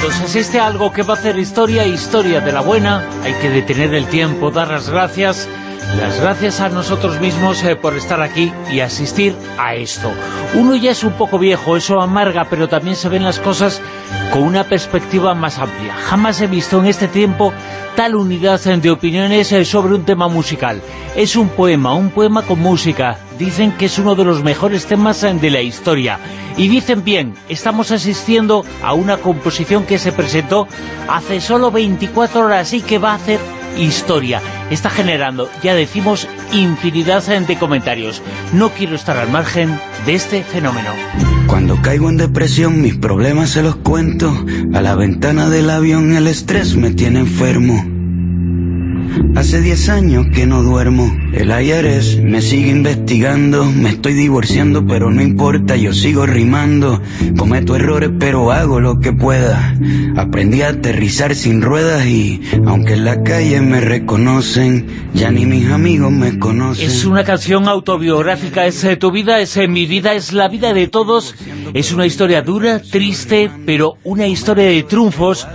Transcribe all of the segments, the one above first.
cuando se asiste algo que va a hacer historia, historia de la buena, hay que detener el tiempo, dar las gracias, las gracias a nosotros mismos eh, por estar aquí y asistir a esto. Uno ya es un poco viejo, eso amarga, pero también se ven las cosas con una perspectiva más amplia. Jamás he visto en este tiempo tal unidad de opiniones eh, sobre un tema musical. Es un poema, un poema con música. Dicen que es uno de los mejores temas eh, de la historia. Y dicen bien, estamos asistiendo a una composición que se presentó hace solo 24 horas y que va a hacer historia. Está generando, ya decimos, infinidad de comentarios. No quiero estar al margen de este fenómeno. Cuando caigo en depresión mis problemas se los cuento. A la ventana del avión el estrés me tiene enfermo. Hace 10 años que no duermo. El IRS me sigue investigando. Me estoy divorciando, pero no importa, yo sigo rimando. Cometo errores, pero hago lo que pueda. Aprendí a aterrizar sin ruedas y, aunque en la calle me reconocen, ya ni mis amigos me conocen. Es una canción autobiográfica, es eh, tu vida, es eh, mi vida, es la vida de todos. Es una historia dura, triste, pero una historia de triunfos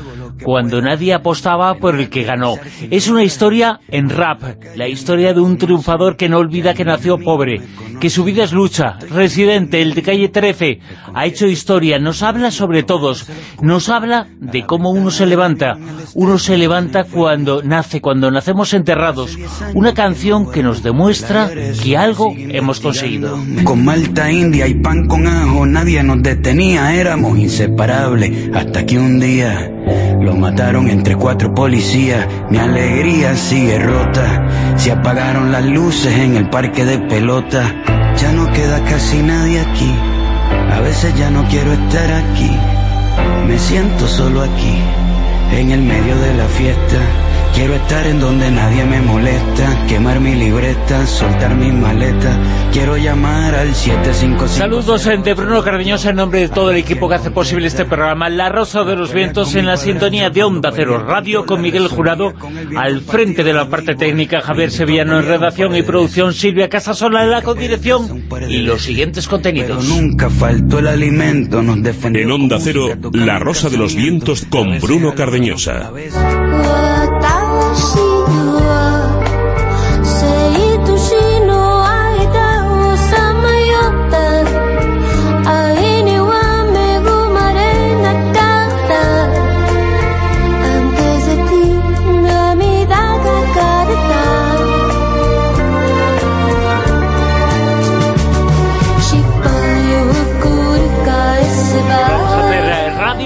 cuando nadie apostaba por el que ganó. Es una historia en rap, la historia de un triunfador que no olvida que nació pobre, que su vida es lucha, residente, el de calle 13, ha hecho historia, nos habla sobre todos, nos habla de cómo uno se levanta, uno se levanta cuando nace, cuando nacemos enterrados, una canción que nos demuestra que algo hemos conseguido. Con Malta India y pan con ajo nadie nos detenía, éramos inseparables, hasta que un día lo mataron entre cuatro policías, mi alegría sigue rota. Se apagaron las luces en el parque de pelota. Ya no queda casi nadie aquí. A veces ya no quiero estar aquí. Me siento solo aquí, en el medio de la fiesta. Quiero estar en donde nadie me molesta, quemar mi libreta, soltar mis maletas. Quiero llamar al 755. Saludos de Bruno Cardeñosa en nombre de todo el equipo que hace posible este programa La Rosa de los Vientos en la sintonía de Onda Cero Radio con Miguel Jurado al frente de la parte técnica, Javier Sevillano en redacción y producción, Silvia Casasola en la codirección y los siguientes contenidos. Nunca faltó el alimento, nos defendió. En Onda Cero, La Rosa de los Vientos con Bruno Cardeñosa.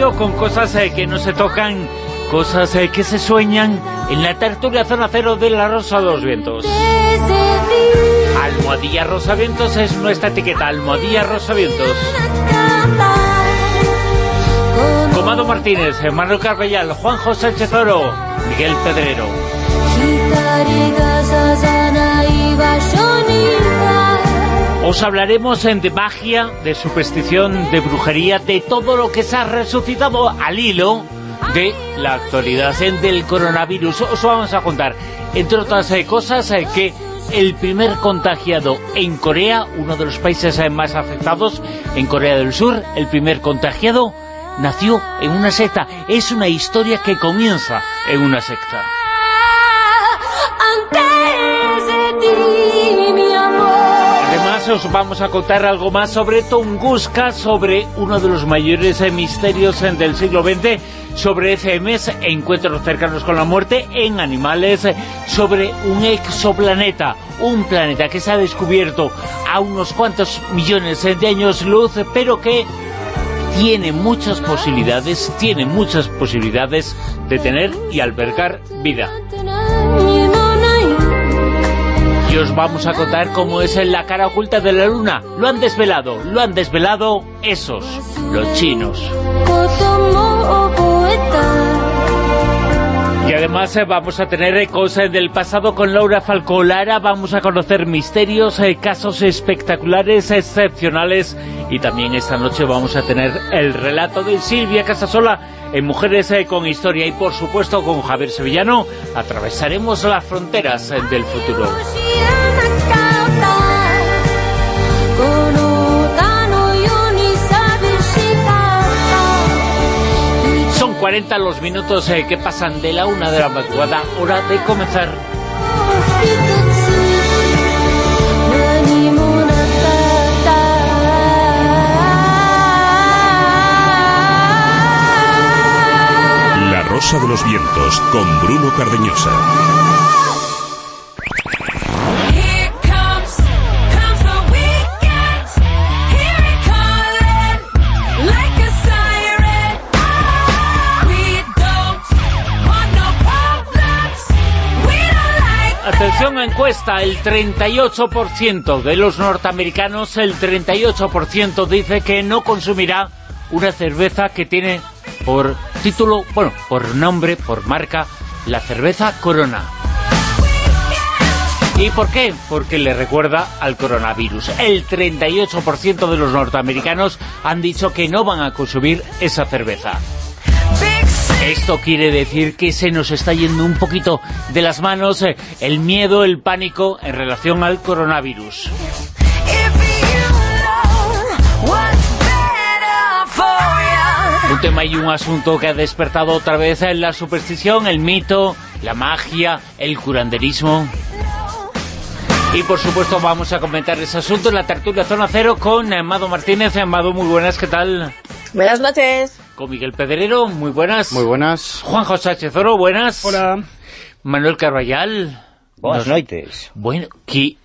Eh, con cosas eh, que no se tocan, cosas eh, que se sueñan en la tertulia Zona Cero de la Rosa de los Vientos. Almohadilla Rosa Vientos es nuestra etiqueta, Almohadilla Rosa Vientos. Comado Martínez, Manuel Carbellal, Juanjo Sánchez Oro, Miguel Pedrero. Os hablaremos de magia, de superstición, de brujería, de todo lo que se ha resucitado al hilo de la actualidad del coronavirus. Os vamos a contar, entre otras eh, cosas, eh, que el primer contagiado en Corea, uno de los países eh, más afectados, en Corea del Sur, el primer contagiado nació en una secta. Es una historia que comienza en una secta. antes de ti, mi amor. Vamos a contar algo más sobre Tunguska, sobre uno de los mayores eh, misterios eh, del siglo XX, sobre FMs, encuentros cercanos con la muerte en animales, eh, sobre un exoplaneta, un planeta que se ha descubierto a unos cuantos millones de años luz, pero que tiene muchas posibilidades, tiene muchas posibilidades de tener y albergar vida os vamos a contar cómo es en la cara oculta de la luna. Lo han desvelado, lo han desvelado esos, los chinos. Y además eh, vamos a tener cosas eh, del pasado con Laura Falcolara, vamos a conocer misterios, eh, casos espectaculares, excepcionales y también esta noche vamos a tener el relato de Silvia Casasola en Mujeres eh, con Historia y por supuesto con Javier Sevillano. Atravesaremos las fronteras eh, del futuro. Son 40 los minutos eh, que pasan de la una de la madrugada, hora de comenzar. Rosa de los Vientos con Bruno Cardeñosa. Like a Atención encuesta, el 38% de los norteamericanos, el 38% dice que no consumirá una cerveza que tiene por título, bueno, por nombre, por marca, la cerveza Corona. ¿Y por qué? Porque le recuerda al coronavirus. El 38% de los norteamericanos han dicho que no van a consumir esa cerveza. Esto quiere decir que se nos está yendo un poquito de las manos eh, el miedo, el pánico en relación al coronavirus. Un tema y un asunto que ha despertado otra vez en la superstición, el mito, la magia, el curanderismo. Y por supuesto vamos a comentar ese asunto en la tertulia Zona Cero con Amado Martínez. Amado, muy buenas, ¿qué tal? Buenas noches. Con Miguel Pedrero, muy buenas. Muy buenas. Juan José Zoro, buenas. Hola. Manuel Carballal. Buenas Nos- noites. Bueno, que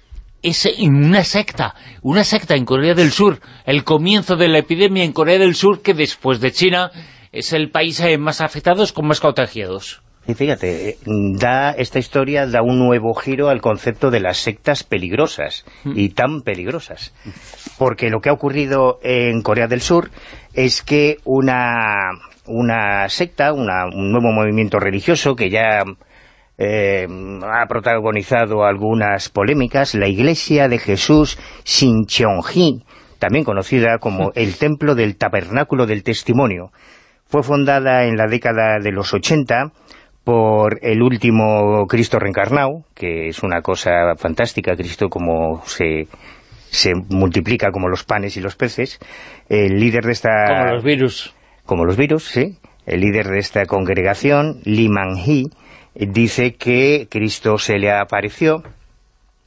es en una secta, una secta en Corea del Sur, el comienzo de la epidemia en Corea del Sur, que después de China es el país eh, más afectado, con más contagiados. Y fíjate, eh, da esta historia da un nuevo giro al concepto de las sectas peligrosas y tan peligrosas. Porque lo que ha ocurrido en Corea del Sur es que una, una secta, una- un nuevo movimiento religioso que ya eh, ha protagonizado algunas polémicas, la Iglesia de Jesús Shincheonji, también conocida como el Templo del Tabernáculo del Testimonio, fue fundada en la década de los 80 por el último Cristo reencarnado, que es una cosa fantástica, Cristo como se, se multiplica como los panes y los peces, el líder de esta... Como los virus. como los virus, sí. El líder de esta congregación, eh, dice que Cristo se le apareció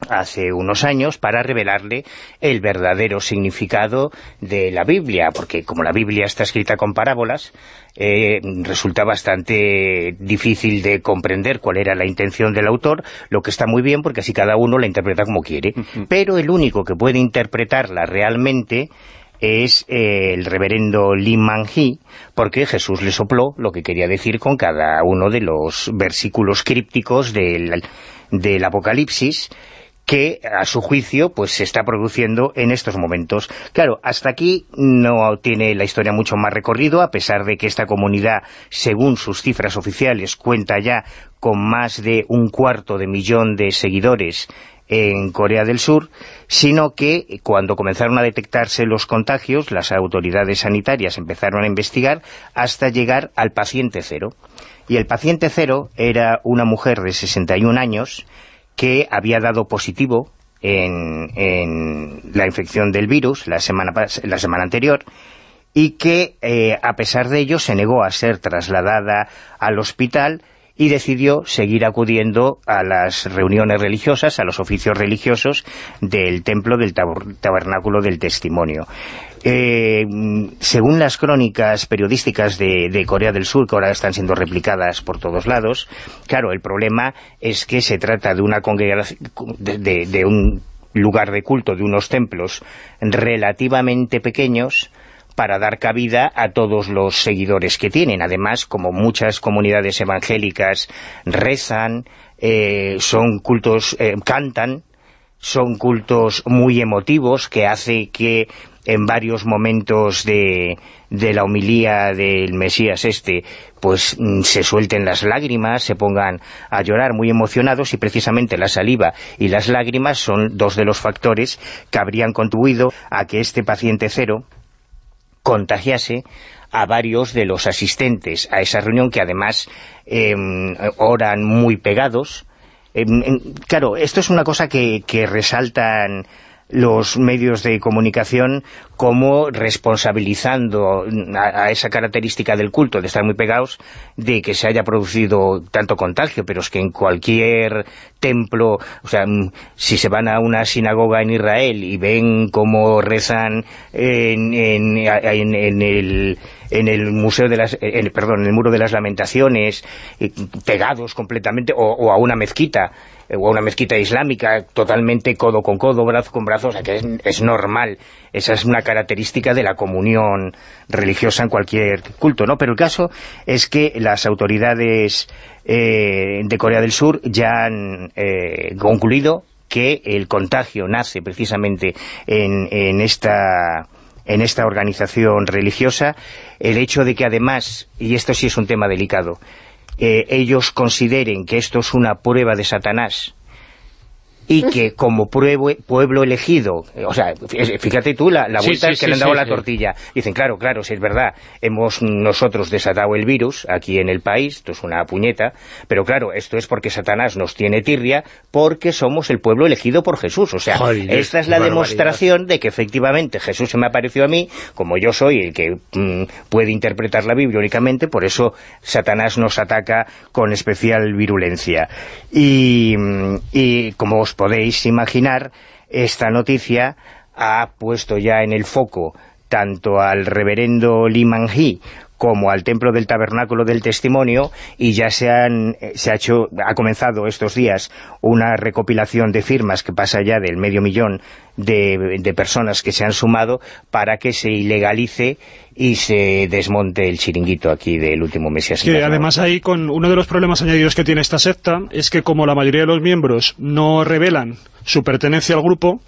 hace unos años para revelarle el verdadero significado de la Biblia, porque como la Biblia está escrita con parábolas, eh, resulta bastante difícil de comprender cuál era la intención del autor, lo que está muy bien porque así cada uno la interpreta como quiere. Pero el único que puede interpretarla realmente es eh, el reverendo Lee Man-hee, porque Jesús le sopló lo que quería decir con cada uno de los versículos crípticos del, del Apocalipsis, que a su juicio pues se está produciendo en estos momentos. Claro, hasta aquí no tiene la historia mucho más recorrido, a pesar de que esta comunidad, según sus cifras oficiales, cuenta ya con más de un cuarto de millón de seguidores en Corea del Sur, sino que cuando comenzaron a detectarse los contagios, las autoridades sanitarias empezaron a investigar hasta llegar al paciente cero. Y el paciente cero era una mujer de 61 años que había dado positivo en, en la infección del virus la semana, la semana anterior y que, eh, a pesar de ello, se negó a ser trasladada al hospital y decidió seguir acudiendo a las reuniones religiosas, a los oficios religiosos del templo del tab- tabernáculo del testimonio. Eh, según las crónicas periodísticas de, Corea del Sur, que ahora están siendo replicadas por todos lados, claro, el problema es que se trata de una congregación, de un lugar de culto, de unos templos relativamente pequeños, para dar cabida a todos los seguidores que tienen. Además, como muchas comunidades evangélicas rezan, eh, son cultos, eh, cantan, son cultos muy emotivos que hace que en varios momentos de, de la homilía del Mesías este, pues mm, se suelten las lágrimas, se pongan a llorar muy emocionados y precisamente la saliva y las lágrimas son dos de los factores que habrían contribuido a que este paciente cero contagiase a varios de los asistentes a esa reunión que además em, oran muy pegados. Em, claro, esto es una cosa que, que resaltan los medios de comunicación como responsabilizando a, a esa característica del culto de estar muy pegados de que se haya producido tanto contagio, pero es que en cualquier templo, o sea, mm, si se van a una sinagoga en Israel y ven cómo rezan en, en- el en el museo de las en- perdón, en el muro de las lamentaciones eh, pegados completamente o, a una mezquita o a una mezquita islámica totalmente codo con codo, brazo con brazo, o sea que es, es normal. Esa es una característica de la comunión religiosa en cualquier culto, ¿no? Pero el caso es que las autoridades eh, de Corea del Sur ya han eh, concluido que el contagio nace precisamente en, en esta en esta organización religiosa, el hecho de que además, y esto sí es un tema delicado, eh, ellos consideren que esto es una prueba de Satanás y que como pruebo- pueblo elegido, o sea, fí- fíjate tú la, la vuelta sí, que sí, le han dado la tortilla. Dicen, claro, claro, si es verdad, hemos nosotros desatado el virus aquí en el país, esto es una puñeta, pero claro, esto es porque Satanás nos tiene tirria, porque somos el pueblo elegido por Jesús. O sea, Joder, esta es la demostración de que efectivamente Jesús se me apareció a mí, como yo soy el que mm, puede interpretar la Biblia únicamente, por eso Satanás nos ataca con especial virulencia. Y, mm, y como os podéis imaginar, esta noticia ha puesto ya en el foco tanto al reverendo Man-hee como al Templo del Tabernáculo del Testimonio y ya se, han, eh, se ha hecho, ha comenzado estos días una recopilación de firmas que pasa ya del medio millón de, de personas que se han sumado para que se ilegalice y se desmonte el chiringuito aquí del último Mesías. Que además ahí con uno de los problemas añadidos que tiene esta secta es que como la mayoría de los miembros no revelan su pertenencia al grupo,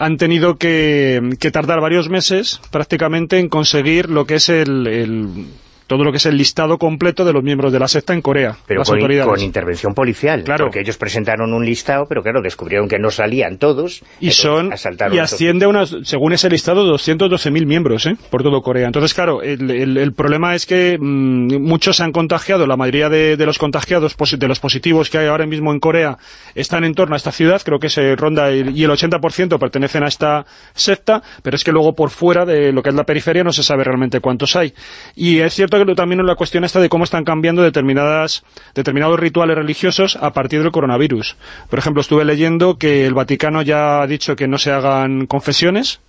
han tenido que, que tardar varios meses prácticamente en conseguir lo que es el, el- todo lo que es el listado completo de los miembros de la secta en Corea, pero las con, autoridades. con intervención policial, Claro. porque ellos presentaron un listado, pero claro, descubrieron que no salían todos, y son y asciende a unas, según ese listado 212.000 miembros ¿eh? por todo Corea entonces claro el, el- el problema es que mm, muchos se han contagiado la mayoría de, de los contagiados de los positivos que hay ahora mismo en Corea están en torno a esta ciudad creo que se ronda el, y el 80% pertenecen a esta secta pero es que luego por fuera de lo que es la periferia no se sabe realmente cuántos hay y es cierto también la cuestión esta de cómo están cambiando determinadas determinados rituales religiosos a partir del coronavirus. Por ejemplo estuve leyendo que el Vaticano ya ha dicho que no se hagan confesiones.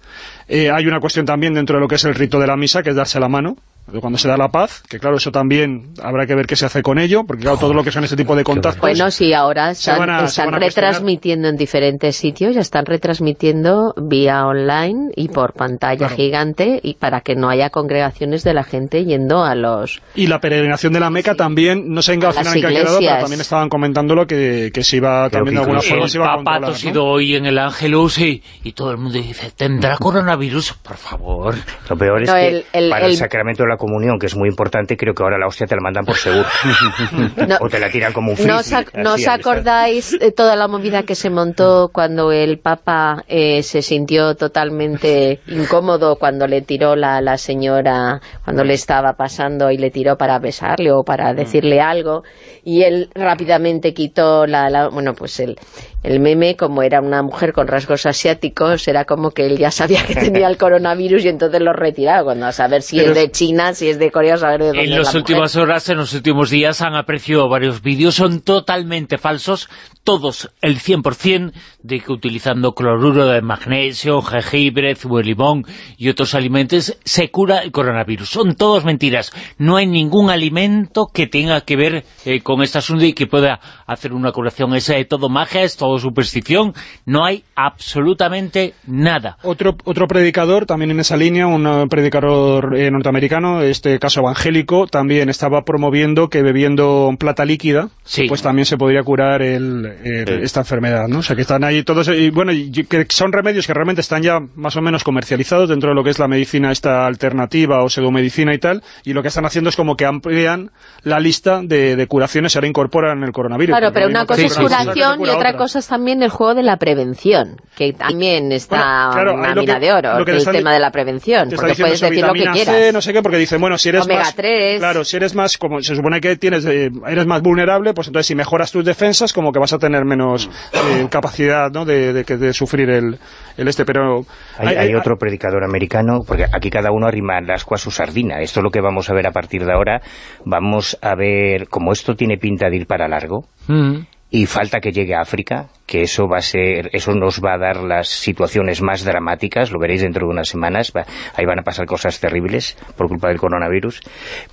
Eh, hay una cuestión también dentro de lo que es el rito de la misa, que es darse la mano, cuando se da la paz, que claro, eso también habrá que ver qué se hace con ello, porque claro, todo lo que son este tipo de contactos... Bueno, sí, ahora se están, van a- se están van a cuestionar. retransmitiendo en diferentes sitios, ya están retransmitiendo vía online y por pantalla Claro. gigante y para que no haya congregaciones de la gente yendo a los... Y la peregrinación de la Meca también, no sé en qué ha quedado, pero también estaban comentándolo que, que se iba Creo también de alguna forma el se iba a Papa ha controlar, ¿no? tosido hoy en el Ángelus y, y todo el mundo dice, ¿tendrá coronavirus? Por favor. Lo peor es No, que el- el- para el, el- sacramento de la comunión, que es muy importante, creo que ahora la hostia te la mandan por seguro. No, o te la tiran como un ¿No os, frisbee, no os acordáis de toda la movida que se montó cuando el Papa eh, se sintió totalmente incómodo cuando le tiró la, la señora, cuando le estaba pasando y le tiró para besarle o para decirle algo y él rápidamente quitó la, la- bueno pues el, el meme como era una mujer con rasgos asiáticos era como que él ya sabía que tenía el coronavirus y entonces lo retiraba cuando a saber si Pero es de China, si es de Corea, a saber de dónde En las la últimas mujer. horas, en los últimos días, han apreciado varios vídeos, son totalmente falsos, todos el 100% de que utilizando cloruro de magnesio, jengibre, zumo de limón y otros alimentos se cura el coronavirus. Son todos mentiras. No hay ningún alimento que tenga que ver eh, con este asunto y que pueda hacer una curación. Es eh, todo magia, es todo superstición. No hay absolutamente nada. Otro, otro predicador, también en esa línea, un eh, predicador eh, norteamericano, este caso evangélico, también estaba promoviendo que bebiendo plata líquida, Sí. pues también se podría curar el, el- Sí. esta enfermedad, ¿no? O sea, que están ahí todos, y bueno, y que son remedios que realmente están ya más o menos comercializados dentro de lo que es la medicina esta alternativa o pseudomedicina y tal, y lo que están haciendo es como que amplían la lista de, de curaciones ahora incorporan el coronavirus. Claro, pero una cosa es curación y otra cosa también el juego de la prevención, que también está Bueno, claro, una mina que- de oro, que el tema de la prevención, porque puedes eso, decir lo que C, quieras. no sé qué, porque dicen, bueno, si eres Omega más... 3. Claro, si eres más, como se supone que tienes eh, eres más vulnerable, pues entonces si mejoras tus defensas, como que vas a tener menos eh, capacidad ¿no? de, de, que- de sufrir el, el este, pero... Hay, hay otro predicador americano, porque aquí cada uno arrima el asco a su sardina. Esto es lo que vamos a ver a partir de ahora. Vamos a ver, como esto tiene pinta de ir para largo, Mm. Y falta que llegue a África, que eso va a ser, eso nos va a dar las situaciones más dramáticas, lo veréis dentro de unas semanas, va- ahí van a pasar cosas terribles por culpa del coronavirus,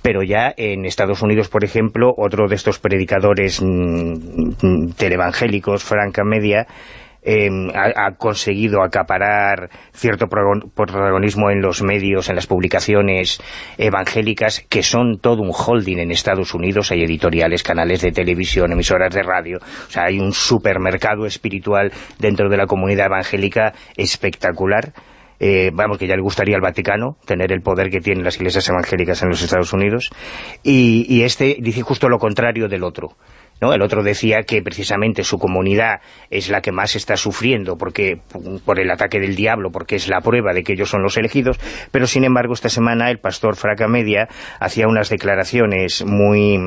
pero ya en Estados Unidos, por ejemplo, otro de estos predicadores mm, mm, televangélicos, Franca Media, eh, ha, conseguido acaparar cierto protagonismo en los medios, en las publicaciones evangélicas, que son todo un holding en Estados Unidos. Hay editoriales, canales de televisión, emisoras de radio. O sea, hay un supermercado espiritual dentro de la comunidad evangélica espectacular. Eh, vamos, que ya le gustaría al Vaticano tener el poder que tienen las iglesias evangélicas en los Estados Unidos. Y, y este dice justo lo contrario del otro. ¿No? El otro decía que precisamente su comunidad es la que más está sufriendo porque por el ataque del diablo, porque es la prueba de que ellos son los elegidos, pero sin embargo esta semana el pastor Fraca Media hacía unas declaraciones muy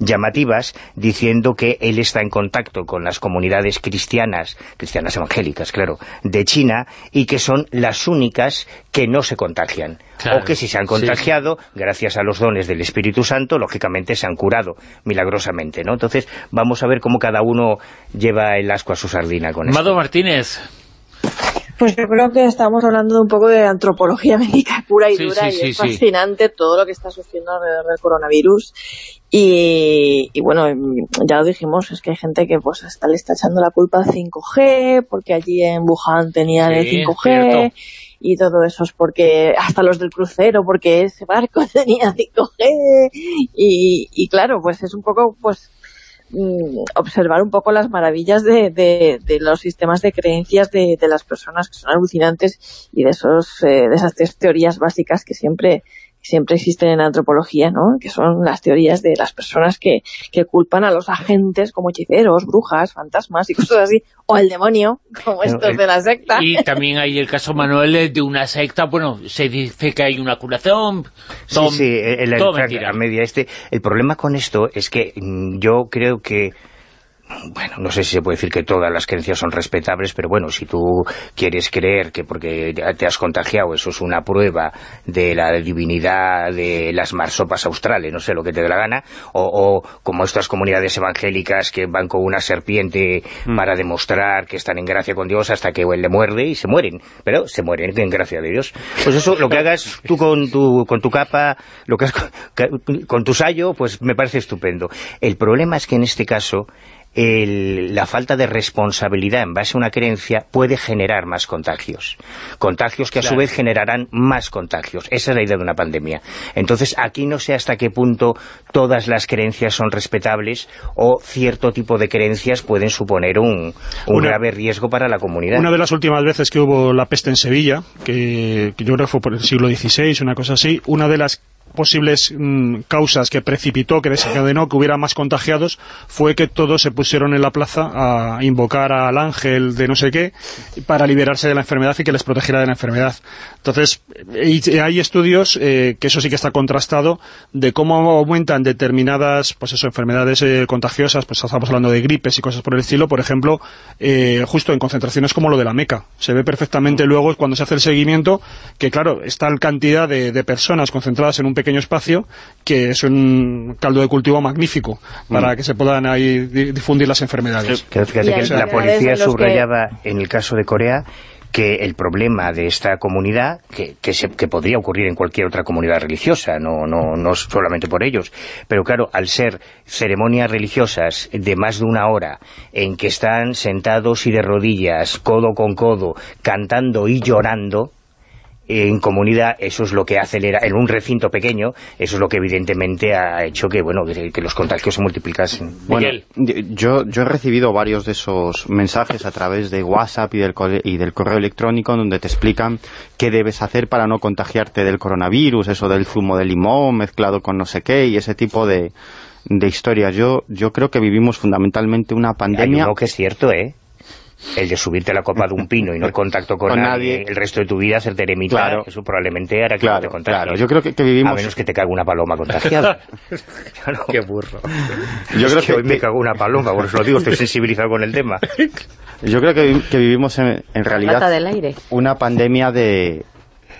llamativas diciendo que él está en contacto con las comunidades cristianas, cristianas evangélicas, claro, de China y que son las únicas que no se contagian. Claro, o que si se han sí. contagiado, gracias a los dones del Espíritu Santo, lógicamente se han curado milagrosamente, ¿no? Entonces, vamos a ver cómo cada uno lleva el asco a su sardina con esto. Mado Martínez. Pues yo creo que estamos hablando de un poco de antropología médica pura y Sí, dura sí, y sí, es sí. fascinante todo lo que está sucediendo alrededor del coronavirus y, y bueno, ya lo dijimos, es que hay gente que pues hasta le está echando la culpa al 5G porque allí en Wuhan tenían el Sí, 5G cierto. y todo eso es porque, hasta los del crucero, porque ese barco tenía 5G y, y claro, pues es un poco pues mm, observar un poco las maravillas de, de, de los sistemas de creencias de, de las personas que son alucinantes y de esos eh, de esas tres teorías básicas que siempre siempre existen en antropología, ¿no? Que son las teorías de las personas que, que culpan a los agentes como hechiceros, brujas, fantasmas y cosas así, o el demonio, como estos eh, de la secta. Y también hay el caso, Manuel, de una secta, bueno, se dice que hay una curación, Sí, sí, el, el todo Frank mentira. a media este. El problema con esto es que mm, yo creo que bueno, no sé si se puede decir que todas las creencias son respetables, pero bueno, si tú quieres creer que porque te has contagiado eso es una prueba de la divinidad de las marsopas australes, no sé, lo que te dé la gana, o, o como estas comunidades evangélicas que van con una serpiente para demostrar que están en gracia con Dios hasta que él le muerde y se mueren, pero se mueren en gracia de Dios. Pues eso, lo que hagas tú con tu, con tu capa, lo que has con tu sayo, pues me parece estupendo. El problema es que en este caso el- la falta de responsabilidad en base a una creencia puede generar más contagios. Contagios que a su vez generarán más contagios. Esa es la idea de una pandemia. Entonces, aquí no sé hasta qué punto todas las creencias son respetables o cierto tipo de creencias pueden suponer un, un Una- grave riesgo para la comunidad. Una de las últimas veces que hubo la peste en Sevilla, que, que yo creo que fue por el siglo XVI, una cosa así, una de las posibles mm, causas que precipitó, que desencadenó que hubiera más contagiados, fue que todos se pusieron en la plaza a invocar al ángel de no sé qué para liberarse de la enfermedad y que les protegiera de la enfermedad. Entonces, hay estudios, eh, que eso sí que está contrastado, de cómo aumentan determinadas pues eso, enfermedades eh, contagiosas, pues estamos hablando de gripes y cosas por el estilo, por ejemplo, eh, justo en concentraciones como lo de la Meca. Se ve perfectamente luego cuando se hace el seguimiento que, claro, está la cantidad de personas concentradas en un pequeño espacio que es un caldo de cultivo magnífico para que se puedan ahí di- difundir las enfermedades. Que fíjate la policía en los que- subrayaba en el caso de Corea que el problema de esta comunidad, que, que, se- que podría ocurrir en cualquier otra comunidad religiosa, no, no, no solamente por ellos, pero claro, al ser ceremonias religiosas de más de una hora, en que están sentados y de rodillas, codo con codo, cantando y llorando, en comunidad eso es lo que acelera, en un recinto pequeño, eso es lo que evidentemente ha hecho que bueno que, que los contagios se multiplicasen. Bueno, yo, yo he recibido varios de esos mensajes a través de WhatsApp y del, cole- y del correo electrónico donde te explican qué debes hacer para no contagiarte del coronavirus, eso del zumo de limón mezclado con no sé qué y ese tipo de, de historias. Yo, yo creo que vivimos fundamentalmente una Hay pandemia... uno que es cierto, ¿eh? El de subirte a la copa de un pino y no el contacto con, Con nadie, nadie. el resto de tu vida, hacerte eremita, Claro. eso probablemente hará que no te Claro, contagies. claro. Yo creo que, que vivimos... A menos que te cague una paloma contagiada. Claro. Qué burro. Yo Es creo que, que- hoy me cago una paloma, por eso lo digo, estoy sensibilizado con el tema. Yo creo que, que vivimos en, en realidad del aire. una pandemia de,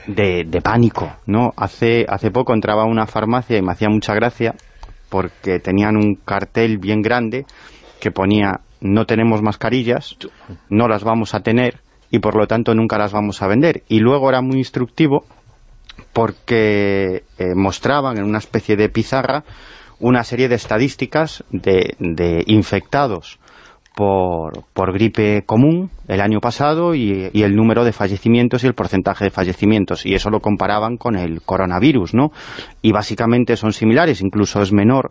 de, de pánico, ¿no? Hace, hace poco entraba a una farmacia y me hacía mucha gracia porque tenían un cartel bien grande que ponía no tenemos mascarillas, no las vamos a tener y por lo tanto nunca las vamos a vender. Y luego era muy instructivo porque eh, mostraban en una especie de pizarra una serie de estadísticas de, de infectados por, por gripe común el año pasado y, y el número de fallecimientos y el porcentaje de fallecimientos y eso lo comparaban con el coronavirus, ¿no? Y básicamente son similares, incluso es menor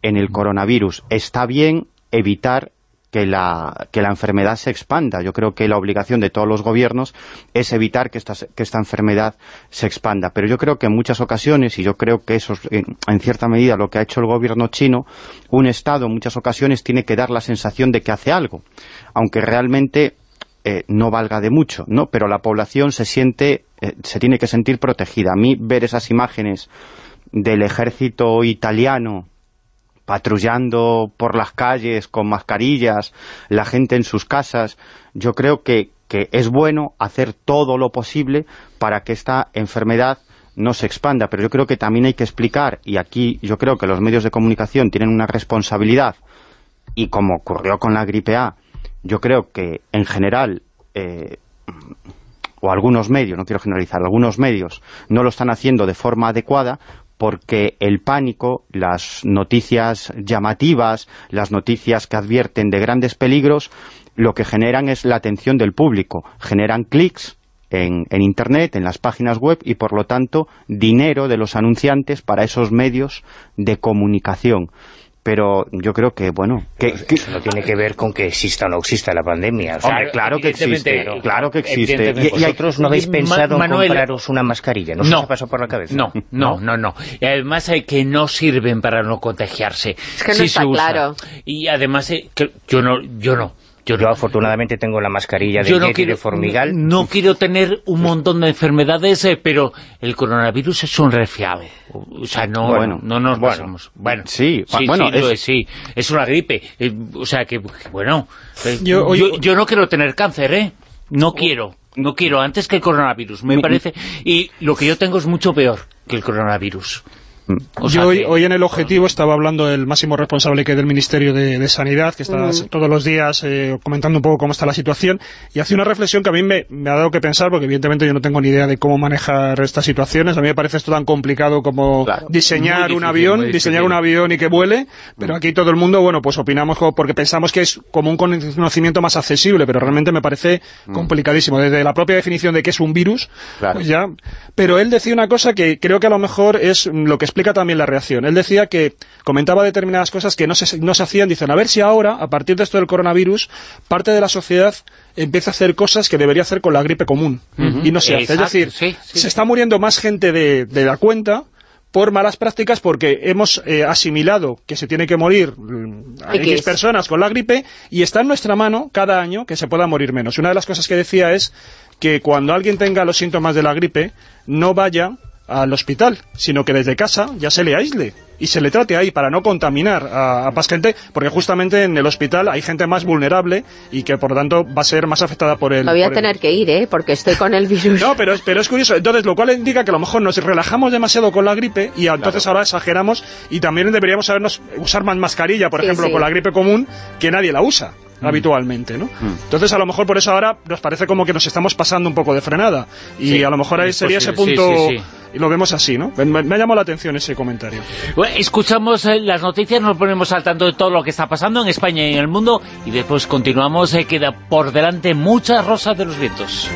en el coronavirus. Está bien evitar que la, que la enfermedad se expanda. Yo creo que la obligación de todos los gobiernos es evitar que esta, que esta enfermedad se expanda. Pero yo creo que en muchas ocasiones, y yo creo que eso es en, cierta medida lo que ha hecho el gobierno chino, un Estado en muchas ocasiones tiene que dar la sensación de que hace algo, aunque realmente eh, no valga de mucho, ¿no? Pero la población se siente, eh, se tiene que sentir protegida. A mí ver esas imágenes del ejército italiano patrullando por las calles con mascarillas, la gente en sus casas, yo creo que, que es bueno hacer todo lo posible para que esta enfermedad no se expanda, pero yo creo que también hay que explicar, y aquí yo creo que los medios de comunicación tienen una responsabilidad, y como ocurrió con la gripe A, yo creo que en general, eh, o algunos medios, no quiero generalizar, algunos medios no lo están haciendo de forma adecuada porque el pánico, las noticias llamativas, las noticias que advierten de grandes peligros, lo que generan es la atención del público, generan clics en, Internet, en las páginas web y por lo tanto dinero de los anunciantes para esos medios de comunicación. Pero yo creo que, bueno, que, que- Eso no tiene que ver con que exista o no exista la pandemia. O sea, Hombre, claro que existe, claro que existe. Y- ¿Vosotros no habéis Ma- pensado Manuel- en compraros una mascarilla? ¿No, se os ha pasado por la cabeza? No, no, no, no. Y además hay que no sirven para no contagiarse. Es que no Sí está se usa. claro. Y además eh, que yo no, yo no. Yo, Yo no. afortunadamente tengo la mascarilla de Yo no quiero, de Formigal. no quiero tener un montón de enfermedades, eh, pero el coronavirus es un resfriado. O sea, no, Bueno, no nos bueno. pasamos. Bueno, Sí, sí, bueno, sí, es- es, sí, es una gripe. Eh, o sea, que, bueno, eh, Yo- yo, yo no quiero tener cáncer, ¿eh? No quiero, no quiero, antes que el coronavirus, me Mi- parece. Y lo que yo tengo es mucho peor que el coronavirus. O sea Yo hoy, que- hoy en el objetivo estaba hablando el máximo responsable que del Ministerio de, de Sanidad, que está todos los días eh, comentando un poco cómo está la situación, y hace una reflexión que a mí me, me ha dado que pensar, porque evidentemente yo no tengo ni idea de cómo manejar estas situaciones. A mí me parece esto tan complicado como Claro. diseñar un avión, diseñar un avión y que vuele, pero aquí todo el mundo, bueno, pues opinamos como- porque pensamos que es como un conocimiento más accesible, pero realmente me parece complicadísimo. Desde la propia definición de qué es un virus, Claro. pues ya. Pero él decía una cosa que creo que a lo mejor es mm, lo que explica también la reacción. Él decía que comentaba determinadas cosas que no se, no se hacían. Dicen, a ver si ahora, a partir de esto del coronavirus, parte de la sociedad empieza a hacer cosas que debería hacer con la gripe común. Y no se hace. Es decir, sí, sí. se está muriendo más gente de, de la cuenta por malas prácticas porque hemos eh, asimilado que se tiene que morir mm, a ¿Y qué X es? personas con la gripe y está en nuestra mano cada año que se pueda morir menos. Una de las cosas que decía es que cuando alguien tenga los síntomas de la gripe no vaya al hospital, sino que desde casa ya se le aísle y se le trate ahí para no contaminar a, a más gente, porque justamente en el hospital hay gente más vulnerable y que por lo tanto va a ser más afectada por el... Me voy a el- tener que ir, ¿eh? Porque estoy con el virus. no, pero, es- pero es curioso. Entonces, lo cual indica que a lo mejor nos relajamos demasiado con la gripe y entonces ahora exageramos y también deberíamos sabernos usar más mascarilla, por Sí, ejemplo, sí. con la gripe común, que nadie la usa habitualmente, ¿no? Entonces, a lo mejor por eso ahora nos parece como que nos estamos pasando un poco de frenada y Sí, a lo mejor ahí es sería ese posible, punto sí, sí, sí. y lo vemos así, ¿no? Me, me ha llamado la atención ese comentario. Bueno, escuchamos eh, las noticias, nos ponemos al tanto de todo lo que está pasando en España y en el mundo y después continuamos, eh, queda por delante muchas rosas de los vientos.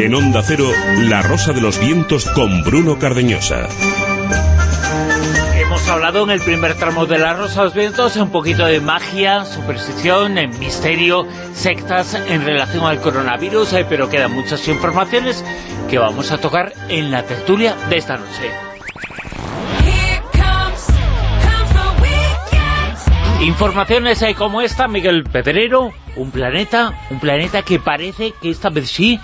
En Onda Cero, La Rosa de los Vientos con Bruno Cardeñosa. Hemos hablado en el primer tramo de La Rosa de los Vientos un poquito de magia, superstición, eh, misterio, sectas en relación al coronavirus, eh, pero quedan muchas informaciones que vamos a tocar en la tertulia de esta noche. Informaciones eh, como esta, Miguel Pedrero, un planeta, un planeta que parece que esta vez sí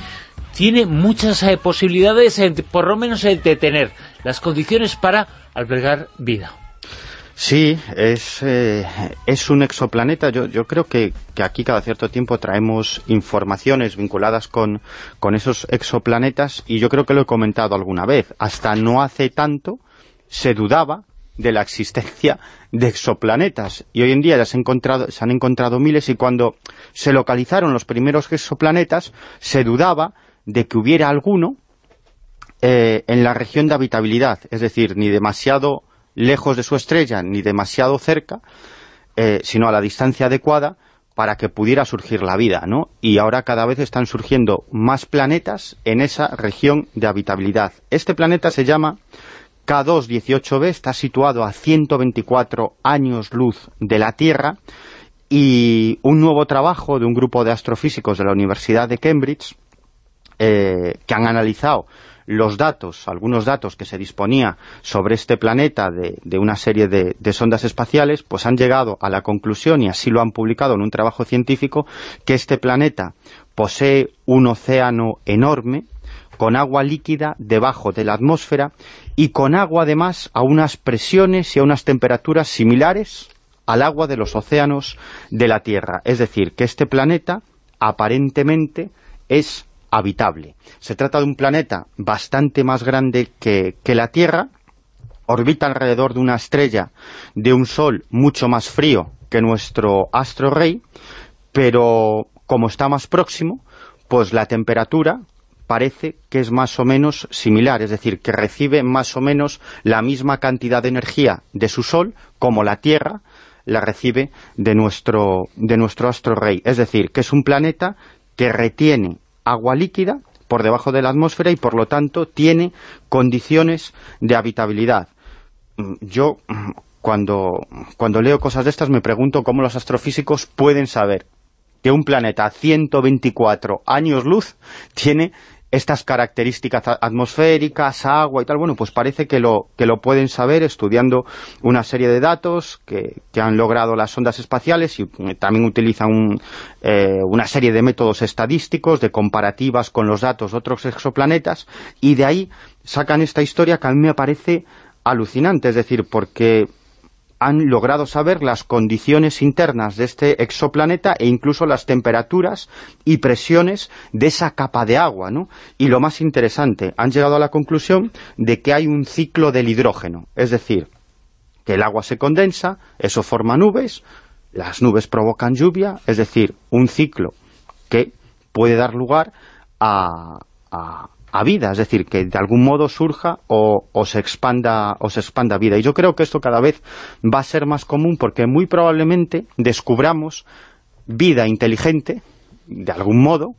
tiene muchas eh, posibilidades, eh, por lo menos eh, de tener las condiciones para albergar vida. Sí, es, eh, es un exoplaneta. Yo, yo creo que, que aquí cada cierto tiempo traemos informaciones vinculadas con, con esos exoplanetas y yo creo que lo he comentado alguna vez. Hasta no hace tanto se dudaba de la existencia de exoplanetas y hoy en día ya se, encontrado, se han encontrado miles y cuando se localizaron los primeros exoplanetas se dudaba de que hubiera alguno eh, en la región de habitabilidad, es decir, ni demasiado lejos de su estrella ni demasiado cerca, eh, sino a la distancia adecuada para que pudiera surgir la vida, ¿no? Y ahora cada vez están surgiendo más planetas en esa región de habitabilidad. Este planeta se llama K2-18b, está situado a 124 años luz de la Tierra y un nuevo trabajo de un grupo de astrofísicos de la Universidad de Cambridge eh, que han analizado los datos, algunos datos que se disponía sobre este planeta de, una serie de, de sondas espaciales, pues han llegado a la conclusión, y así lo han publicado en un trabajo científico, que este planeta posee un océano enorme, con agua líquida debajo de la atmósfera, y con agua además a unas presiones y a unas temperaturas similares al agua de los océanos de la Tierra. Es decir, que este planeta aparentemente es habitable. Se trata de un planeta bastante más grande que, que la Tierra, orbita alrededor de una estrella de un sol mucho más frío que nuestro astro rey, pero como está más próximo, pues la temperatura parece que es más o menos similar, es decir, que recibe más o menos la misma cantidad de energía de su sol como la Tierra la recibe de nuestro, de nuestro astro rey. Es decir, que es un planeta que retiene agua líquida por debajo de la atmósfera y por lo tanto tiene condiciones de habitabilidad. Mm, Yo mm, cuando, cuando leo cosas de estas me pregunto cómo los astrofísicos pueden saber que un planeta a 124 años luz tiene estas características atmosféricas, agua y tal, bueno, pues parece que lo, que lo pueden saber estudiando una serie de datos que, que han logrado las ondas espaciales y eh, también utilizan un, eh, una serie de métodos estadísticos, de comparativas con los datos de otros exoplanetas, y de ahí sacan esta historia que a mí me parece alucinante, es decir, porque han logrado saber las condiciones internas de este exoplaneta e incluso las temperaturas y presiones de esa capa de agua, ¿no? Y lo más interesante, han llegado a la conclusión de que hay un ciclo del hidrógeno, es decir, que el agua se condensa, eso forma nubes, las nubes provocan lluvia, es decir, un ciclo que puede dar lugar a, a- a vida, es decir, que de algún modo surja o, o se expanda o se expanda vida. Y yo creo que esto cada vez va a ser más común porque muy probablemente descubramos vida inteligente, de algún modo,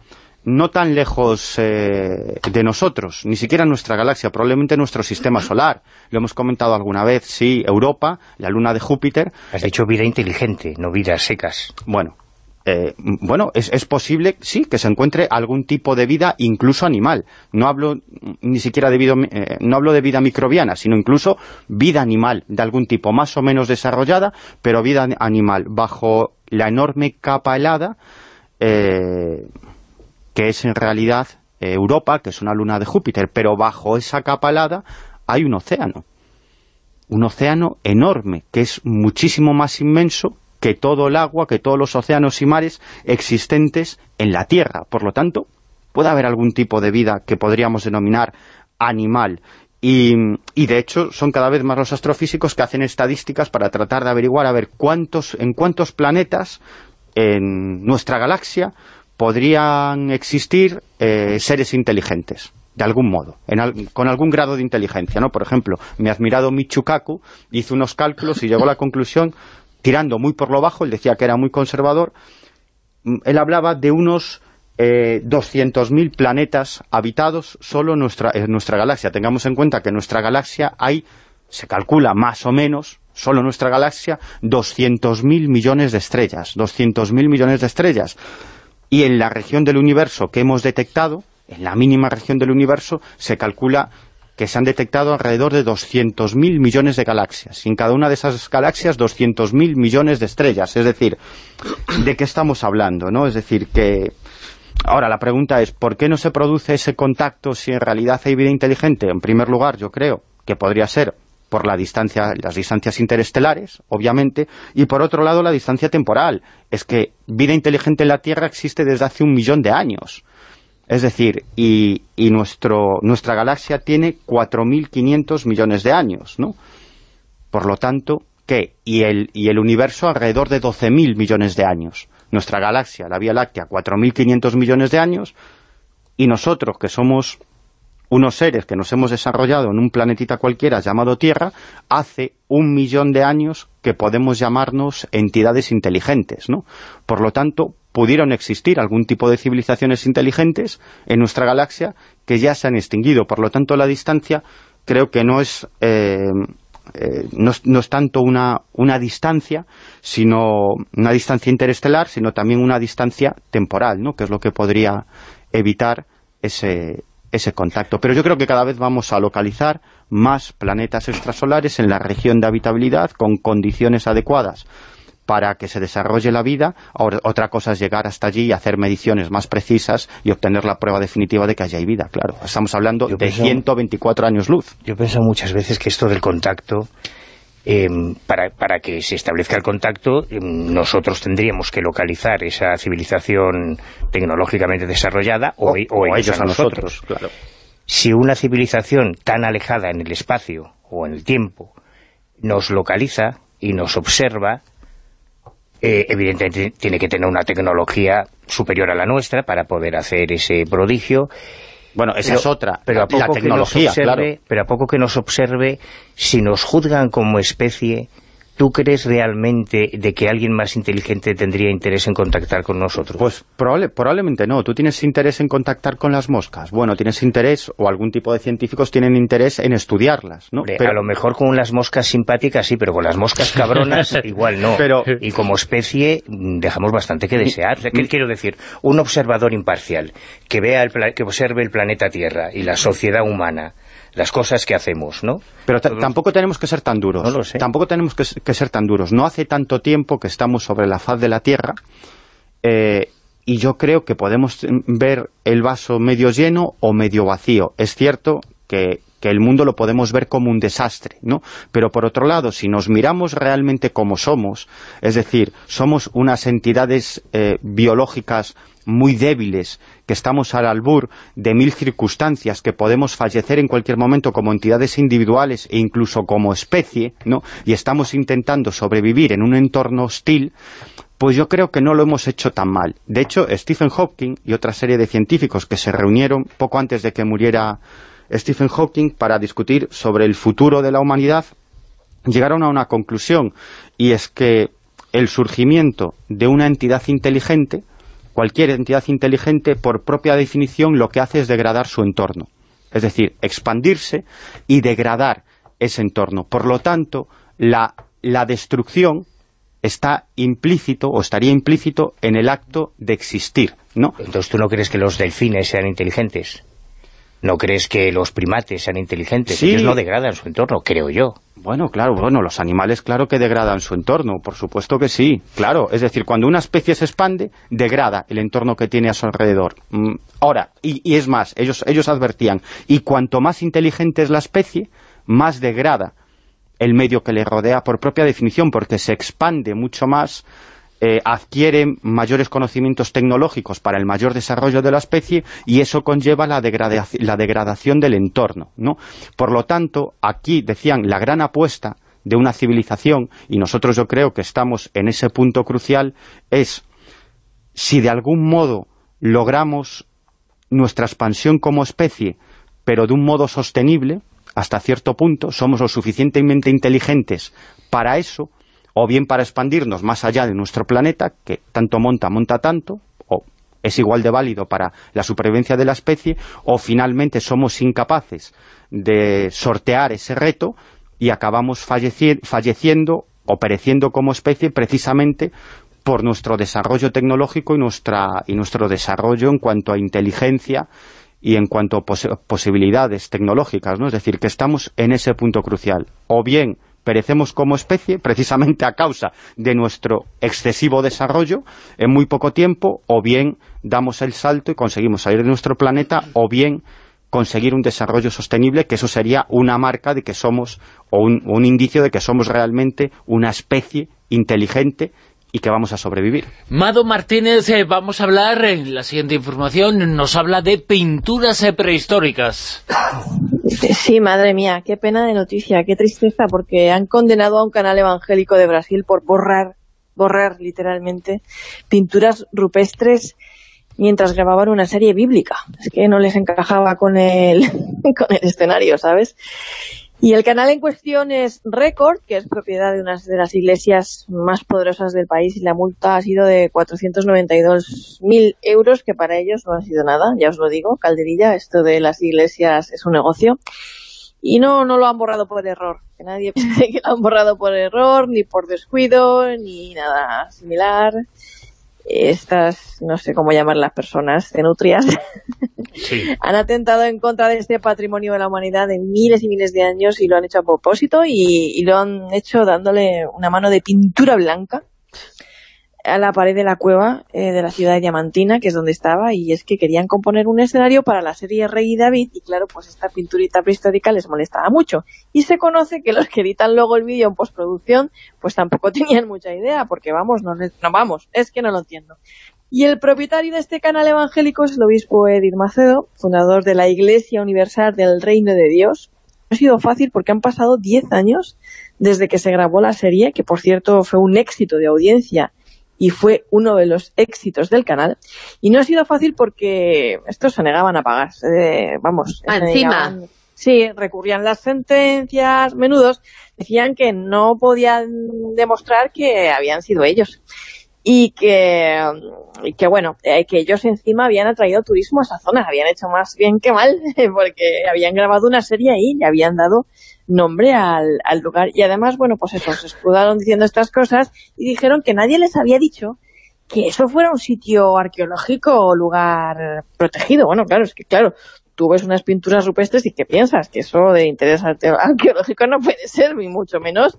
no tan lejos eh, de nosotros, ni siquiera nuestra galaxia, probablemente en nuestro sistema solar. Lo hemos comentado alguna vez, sí, Europa, la luna de Júpiter. Has dicho vida inteligente, no vidas secas. Bueno, eh, bueno, es, posible, sí, que se encuentre algún tipo de vida, incluso animal. No hablo ni siquiera de vida, eh, no hablo de vida microbiana, sino incluso vida animal, de algún tipo, más o menos desarrollada, pero vida ani- animal, bajo la enorme capa helada, eh, que es en realidad eh, Europa, que es una luna de Júpiter, pero bajo esa capa helada hay un océano. Un océano enorme, que es muchísimo más inmenso que todo el agua, que todos los océanos y mares existentes en la Tierra. Por lo tanto, puede haber algún tipo de vida que podríamos denominar animal. Y, de hecho son cada vez más los astrofísicos que hacen estadísticas para tratar de averiguar a ver cuántos en cuántos planetas en nuestra galaxia podrían existir eh, seres inteligentes de algún modo, en con algún grado de inteligencia, ¿no? Por ejemplo, mi admirado Michukaku hizo unos cálculos y llegó a la conclusión, tirando muy por lo bajo, él decía que era muy conservador, él hablaba de unos eh, 200.000 planetas habitados solo en nuestra, en nuestra galaxia. Tengamos en cuenta que en nuestra galaxia hay, se calcula más o menos, solo en nuestra galaxia, 200.000 millones de estrellas. 200.000 millones de estrellas. Y en la región del universo que hemos detectado, en la mínima región del universo, se calcula que se han detectado alrededor de 200.000 millones de galaxias. Y en cada una de esas galaxias, 200.000 millones de estrellas. Es decir, ¿de qué estamos hablando? no Es decir, que... Ahora, la pregunta es, ¿por qué no se produce ese contacto si en realidad hay vida inteligente? En primer lugar, yo creo que podría ser por la distancia, las distancias interestelares, obviamente, y por otro lado la distancia temporal. Es que vida inteligente en la Tierra existe desde hace un millón de años. Es decir, y, nuestra galaxia tiene 4.500 millones de años, ¿no? Por lo tanto, ¿qué? Y el, y el universo alrededor de 12.000 millones de años. Nuestra galaxia, la Vía Láctea, 4.500 millones de años, y nosotros, que somos unos seres que nos hemos desarrollado en un planetita cualquiera llamado Tierra, hace un millón de años que podemos llamarnos entidades inteligentes, ¿no? Por lo tanto, pudieron existir algún tipo de civilizaciones inteligentes en nuestra galaxia que ya se han extinguido. Por lo tanto, la distancia creo que no es... eh, eh, no, no es tanto una, una distancia, sino una distancia interestelar, sino también una distancia temporal, ¿no? que es lo que podría evitar ese, ese contacto. Pero yo creo que cada vez vamos a localizar más planetas extrasolares en la región de habitabilidad con condiciones adecuadas para que se desarrolle la vida. Ahora, otra cosa es llegar hasta allí y hacer mediciones más precisas y obtener la prueba definitiva de que allí hay vida, claro. Estamos hablando Yo de pienso- 124 años luz. Yo he pensado muchas veces que esto del contacto, eh, para, para que se establezca el contacto, eh, nosotros tendríamos que localizar esa civilización tecnológicamente desarrollada o, e- o ellos, a nosotros. claro. Si una civilización tan alejada en el espacio o en el tiempo nos localiza y nos observa, eh, evidentemente tiene que tener una tecnología superior a la nuestra para poder hacer ese prodigio. Bueno, esa Pero- es otra, pero a poco la que nos tecnología, observe, claro. Pero a poco que nos observe, si nos juzgan como especie, ¿tú crees realmente de que alguien más inteligente tendría interés en contactar con nosotros? Pues probable- probablemente no. ¿Tú tienes interés en contactar con las moscas? Bueno, tienes interés, o algún tipo de científicos tienen interés en estudiarlas, ¿no? Hombre, a lo mejor con las moscas simpáticas sí, pero con las moscas cabronas igual no. Pero- y como especie mm, dejamos bastante que desear. ¿Qué quiero decir? Un observador imparcial que vea el pla- que observe el planeta Tierra y la sociedad humana, las cosas que hacemos, ¿no? Pero ta- tampoco tenemos que ser tan duros. No lo sé. Tampoco tenemos que, ser tan duros. No hace tanto tiempo que estamos sobre la faz de la Tierra eh, y yo creo que podemos ver el vaso medio lleno o medio vacío. Es cierto que, que el mundo lo podemos ver como un desastre, ¿no? Pero por otro lado, si nos miramos realmente como somos, es decir, somos unas entidades eh, biológicas muy débiles, que estamos al albur de mil circunstancias, que podemos fallecer en cualquier momento como entidades individuales e incluso como especie, ¿no? Y estamos intentando sobrevivir en un entorno hostil, pues yo creo que no lo hemos hecho tan mal. De hecho, Stephen Hawking y otra serie de científicos que se reunieron poco antes de que muriera Stephen Hawking para discutir sobre el futuro de la humanidad, llegaron a una conclusión, y es que el surgimiento de una entidad inteligente, cualquier entidad inteligente, por propia definición, lo que hace es degradar su entorno. Es decir, expandirse y degradar ese entorno. Por lo tanto, la, la destrucción está implícito, o estaría implícito, en el acto de existir, ¿no? Entonces, ¿tú no crees que los delfines sean inteligentes? ¿No crees que los primates sean inteligentes? Sí. Ellos no degradan su entorno, creo yo. Bueno, claro, bueno, los animales claro que degradan su entorno, por supuesto que sí, claro. Es decir, cuando una especie se expande, degrada el entorno que tiene a su alrededor. Mm, Ahora, y, y es más, ellos, ellos advertían, y cuanto más inteligente es la especie, más degrada el medio que le rodea por propia definición, porque se expande mucho más, eh, adquiere mayores conocimientos tecnológicos para el mayor desarrollo de la especie y eso conlleva la, degradaci- la degradación del entorno, ¿no? Por lo tanto, aquí decían la gran apuesta de una civilización, y nosotros yo creo que estamos en ese punto crucial, es si de algún modo logramos nuestra expansión como especie, pero de un modo sostenible, hasta cierto punto, somos lo suficientemente inteligentes para eso, o bien para expandirnos más allá de nuestro planeta, que tanto monta, monta tanto, o, es igual de válido para la supervivencia de la especie, o finalmente somos incapaces de sortear ese reto y acabamos falleci falleciendo o pereciendo como especie precisamente por nuestro desarrollo tecnológico y, nuestra, y nuestro desarrollo en cuanto a inteligencia y en cuanto a pos posibilidades tecnológicas, ¿no? Es decir, que estamos en ese punto crucial. O bien perecemos como especie, precisamente a causa de nuestro excesivo desarrollo en muy poco tiempo, o bien damos el salto y conseguimos salir de nuestro planeta, o bien conseguir un desarrollo sostenible, que eso sería una marca de que somos, o un, un indicio de que somos realmente una especie inteligente y que vamos a sobrevivir. Mado Martínez, eh, vamos a hablar, en la siguiente información, nos habla de pinturas eh, prehistóricas. Sí, madre mía, qué pena de noticia, qué tristeza, porque han condenado a un canal evangélico de Brasil por borrar, borrar literalmente, pinturas rupestres mientras grababan una serie bíblica. Es que no les encajaba con el, con el escenario, ¿sabes? Y el canal en cuestión es Record, que es propiedad de una de las iglesias más poderosas del país y la multa ha sido de 492.000 euros, que para ellos no ha sido nada, ya os lo digo, Calderilla, esto de las iglesias es un negocio. Y no, no lo han borrado por error, que nadie piense que lo han borrado por error, ni por descuido, ni nada similar estas, no sé cómo llamar las personas, cenutrias, Sí. han atentado en contra de este patrimonio de la humanidad de miles y miles de años y lo han hecho a propósito y, y lo han hecho dándole una mano de pintura blanca a la pared de la cueva eh, de la ciudad de Diamantina, que es donde estaba, y es que querían componer un escenario para la serie Rey y David, y claro, pues esta pinturita prehistórica les molestaba mucho. Y se conoce que los que editan luego el vídeo en postproducción, pues tampoco tenían mucha idea, porque vamos, no, no vamos, es que no lo entiendo. Y el propietario de este canal evangélico es el obispo Edir Macedo, fundador de la Iglesia Universal del Reino de Dios. No ha sido fácil porque han pasado 10 años desde que se grabó la serie, que por cierto fue un éxito de audiencia y fue uno de los éxitos del canal. Y no ha sido fácil porque estos se negaban a pagar. eh, vamos, Ah, encima. negaban- Sí, recurrían las sentencias, menudos, decían que no podían demostrar que habían sido ellos. Y que, y que bueno, eh, que ellos encima habían atraído turismo a esa zona, habían hecho más bien que mal, porque habían grabado una serie ahí y habían dado nombre al, al lugar. Y además, bueno, pues eso, se escudaron diciendo estas cosas y dijeron que nadie les había dicho que eso fuera un sitio arqueológico o lugar protegido. Bueno, claro, es que claro, tú ves unas pinturas rupestres y ¿qué piensas? Que eso de interés arqueológico no puede ser, ni mucho menos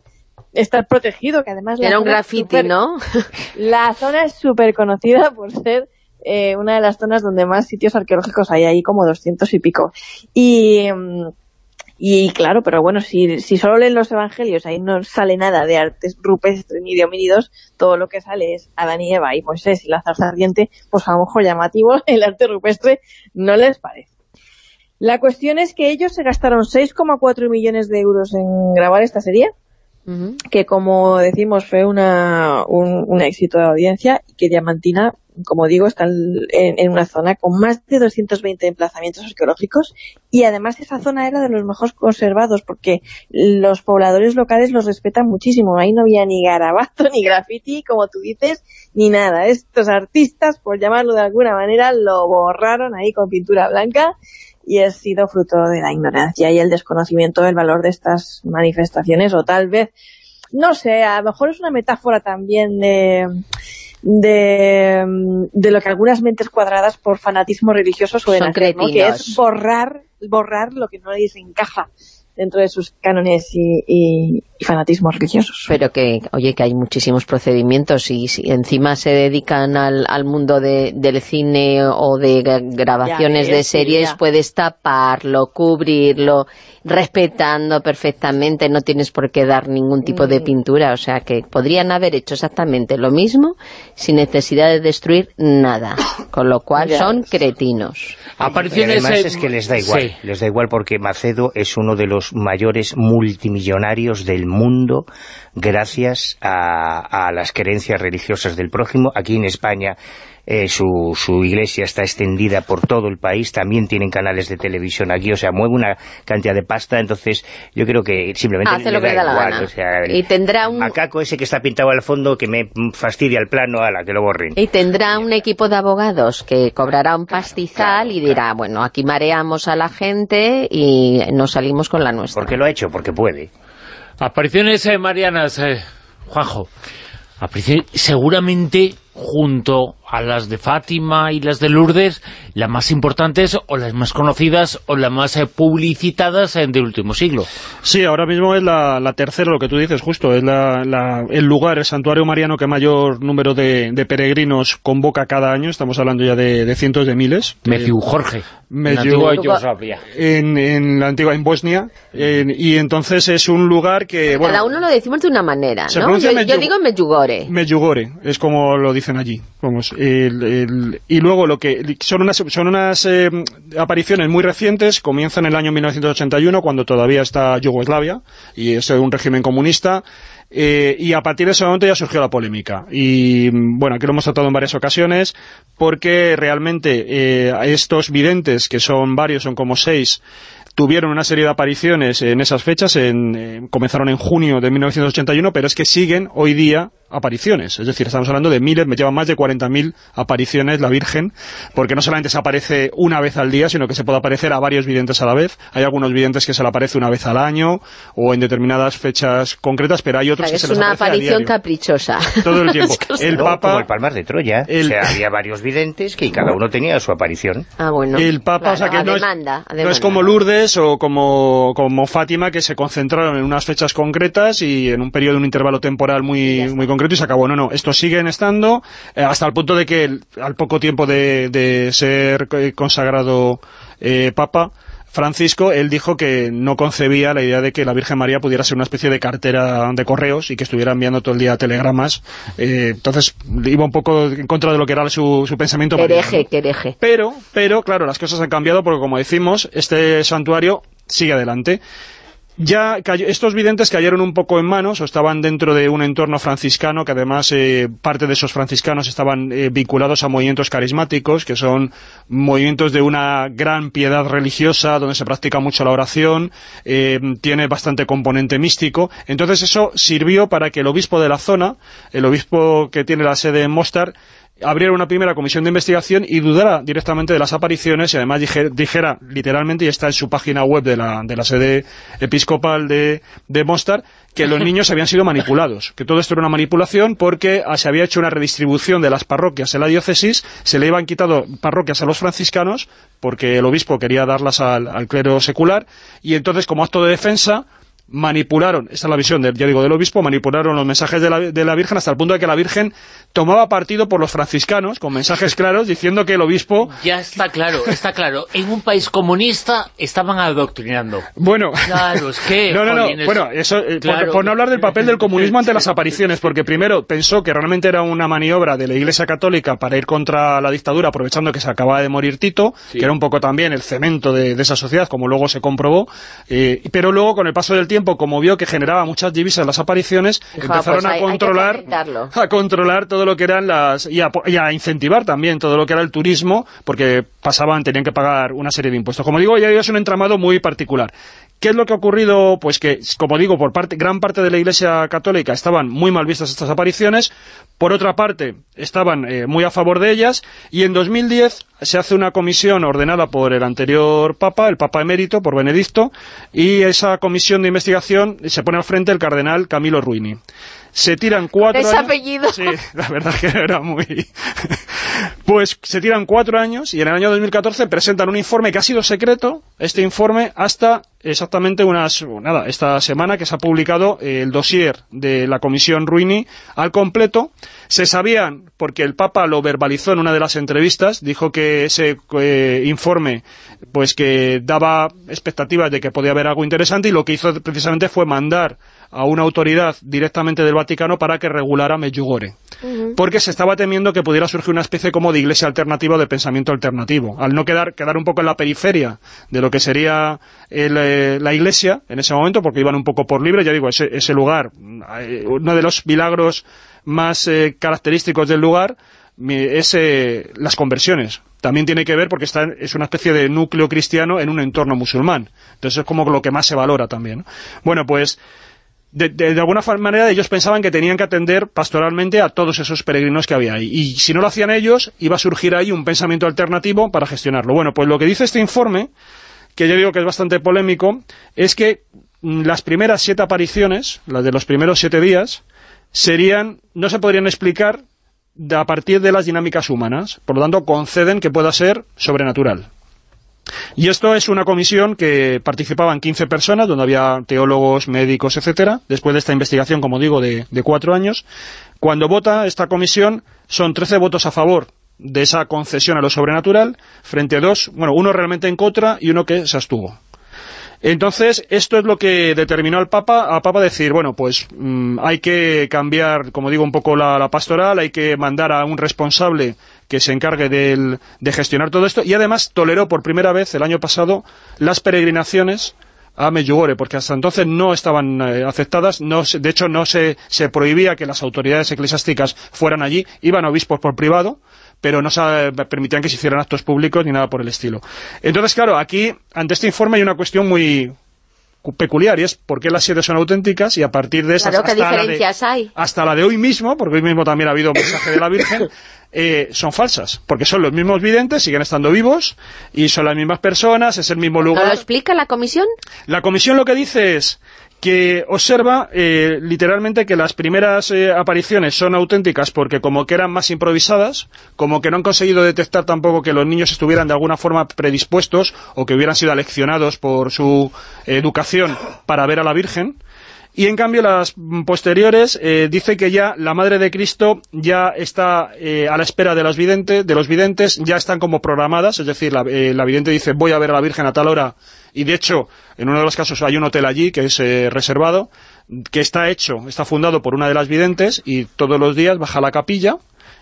estar protegido, que además... Era un graffiti, ¿no? La zona es súper conocida por ser eh, una de las zonas donde más sitios arqueológicos hay, ahí como 200 y pico. Y... mm, y claro, pero bueno, si, si solo leen los evangelios, ahí no sale nada de artes rupestres ni de homínidos, todo lo que sale es Adán y Eva y Moisés y la zarza ardiente, pues a lo mejor llamativo el arte rupestre no les parece. La cuestión es que ellos se gastaron 6,4 millones de euros en grabar esta serie, que como decimos fue una, un, un éxito de audiencia y que Diamantina, como digo, está en, en una zona con más de 220 emplazamientos arqueológicos y además esa zona era de los mejor conservados porque los pobladores locales los respetan muchísimo. Ahí no había ni garabato, ni graffiti, como tú dices, ni nada. Estos artistas, por llamarlo de alguna manera, lo borraron ahí con pintura blanca y ha sido fruto de la ignorancia y el desconocimiento del valor de estas manifestaciones o tal vez, no sé, a lo mejor es una metáfora también de, de, de lo que algunas mentes cuadradas por fanatismo religioso suelen Son hacer, ¿no? que es borrar, borrar lo que no les encaja dentro de sus cánones y, y- y fanatismos religiosos. Pero que, oye, que hay muchísimos procedimientos y si encima se dedican al, al mundo de, del cine o de gra- grabaciones Ya de series, puedes taparlo, cubrirlo, respetando perfectamente, no tienes por qué dar ningún tipo Mm. de pintura, o sea que podrían haber hecho exactamente lo mismo sin necesidad de destruir nada, con lo cual Ya son ves. cretinos. Apariciones... además es que les da igual, sí. les da igual porque Macedo es uno de los mayores multimillonarios del mundo gracias a, a las creencias religiosas del prójimo. Aquí en España eh, su, su iglesia está extendida por todo el país, también tienen canales de televisión aquí, o sea, mueve una cantidad de pasta, entonces yo creo que simplemente Hace lo que da la igual, o sea, el Y tendrá un- macaco ese que está pintado al fondo que me fastidia el plano, a la que lo borren. Y tendrá un equipo de abogados que cobrará un pastizal y dirá, bueno, aquí mareamos a la gente y nos salimos con la nuestra. ¿Por qué lo ha hecho? Porque puede. Apariciones eh, marianas, eh, Juanjo. Apariciones, seguramente junto a las de Fátima y las de Lourdes, las más importantes o las más conocidas o las más eh, publicitadas eh, del último siglo. Sí, ahora mismo es la, la tercera, lo que tú dices, justo, es la, la- el lugar, el santuario mariano que mayor número de, de peregrinos convoca cada año, estamos hablando ya de, de cientos de miles. Meziu Jorge, Meziu- en la. En, en la antigua, en Bosnia, en- y entonces es un lugar que, bueno, Cada uno lo decimos de una manera, ¿no? Yo, digo Medjugorje. Medjugorje, es como lo allí. Vamos, y luego lo que son unas, son unas eh, apariciones muy recientes, comienzan en el año 1981, cuando todavía está Yugoslavia, y es un régimen comunista, eh, y a partir de ese momento ya surgió la polémica. Y bueno, aquí lo hemos tratado en varias ocasiones, porque realmente eh, estos videntes, que son varios, son como seis, tuvieron una serie de apariciones en esas fechas, en, comenzaron en junio de 1981, pero es que siguen hoy día apariciones, es decir, estamos hablando de miles, me llevan más de 40.000 apariciones la Virgen, porque no solamente se aparece una vez al día, sino que se puede aparecer a varios videntes a la vez, hay algunos videntes que se le aparece una vez al año, o en determinadas fechas concretas, pero hay O otros sea, que se es les una aparece a aparición diario, caprichosa. todo el tiempo. El Papa... Como el Palmar de Troya. el- O sea, había varios videntes que cada uno tenía su aparición. Ah, bueno. El Papa, o sea, que Claro, no, es, demanda, a no es como Lourdes o como, como Fátima, que se concentraron en unas fechas concretas y en un periodo, un intervalo temporal muy, muy concreto y se acabó. No, no, estos siguen estando eh, hasta el punto de que el- al poco tiempo de, de ser eh, consagrado eh, Papa, Francisco, él dijo que no concebía la idea de que la Virgen María pudiera ser una especie de cartera de correos y que estuviera enviando todo el día telegramas. Eh, entonces, iba un poco en contra de lo que era su, su pensamiento. Hereje, que hereje. Pero, pero, claro, las cosas han cambiado porque, como decimos, este santuario sigue adelante. Ya estos videntes cayeron un poco en manos o estaban dentro de un entorno franciscano que además eh, parte de esos franciscanos estaban eh, vinculados a movimientos carismáticos que son movimientos de una gran piedad religiosa donde se practica mucho la oración eh, tiene bastante componente místico. Entonces eso sirvió para que el obispo de la zona el obispo que tiene la sede en Mostar abriera una primera comisión de investigación y dudara directamente de las apariciones y además dije- dijera literalmente, y está en su página web de la, de la sede episcopal de, de Mostar, que los niños habían sido manipulados, que todo esto era una manipulación porque ah, se había hecho una redistribución de las parroquias en la diócesis, se le iban quitado parroquias a los franciscanos porque el obispo quería darlas al, al clero secular y entonces como acto de defensa manipularon, esta es la visión del, ya digo, del obispo, manipularon los mensajes de la, de la Virgen hasta el punto de que la Virgen tomaba partido por los franciscanos con mensajes claros diciendo que el obispo... Ya está claro, está claro. En un país comunista estaban adoctrinando. Bueno, Claro, es que... no, no, no, bueno, eso, eh, por- claro. por, no hablar del papel del comunismo ante las apariciones, porque primero pensó que realmente era una maniobra de la Iglesia Católica para ir contra la dictadura, aprovechando que se acababa de morir Tito, que era un poco también el cemento de, de esa sociedad, como luego se comprobó, eh, pero luego, con el paso del tiempo, como vio que generaba muchas divisas las apariciones, Dijo, empezaron pues a hay- controlar a controlar todo lo que eran las y a, y a incentivar también todo lo que era el turismo porque pasaban tenían que pagar una serie de impuestos. Como digo ya es un entramado muy particular ¿Qué es lo que ha ocurrido? Pues que, como digo, por parte, gran parte de la Iglesia Católica estaban muy mal vistas estas apariciones, por otra parte, estaban eh, muy a favor de ellas, y en 2010 se hace una comisión ordenada por el anterior Papa, el Papa emérito, por Benedicto, y esa comisión de investigación se pone al frente el cardenal Camilo Ruini. Se tiran cuatro Ese años- apellido. Sí, la verdad que era muy... pues se tiran cuatro años y en el año 2014 presentan un informe que ha sido secreto, este informe, hasta exactamente unas... nada, esta semana que se ha publicado eh, el dossier de la Comisión Ruini al completo. Se sabían, porque el Papa lo verbalizó en una de las entrevistas, dijo que ese eh, informe pues que daba expectativas de que podía haber algo interesante y lo que hizo precisamente fue mandar a una autoridad directamente del Vaticano para que regulara Medjugorje. Porque se estaba temiendo que pudiera surgir una especie como de iglesia alternativa o de pensamiento alternativo. Al no quedar, quedar un poco en la periferia de lo que sería el, eh, la iglesia en ese momento, porque iban un poco por libre, ya digo, ese, ese lugar, eh, uno de los milagros más eh, característicos del lugar es eh, las conversiones. También tiene que ver porque es una especie de núcleo cristiano en un entorno musulmán. Entonces es como lo que más se valora también. ¿no? Bueno, pues de, de- alguna manera ellos pensaban que tenían que atender pastoralmente a todos esos peregrinos que había ahí. Y si no lo hacían ellos, iba a surgir ahí un pensamiento alternativo para gestionarlo. Bueno, pues lo que dice este informe, que yo digo que es bastante polémico, es que mm, las primeras siete apariciones, las de los primeros siete días, serían, no se podrían explicar a partir de las dinámicas humanas. Por lo tanto, conceden que pueda ser sobrenatural. Y esto es una comisión que participaban 15 personas, donde había teólogos, médicos, etcétera, después de esta investigación, como digo, de, de cuatro años. Cuando vota esta comisión, son 13 votos a favor de esa concesión a lo sobrenatural, frente a dos, bueno, uno realmente en contra y uno que se abstuvo. Entonces, esto es lo que determinó al Papa, a Papa decir, bueno, pues mm, hay que cambiar, como digo, un poco la, pastoral, hay que mandar a un responsable que se encargue del- de gestionar todo esto, y además toleró por primera vez el año pasado las peregrinaciones a Medjugorje, porque hasta entonces no estaban eh, aceptadas, no se- de hecho no se, se prohibía que las autoridades eclesiásticas fueran allí, iban obispos por privado, pero no se eh, permitían que se hicieran actos públicos ni nada por el estilo. Entonces, claro, aquí, ante este informe hay una cuestión muy cu- peculiar, y es por qué las siete son auténticas, y a partir de esas Claro, ¿qué hasta la de- diferencias hay? hasta la de hoy mismo, porque hoy mismo también ha habido mensaje de la Virgen, eh, son falsas, porque son los mismos videntes, siguen estando vivos, y son las mismas personas, es el mismo ¿No lugar. lo explica la comisión? La comisión lo que dice es que observa eh, literalmente que las primeras eh, apariciones son auténticas porque como que eran más improvisadas, como que no han conseguido detectar tampoco que los niños estuvieran de alguna forma predispuestos o que hubieran sido aleccionados por su educación para ver a la Virgen, y en cambio las posteriores eh, dice que ya la Madre de Cristo ya está eh, a la espera de los videntes, de los videntes, ya están como programadas, es decir, la, eh, la vidente dice voy a ver a la Virgen a tal hora, y de hecho, en uno de los casos hay un hotel allí que es eh, reservado, que está hecho, está fundado por una de las videntes, y todos los días baja a la capilla,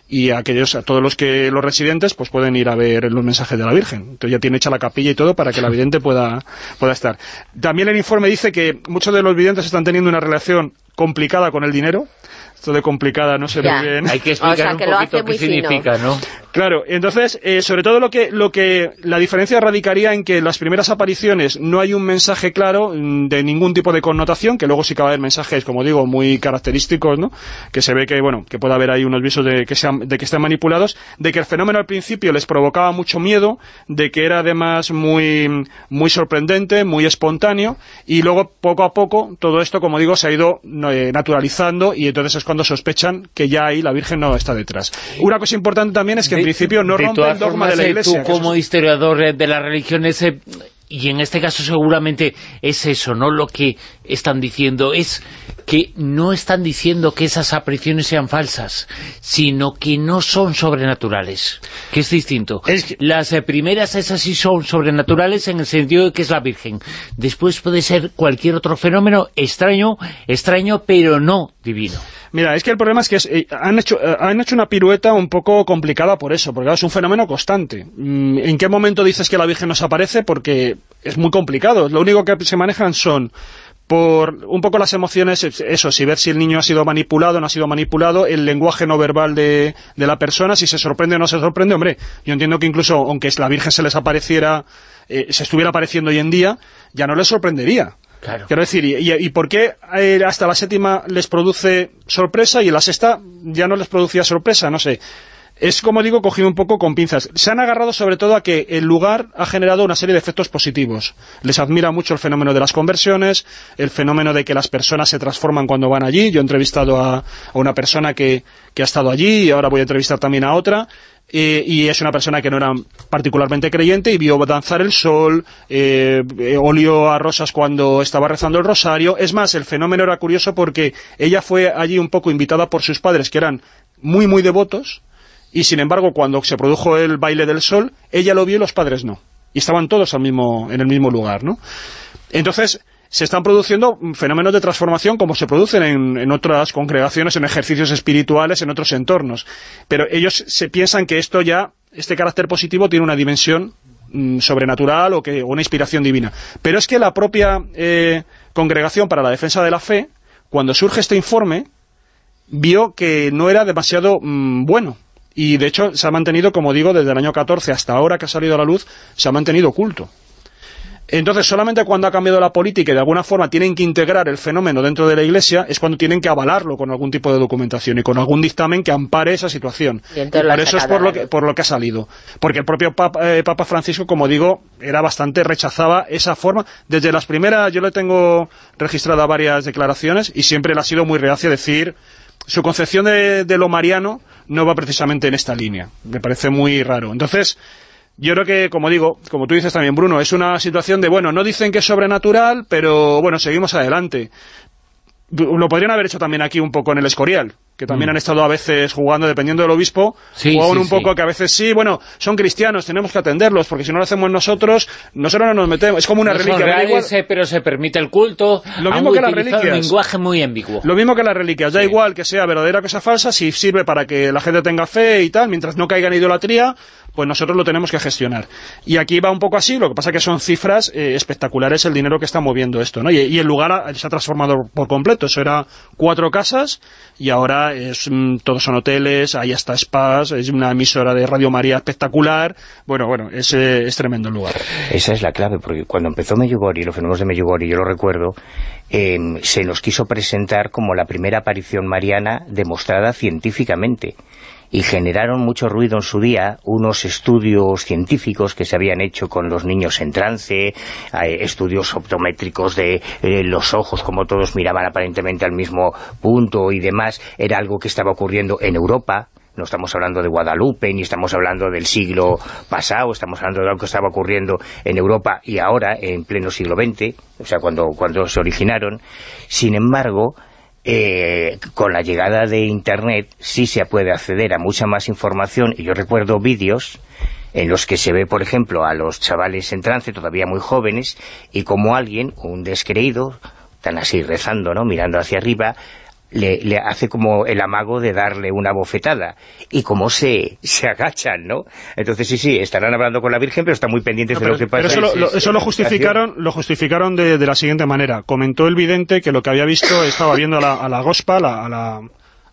y aquellos, a todos los que los residentes pues pueden ir a ver los mensajes de la Virgen. Entonces ya tiene hecha la capilla y todo para que la vidente pueda, pueda estar. También el informe dice que muchos de los videntes están teniendo una relación complicada con el dinero. Esto de complicada no sé Ya. muy bien. Hay que O sea, explicar que un poquito qué significa, ¿no? Claro, entonces, eh, sobre todo lo que, lo que la diferencia radicaría en que en las primeras apariciones no hay un mensaje claro mm, de ningún tipo de connotación, que luego sí que va a haber mensajes, como digo, muy característicos, ¿no? Que se ve que, bueno, que puede haber ahí unos visos de que sean, de que estén manipulados, de que el fenómeno al principio les provocaba mucho miedo, de que era además muy, muy sorprendente, muy espontáneo, y luego poco a poco todo esto, como digo, se ha ido eh, naturalizando y entonces es cuando sospechan que ya ahí la Virgen no está detrás. Una cosa importante también es que principio no de rompe el dogma formas, de la Iglesia. Tú como historiador de las religiones, eh, y en este caso seguramente es eso, ¿no? Lo que están diciendo es que no están diciendo que esas apariciones sean falsas, sino que no son sobrenaturales, que es distinto. Las eh, primeras, esas sí son sobrenaturales en el sentido de que es la Virgen. Después puede ser cualquier otro fenómeno extraño, extraño, pero no divino. Mira, es que el problema es que es- eh, han, hecho, eh, han hecho una pirueta un poco complicada por eso, porque claro, es un fenómeno constante. Mm, ¿En qué momento dices que la Virgen nos aparece? Porque es muy complicado. Lo único que se manejan son por un poco las emociones, es- eso, si ver si el niño ha sido manipulado o no ha sido manipulado, el lenguaje no verbal de, de la persona, si se sorprende o no se sorprende, hombre, yo entiendo que incluso, aunque la Virgen se les apareciera, eh, se estuviera apareciendo hoy en día, ya no les sorprendería. Claro. Quiero decir, ¿y, y- y por qué eh, hasta la séptima les produce sorpresa y en la sexta ya no les producía sorpresa? No sé. Es, como digo, cogido un poco con pinzas. Se han agarrado sobre todo a que el lugar ha generado una serie de efectos positivos. Les admira mucho el fenómeno de las conversiones, el fenómeno de que las personas se transforman cuando van allí. Yo he entrevistado a, una persona que, que ha estado allí y ahora voy a entrevistar también a otra. Eh, y es una persona que no era particularmente creyente y vio danzar el sol, eh, eh, olió a rosas cuando estaba rezando el rosario. Es más, el fenómeno era curioso porque ella fue allí un poco invitada por sus padres, que eran muy, muy devotos, y sin embargo, cuando se produjo el baile del sol, ella lo vio y los padres no. Y estaban todos en el mismo lugar, ¿no? Entonces, se están produciendo fenómenos de transformación como se producen en, otras congregaciones, en ejercicios espirituales, en otros entornos. Pero ellos se piensan que esto ya, este carácter positivo tiene una dimensión mm, sobrenatural o, que, una inspiración divina. Pero es que la propia eh, Congregación para la Defensa de la Fe, cuando surge este informe, vio que no era demasiado mm, bueno. Y de hecho se ha mantenido, como digo, desde el año 14 hasta ahora que ha salido a la luz, se ha mantenido oculto. Entonces, solamente cuando ha cambiado la política y de alguna forma tienen que integrar el fenómeno dentro de la Iglesia, es cuando tienen que avalarlo con algún tipo de documentación y con algún dictamen que ampare esa situación. Y por eso es por lo, que, por lo que ha salido. Porque el propio Papa, eh, Papa Francisco, como digo, era bastante, rechazaba esa forma. Desde las primeras, yo le tengo registrada varias declaraciones y siempre le ha sido muy reacio decir su concepción de, de lo mariano no va precisamente en esta línea. Me parece muy raro. Entonces, yo creo que, como digo, como tú dices también, Bruno, es una situación de, bueno, no dicen que es sobrenatural, pero bueno, seguimos adelante. Lo podrían haber hecho también aquí un poco en el Escorial, que también Mm. han estado a veces jugando, dependiendo del obispo, Sí, jugaban sí, un poco sí. que a veces sí, bueno, son cristianos, tenemos que atenderlos, porque si no lo hacemos nosotros, nosotros no nos metemos, es como una No son reliquia. me da igual- reales, eh, pero se permite el culto. Lo mismo que las reliquias. un lenguaje muy ambiguo. Lo mismo que las reliquias, da igual que sea verdadera o que sea falsa, si sirve para que la gente tenga fe y tal, mientras no caiga en idolatría, pues nosotros lo tenemos que gestionar. Y aquí va un poco así, lo que pasa que son cifras eh, espectaculares el dinero que está moviendo esto, ¿no? Y, y el lugar ha- se ha transformado por completo, eso era cuatro casas y ahora es mm, todos son hoteles, hay hasta spas, es una emisora de Radio María espectacular, bueno, bueno, es, eh, es tremendo el lugar. Esa es la clave, porque cuando empezó Medjugorje, los fenómenos de Medjugorje, yo lo recuerdo, eh, se nos quiso presentar como la primera aparición mariana demostrada científicamente. Y generaron mucho ruido en su día unos estudios científicos que se habían hecho con los niños en trance, eh, estudios optométricos de eh, los ojos, como todos miraban aparentemente al mismo punto y demás. Era algo que estaba ocurriendo en Europa, no estamos hablando de Guadalupe, ni estamos hablando del siglo pasado, estamos hablando de algo que estaba ocurriendo en Europa y ahora, en pleno siglo XX, o sea, cuando, cuando se originaron. Sin embargo, eh, con la llegada de Internet sí se puede acceder a mucha más información, y yo recuerdo vídeos en los que se ve, por ejemplo, a los chavales en trance, todavía muy jóvenes, y como alguien, un descreído, tan así rezando, ¿no?, mirando hacia arriba, le, le hace como el amago de darle una bofetada y como se, se agachan, ¿no? Entonces sí, sí, estarán hablando con la Virgen, pero están muy pendientes No, de lo que pasa. pero eso, lo, eso lo justificaron lo justificaron de, de la siguiente manera. Comentó el vidente que lo que había visto estaba viendo a la, a la gospa, la, a la,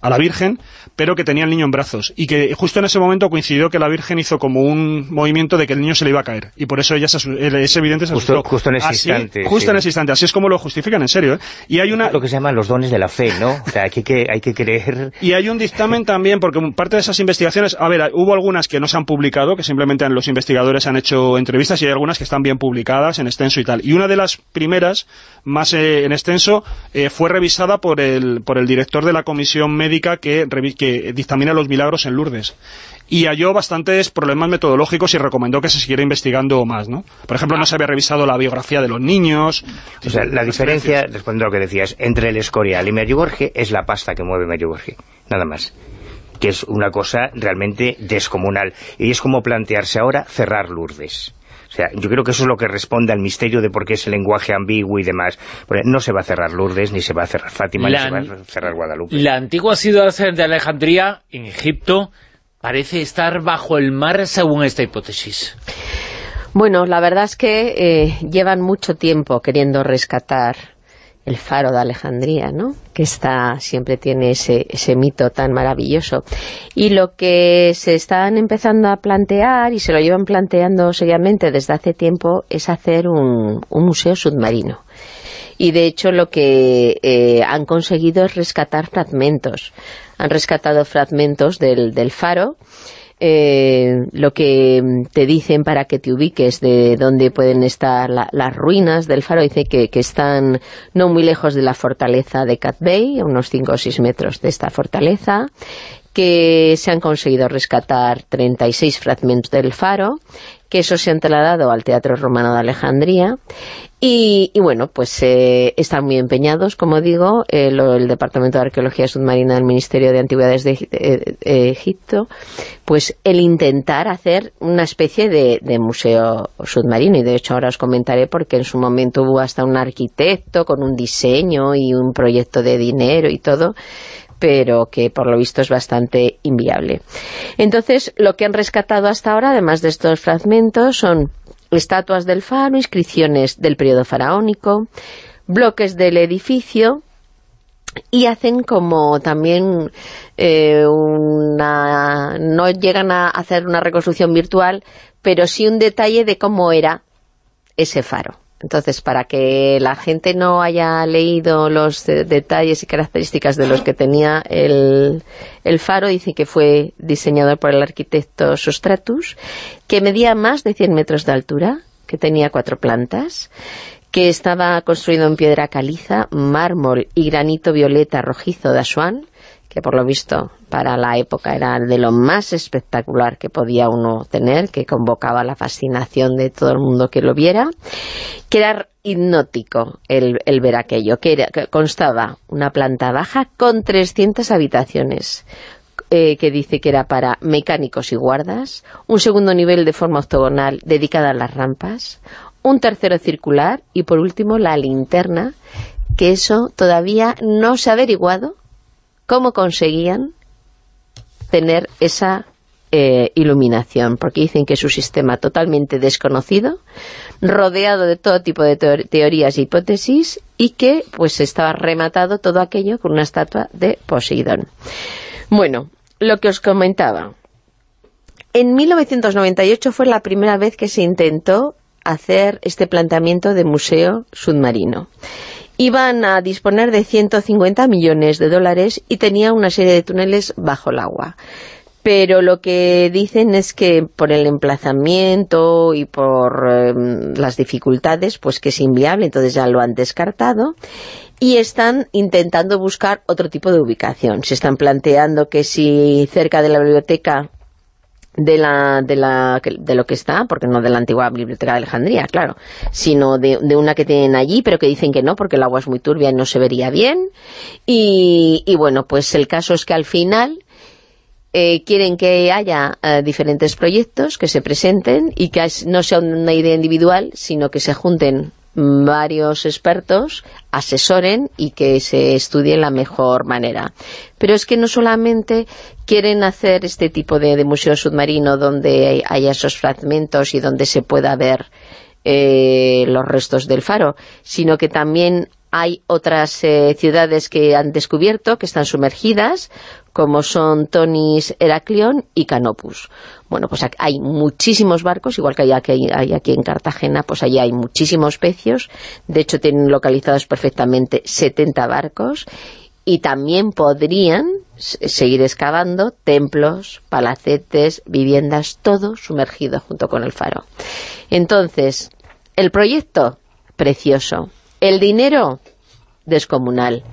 a la Virgen, pero que tenía el niño en brazos. Y que justo en ese momento coincidió que la Virgen hizo como un movimiento de que el niño se le iba a caer. Y por eso ella se asu- el- ese vidente se Justo- asustó. justo en ese Así- instante, Justo sí. en ese instante. Así es como lo justifican, en serio. ¿eh? Y hay una... Lo que se llaman los dones de la fe, ¿no? O sea, hay que, hay que creer... Y hay un dictamen también, porque parte de esas investigaciones, a ver, hubo algunas que no se han publicado, que simplemente los investigadores han hecho entrevistas, y hay algunas que están bien publicadas en extenso y tal. Y una de las primeras, más eh, en extenso, eh, fue revisada por el, por el director de la comisión médica que, que dictamina los milagros en Lourdes. Y halló bastantes problemas metodológicos y recomendó que se siguiera investigando más, ¿no? Por ejemplo, no se había revisado la biografía de los niños. O sea, la diferencia, respondiendo a lo que decías, entre el Escorial y Medjugorje es la pasta que mueve Medjugorje, nada más. Que es una cosa realmente descomunal. Y es como plantearse ahora cerrar Lourdes. O sea, yo creo que eso es lo que responde al misterio de por qué ese lenguaje ambiguo y demás. Porque no se va a cerrar Lourdes, ni se va a cerrar Fátima, La- ni se va a cerrar Guadalupe. La antigua ciudad de Alejandría, en Egipto, parece estar bajo el mar según esta hipótesis. Bueno, la verdad es que eh, llevan mucho tiempo queriendo rescatar el faro de Alejandría, ¿no? Que está, siempre tiene ese, ese mito tan maravilloso. Y lo que se están empezando a plantear, y se lo llevan planteando seriamente desde hace tiempo, es hacer un, un museo submarino. Y de hecho lo que eh, han conseguido es rescatar fragmentos. Han rescatado fragmentos del, del faro, eh, lo que mm, te dicen para que te ubiques de dónde pueden estar la- las ruinas del faro, dice que, que están no muy lejos de la fortaleza de Cat Bay, a unos 5 o 6 metros de esta fortaleza, que se han conseguido rescatar 36 fragmentos del faro, que eso se han trasladado al Teatro Romano de Alejandría, y, y bueno, pues eh, están muy empeñados, como digo, eh, lo- el Departamento de Arqueología Submarina del Ministerio de Antigüedades de eh, eh, Egipto, pues el intentar hacer una especie de, de museo submarino, y de hecho ahora os comentaré porque en su momento hubo hasta un arquitecto con un diseño y un proyecto de dinero y todo, pero que por lo visto es bastante inviable. Entonces, lo que han rescatado hasta ahora, además de estos fragmentos, son estatuas del faro, inscripciones del periodo faraónico, bloques del edificio, y hacen como también eh, una... no llegan a hacer una reconstrucción virtual, pero sí un detalle de cómo era ese faro. Entonces, para que la gente no haya leído los eh, detalles y características de los que tenía el, el faro, dice que fue diseñado por el arquitecto Sostratus, que medía más de 100 metros de altura, que tenía cuatro plantas, que estaba construido en piedra caliza, mármol y granito violeta rojizo de Asuán, que por lo visto para la época era de lo más espectacular que podía uno tener, que convocaba la fascinación de todo el mundo que lo viera, que era hipnótico el, ver aquello, que, era- que constaba una planta baja con 300 habitaciones, eh, que dice que era para mecánicos y guardas, un segundo nivel de forma octogonal dedicada a las rampas, un tercero circular y por último la linterna, que eso todavía no se ha averiguado cómo conseguían tener esa eh, iluminación, porque dicen que es un sistema totalmente desconocido, rodeado de todo tipo de teo- teorías y hipótesis, y que pues estaba rematado todo aquello con una estatua de Poseidón. Bueno, lo que os comentaba. En 1998 fue la primera vez que se intentó hacer este planteamiento de museo submarino. Iban a disponer de 150 millones de dólares y tenía una serie de túneles bajo el agua. Pero lo que dicen es que por el emplazamiento y por eh, las dificultades, pues que es inviable, entonces ya lo han descartado y están intentando buscar otro tipo de ubicación. Se están planteando que si cerca de la biblioteca de la, de la de lo que está, porque no de la antigua biblioteca de Alejandría, claro, sino de, una que tienen allí, pero que dicen que no, porque el agua es muy turbia y no se vería bien. Y, y bueno, pues el caso es que al final eh, quieren que haya eh, diferentes proyectos que se presenten y que no sea una idea individual, sino que se junten varios expertos, asesoren y que se estudie la mejor manera. Pero es que no solamente quieren hacer este tipo de, museo submarino donde haya esos fragmentos y donde se pueda ver eh, los restos del faro, sino que también hay otras eh, ciudades que han descubierto que están sumergidas, como son Tonis, Heraclión y Canopus. Bueno, pues hay muchísimos barcos, igual que hay aquí, hay aquí en Cartagena, pues allí hay muchísimos pecios. De hecho, tienen localizados perfectamente 70 barcos y también podrían seguir excavando templos, palacetes, viviendas, todo sumergido junto con el faro. Entonces, el proyecto, precioso. El dinero, descomunal.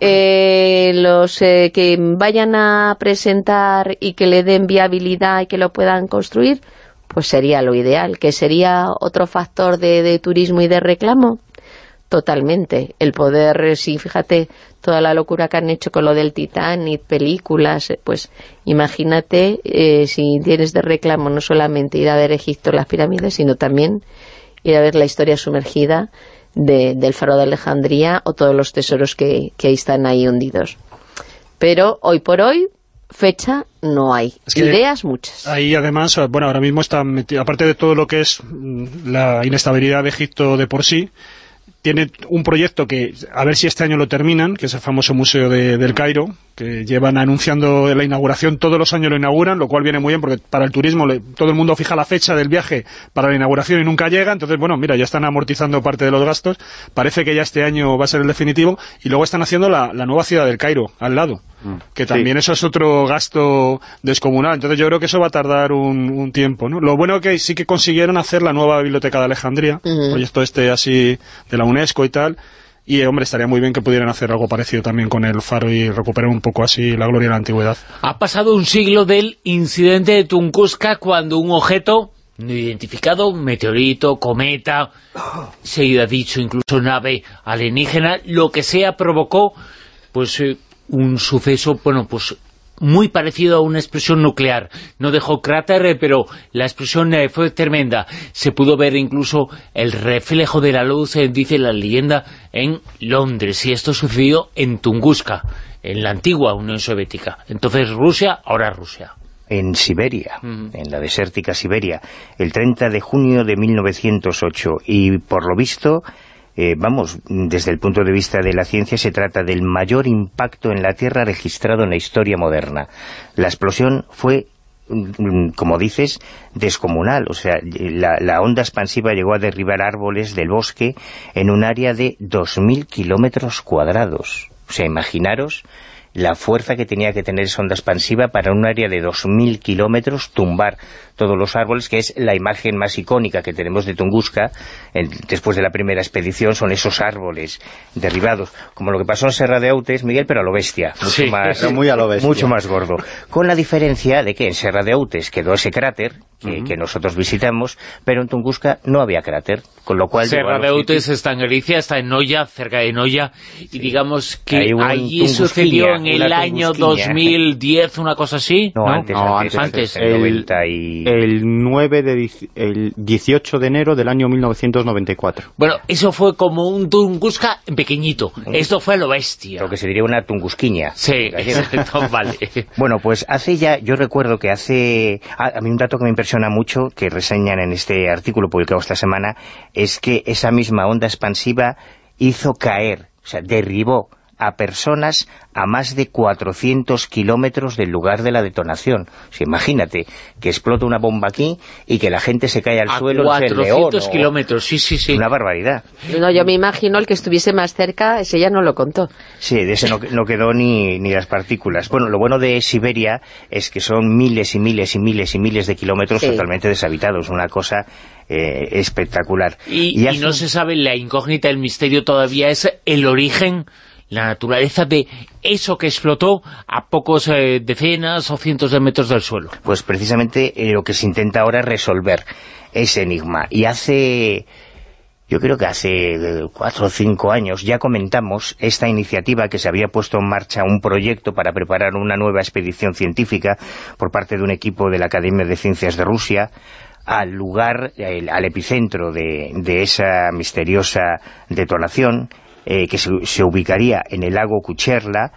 Eh, los eh, que vayan a presentar y que le den viabilidad y que lo puedan construir, pues sería lo ideal. ¿Que sería otro factor de, de turismo y de reclamo? Totalmente. El poder, eh, sí, fíjate, toda la locura que han hecho con lo del Titanic, películas, eh, pues imagínate eh, si tienes de reclamo no solamente ir a ver Egipto, las pirámides, sino también ir a ver la historia sumergida de- del faro de Alejandría o todos los tesoros que, que están ahí hundidos. Pero hoy por hoy, fecha no hay. Es que Ideas muchas. Ahí además, bueno, ahora mismo está meti- aparte de todo lo que es mm, la inestabilidad de Egipto de por sí, tiene un proyecto que, a ver si este año lo terminan, que es el famoso Museo de- del Cairo, que llevan anunciando la inauguración, todos los años lo inauguran, lo cual viene muy bien porque para el turismo le- todo el mundo fija la fecha del viaje para la inauguración y nunca llega, entonces bueno, mira, ya están amortizando parte de los gastos, parece que ya este año va a ser el definitivo, y luego están haciendo la, la nueva ciudad del Cairo, al lado, que también eso es otro gasto descomunal, entonces yo creo que eso va a tardar un, un tiempo, ¿no? Lo bueno que sí que consiguieron hacer la nueva biblioteca de Alejandría, proyecto este así de la UNESCO y tal, y hombre, estaría muy bien que pudieran hacer algo parecido también con el faro y recuperar un poco así la gloria de la antigüedad. Ha pasado un siglo del incidente de Tunguska cuando un objeto no identificado, meteorito, cometa, se ha dicho incluso nave alienígena, lo que sea, provocó pues eh, un suceso, bueno, pues muy parecido a una explosión nuclear. No dejó cráter, pero la explosión eh, fue tremenda. Se pudo ver incluso el reflejo de la luz, eh, dice la leyenda, en Londres. Y esto sucedió en Tunguska, en la antigua Unión Soviética. Entonces Rusia, ahora Rusia. en Siberia, en la desértica Siberia, el 30 de junio de 1908. Y por lo visto, eh, vamos, desde el punto de vista de la ciencia, se trata del mayor impacto en la Tierra registrado en la historia moderna. La explosión fue mm, como dices, descomunal. O sea, la, la onda expansiva llegó a derribar árboles del bosque en un área de 2.000 kilómetros cuadrados. O sea, imaginaros la fuerza que tenía que tener esa onda expansiva para un área de 2.000 kilómetros tumbar todos los árboles, que es la imagen más icónica que tenemos de Tunguska en- después de la primera expedición, son esos árboles derribados, como lo que pasó en Serra de Autes, Miguel, pero a lo bestia, mucho, Sí, más, muy a lo bestia. mucho más gordo. Con la diferencia de que en Serra de Autes quedó ese cráter que, que nosotros visitamos, pero en Tunguska no había cráter, con lo cual... Serra de los Utes está en Galicia, está en Noya, cerca de Noya, y digamos que un allí sucedió en el año Tungusquiña. 2010, una cosa así, No, ¿no? antes, No, antes, antes. el El- 90 y... El 9 de el 18 de enero del año 1994. Bueno, eso fue como un Tunguska pequeñito. Esto fue lo bestia. lo que se diría una tungusquiña. Sí, exacto, vale. Bueno, pues hace ya, yo recuerdo que hace, a, a mí un dato que me impresiona mucho, que reseñan en este artículo publicado esta semana, es que esa misma onda expansiva hizo caer, o sea, derribó a personas a más de 400 kilómetros del lugar de la detonación. O sea, imagínate que explota una bomba aquí y que la gente se cae al A suelo en 400 León, o- kilómetros, sí, sí, sí. Una barbaridad. No, yo me imagino el que estuviese más cerca, ese ya no lo contó. Sí, de ese no, no quedó ni, ni las partículas. Bueno, lo bueno de Siberia es que son miles y miles y miles y miles de kilómetros Sí. totalmente deshabitados, una cosa eh, espectacular. Y, y hace no se sabe, la incógnita, el misterio todavía es el origen, la naturaleza de eso que explotó a pocos eh, decenas o cientos de metros del suelo. Pues precisamente eh, lo que se intenta ahora es resolver ese enigma. Y hace... Yo creo que hace eh, cuatro o cinco años ya comentamos esta iniciativa que se había puesto en marcha un proyecto para preparar una nueva expedición científica por parte de un equipo de la Academia de Ciencias de Rusia al lugar, al epicentro de, de esa misteriosa detonación eh, que se, se ubicaría en el lago Kucherla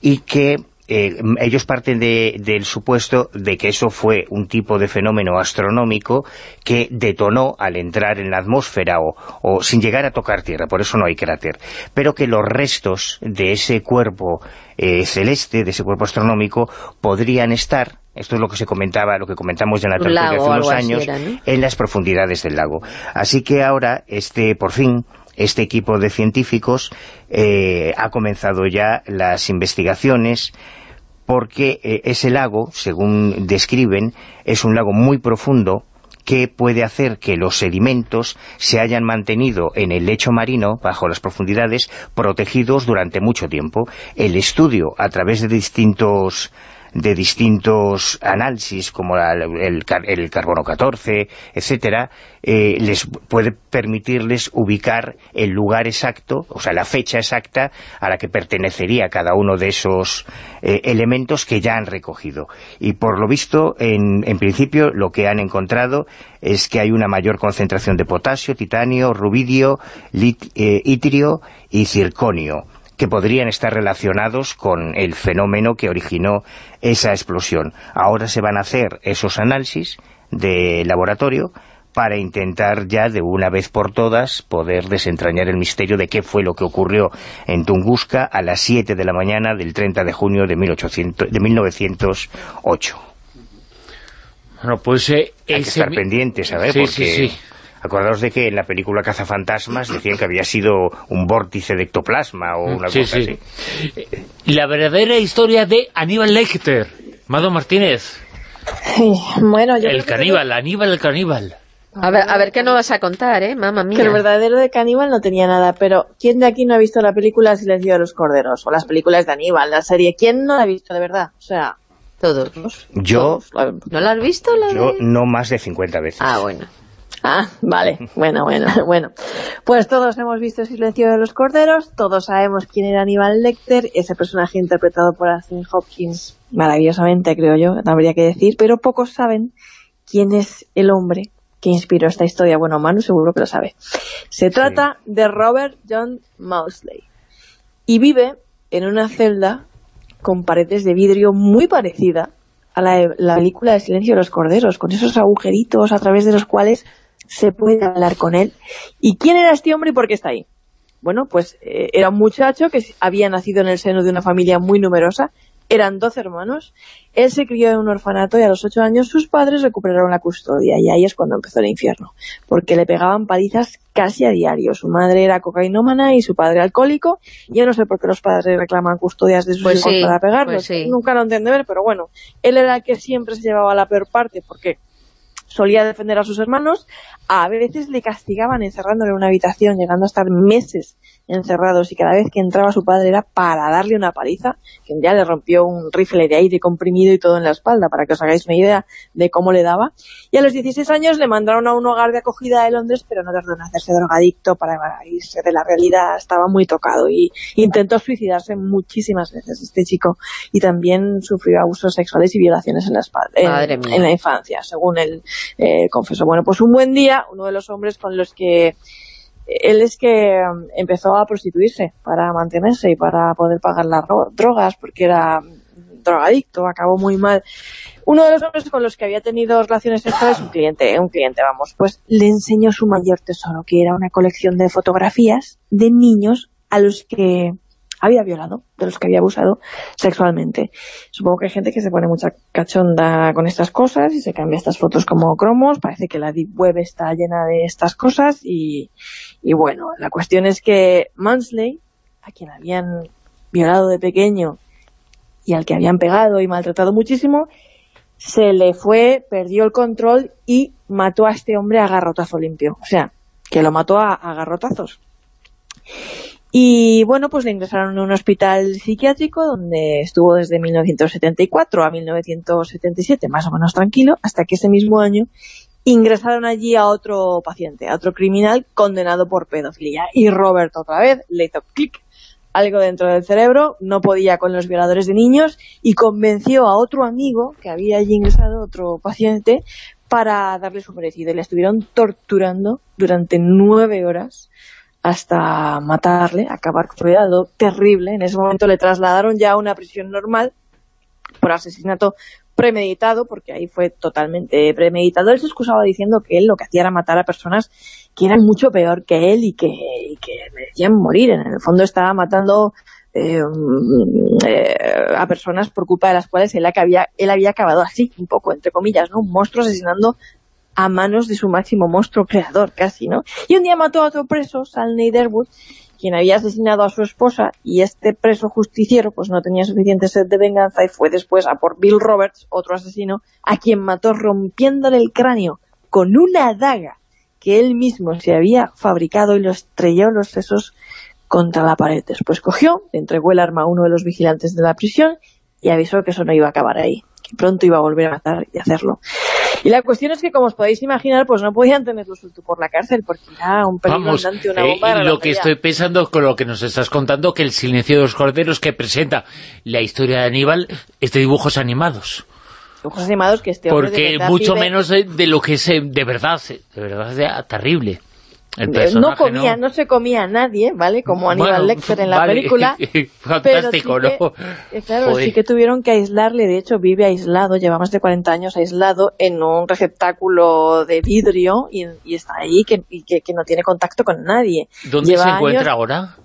y que eh, ellos parten de- del supuesto de que eso fue un tipo de fenómeno astronómico que detonó al entrar en la atmósfera o, o sin llegar a tocar tierra, por eso no hay cráter, pero que los restos de ese cuerpo eh, celeste, de ese cuerpo astronómico, podrían estar esto es lo que se comentaba, lo que comentamos ya en la tertulia hace unos años, era, ¿no? en las profundidades del lago. Así que ahora, este por fin, este equipo de científicos eh, ha comenzado ya las investigaciones porque eh, ese lago, según describen, es un lago muy profundo que puede hacer que los sedimentos se hayan mantenido en el lecho marino, bajo las profundidades, protegidos durante mucho tiempo. El estudio, a través de distintos de distintos análisis como la- el, el carbono 14, etcétera, eh, les puede permitirles ubicar el lugar exacto, o sea, la fecha exacta a la que pertenecería cada uno de esos eh, elementos que ya han recogido. Y por lo visto, en, en principio, lo que han encontrado es que hay una mayor concentración de potasio, titanio, rubidio, lit- eh, itrio y circonio que podrían estar relacionados con el fenómeno que originó esa explosión. Ahora se van a hacer esos análisis de laboratorio para intentar ya de una vez por todas poder desentrañar el misterio de qué fue lo que ocurrió en Tunguska a las 7 de la mañana del 30 de junio de, 1800, de 1908. Bueno, pues eh, Hay que estar pendientes, ¿sabes? Sí, Porque sí, sí. Acordaos de que en la película Cazafantasmas decían que había sido un vórtice de ectoplasma o una Sí, cosa sí. así. La verdadera historia de Aníbal Lecter, Mado Martínez, Bueno, yo el creo que- caníbal, Aníbal el caníbal. A ver, a ver qué nos vas a contar, ¿eh? Mamma mía. Que el verdadero de Caníbal no tenía nada, pero ¿quién de aquí no ha visto la película Silencio de los Corderos? O las películas de Aníbal, la serie. ¿Quién no la ha visto de verdad? O sea, Todos. Yo, todos la- ¿No lo has visto? La yo de- no más de 50 veces. Ah, bueno. Ah, vale. Bueno, bueno, bueno. Pues todos hemos visto Silencio de los Corderos, todos sabemos quién era Aníbal Lecter, ese personaje interpretado por Anthony Hopkins maravillosamente, creo yo, habría que decir, pero pocos saben quién es el hombre que inspiró esta historia. Bueno, Manu seguro que lo sabe. Se trata de Robert John Mausley y vive en una celda con paredes de vidrio muy parecida a la, de- la película de Silencio de los Corderos, con esos agujeritos a través de los cuales se puede hablar con él. ¿Y quién era este hombre y por qué está ahí? Bueno, pues eh, era un muchacho que había nacido en el seno de una familia muy numerosa, Eran 12 hermanos. Él se crió en un orfanato y a los 8 años sus padres recuperaron la custodia. Y ahí es cuando empezó el infierno. Porque le pegaban palizas casi a diario. Su madre era cocainómana y su padre alcohólico. Yo no sé por qué los padres reclaman custodias de sus Pues hijos sí, para pegarlos. pues sí. Nunca lo entender, pero bueno. Él era el que siempre se llevaba la peor parte porque solía defender a sus hermanos, a veces le castigaban encerrándole en una habitación, llegando a estar meses encerrados y cada vez que entraba su padre era para darle una paliza, que ya le rompió un rifle de aire comprimido y todo en la espalda, para que os hagáis una idea de cómo le daba. Y a los 16 años le mandaron a un hogar de acogida de Londres, pero no tardó en hacerse drogadicto para irse de la realidad, estaba muy tocado y intentó suicidarse muchísimas veces este chico y también sufrió abusos sexuales y violaciones en la espalda, en- en la infancia, según él eh, confesó. Bueno, pues un buen día, uno de los hombres con los que él es que mm, empezó a prostituirse para mantenerse y para poder pagar las ro- drogas porque era mm, drogadicto, acabó muy mal. Uno de los hombres con los que había tenido relaciones sexuales, un cliente, un cliente, vamos, pues le enseñó su mayor tesoro, que era una colección de fotografías de niños a los que había violado, de los que había abusado sexualmente. Supongo que hay gente que se pone mucha cachonda con estas cosas y se cambia estas fotos como cromos, parece que la deep web está llena de estas cosas y, y bueno, la cuestión es que Mansley, a quien habían violado de pequeño y al que habían pegado y maltratado muchísimo, se le fue, perdió el control y mató a este hombre a garrotazo limpio. O sea, que lo mató a, a garrotazos. Y bueno, pues le ingresaron en un hospital psiquiátrico donde estuvo desde 1974 a 1977, más o menos tranquilo, hasta que ese mismo año ingresaron allí a otro paciente, a otro criminal condenado por pedofilia. Y Robert otra vez le hizo clic algo dentro del cerebro, no podía con los violadores de niños y convenció a otro amigo que había allí ingresado, otro paciente, para darle su merecido. Le estuvieron torturando durante nueve horas hasta matarle, acabar con su vida, terrible. En ese momento le trasladaron ya a una prisión normal por asesinato premeditado, porque ahí fue totalmente premeditado. Él se excusaba diciendo que él lo que hacía era matar a personas que eran mucho peor que él y que, y que merecían morir. En el fondo estaba matando eh, mm, eh, a personas por culpa de las cuales él, había, él había acabado así, un poco, entre comillas, ¿no? Un monstruo asesinando a manos de su máximo monstruo creador, casi, ¿no? Y un día mató a otro preso, Sal Neiderwood, quien había asesinado a su esposa, y este preso justiciero pues no tenía suficiente sed de venganza y fue después a por Bill Roberts, otro asesino, a quien mató rompiéndole el cráneo con una daga que él mismo se había fabricado y lo estrelló los sesos contra la pared. Después cogió, entregó el arma a uno de los vigilantes de la prisión y avisó que eso no iba a acabar ahí, que pronto iba a volver a matar y hacerlo. Y la cuestión es que, como os podéis imaginar, pues no podían tenerlo suelto por la cárcel porque era un peligro Vamos, andante, una eh, bomba de lo que estoy pensando con lo que nos estás contando, que el silencio de los corderos que presenta la historia de Aníbal es de dibujos animados. Dibujos animados que este hombre de Porque verdad mucho menos de, de lo que es eh, de verdad, eh, de verdad es terrible. Eh, no comía, ¿no? se comía a nadie, ¿vale? Como Aníbal Bueno, Lecter en la vale. película. Fantástico, pero sí ¿no? que- eh, claro, Joder. sí que tuvieron que aislarle, de hecho vive aislado, lleva más de 40 años aislado en un receptáculo de vidrio y, y está ahí que, y que, que no tiene contacto con nadie. ¿Dónde Lleva se encuentra ahora?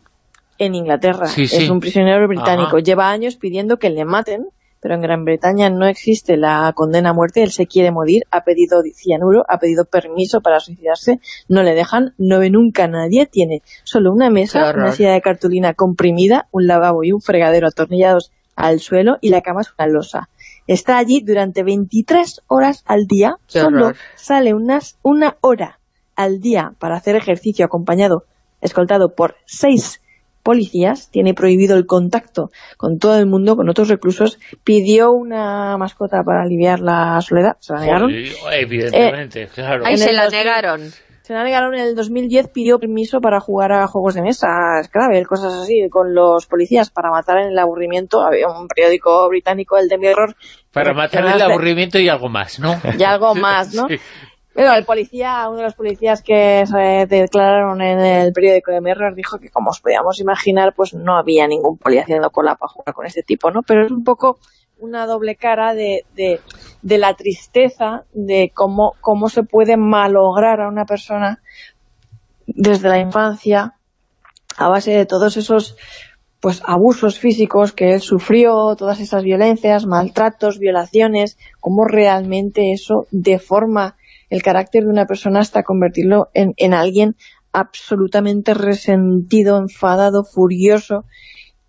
En Inglaterra, Sí, sí. es un prisionero británico. Ajá. Lleva años pidiendo que le maten, pero en Gran Bretaña no existe la condena a muerte, él se quiere morir, ha pedido cianuro, ha pedido permiso para suicidarse, no le dejan, no ve nunca a nadie, tiene solo una mesa, una silla de cartulina comprimida, un lavabo y un fregadero atornillados al suelo y la cama es una losa. Está allí durante 23 horas al día, Qué solo horror. sale unas una hora al día para hacer ejercicio acompañado, escoltado por seis policías, tiene prohibido el contacto con todo el mundo, con otros reclusos, pidió una mascota para aliviar la soledad, se la negaron. Joder, evidentemente, claro. Ahí En se el la 2000. negaron. Se la negaron en el 2010, pidió permiso para jugar a juegos de mesa, Scrabble, cosas así, con los policías para matar en el aburrimiento. Había un periódico británico, el de Mirror, Para matar el mencionaste- aburrimiento y algo más, ¿no? y algo más, ¿no? Sí. Pero el policía, uno de los policías que se declararon en el periódico de Mirror dijo que como os podíamos imaginar, pues no había ningún poli haciendo cola para jugar con este tipo, ¿no? Pero es un poco una doble cara de, de, de la tristeza de cómo, cómo se puede malograr a una persona desde la infancia a base de todos esos pues abusos físicos que él sufrió, todas esas violencias, maltratos, violaciones, cómo realmente eso deforma el carácter de una persona hasta convertirlo en, en alguien absolutamente resentido, enfadado, furioso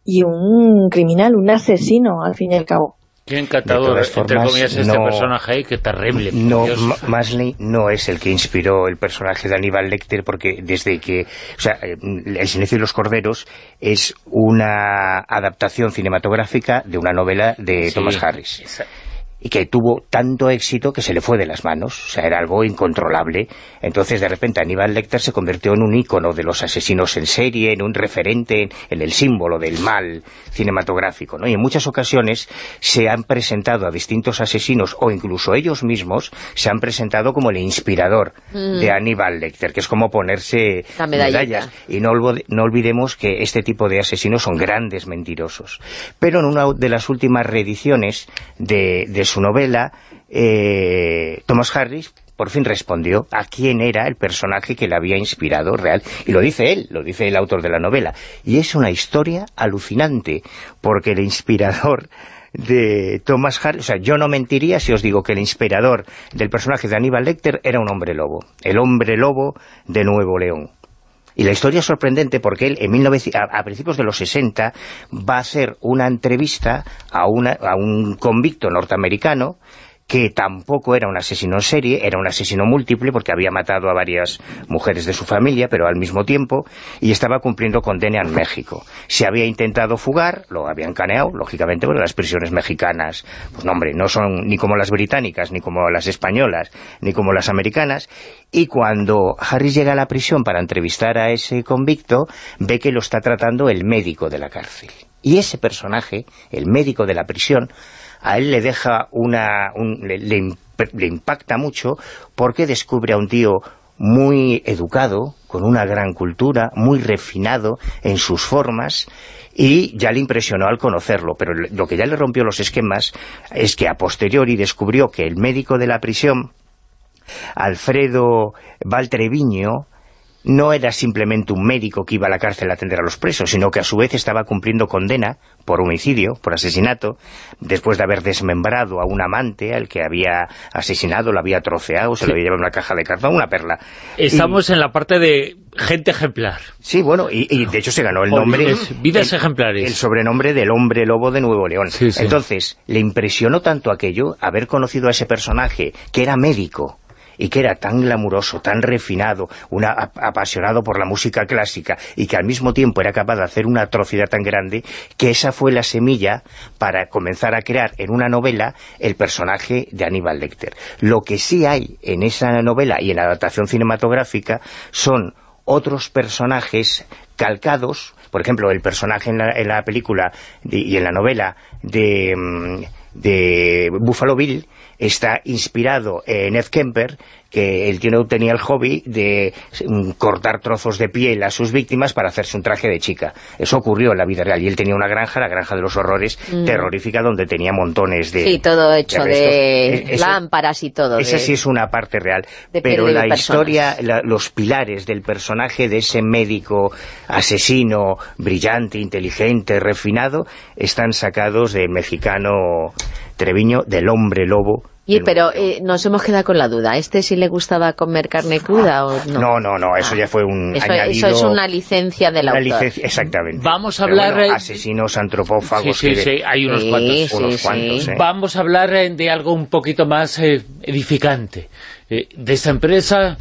y un criminal, un asesino, al fin y al cabo. Qué encantador, todas entre formas, comillas, este no- personaje ahí, qué terrible. No, Masley no es el que inspiró el personaje de Aníbal Lecter porque desde que, o sea, eh, El silencio de los corderos es una adaptación cinematográfica de una novela de Sí, Thomas Harris esa- y que tuvo tanto éxito que se le fue de las manos, o sea, era algo incontrolable. Entonces, de repente, Aníbal Lecter se convirtió en un ícono de los asesinos en serie, en un referente, en, el símbolo del mal cinematográfico, ¿no? Y en muchas ocasiones se han presentado a distintos asesinos, o incluso ellos mismos, se han presentado como el inspirador de Aníbal Lecter, que es como ponerse medallas. Y no, olvidemos que este tipo de asesinos son grandes mentirosos. Pero en una de las últimas reediciones de, de su novela, eh, Thomas Harris por fin respondió a quién era el personaje que le había inspirado real. Y lo dice él, lo dice el autor de la novela. Y es una historia alucinante, porque el inspirador de Thomas Harris, o sea, yo no mentiría si os digo que el inspirador del personaje de Aníbal Lecter era un hombre lobo, el hombre lobo de Nuevo León. Y la historia es sorprendente porque él en 1900 a, a principios de los 60 va a hacer una entrevista a, una, a un convicto norteamericano que tampoco era un asesino en serie, era un asesino múltiple porque había matado a varias mujeres de su familia, pero al mismo tiempo, y estaba cumpliendo condena en México. Se había intentado fugar, lo habían caneado, lógicamente, porque las prisiones mexicanas, pues no hombre, no son ni como las británicas, ni como las españolas, ni como las americanas, y cuando Harris llega a la prisión para entrevistar a ese convicto, ve que lo está tratando el médico de la cárcel. Y ese personaje, el médico de la prisión, a él le deja una... un- le, le imp- le impacta mucho porque descubre a un tío muy educado, con una gran cultura, muy refinado en sus formas, y ya le impresionó al conocerlo, pero lo que ya le rompió los esquemas es que a posteriori descubrió que el médico de la prisión, Alfredo Valtreviño, no era simplemente un médico que iba a la cárcel a atender a los presos, sino que a su vez estaba cumpliendo condena por homicidio, por asesinato, después de haber desmembrado a un amante al que había asesinado, lo había troceado, se lo había llevado en una caja de cartón, una perla. Estamos en la parte de gente ejemplar. Sí, bueno, y, y de hecho se ganó el nombre... es vidas el- ejemplares. El sobrenombre del hombre lobo de Nuevo León. Sí, sí. Entonces, le impresionó tanto aquello, haber conocido a ese personaje, que era médico, y que era tan glamuroso, tan refinado, una, ap- apasionado por la música clásica, y que al mismo tiempo era capaz de hacer una atrocidad tan grande, que esa fue la semilla para comenzar a crear en una novela el personaje de Aníbal Lecter. Lo que sí hay en esa novela y en la adaptación cinematográfica son otros personajes calcados, por ejemplo, el personaje en la, en la película y en la novela de, mm, de Buffalo Bill está inspirado en Ed Kemper, que el tío tenía el hobby de mm, cortar trozos de piel a sus víctimas para hacerse un traje de chica. Eso ocurrió en la vida real, y él tenía una granja, la granja de los horrores, terrorífica, donde tenía montones de... Mm. Sí, todo hecho de, E- eso- lámparas y todo. esa de- sí es una parte real, de pero la historia, la- los pilares del personaje de ese médico asesino, brillante, inteligente, refinado, están sacados del mexicano Treviño, del hombre lobo. Y, pero León. eh, nos hemos quedado con la duda. ¿Este sí le gustaba comer carne cruda o no? no, no, no, eso Ah. ya fue un Eso, añadido... eso es una licencia del una autor. licencia- exactamente. Vamos a Pero hablar, bueno, eh, asesinos antropófagos. Sí, sí, que- sí, hay unos Sí, cuantos. sí, unos sí. cuantos, ¿eh? Vamos a hablar eh, de algo un poquito más eh, edificante. Eh, de esta empresa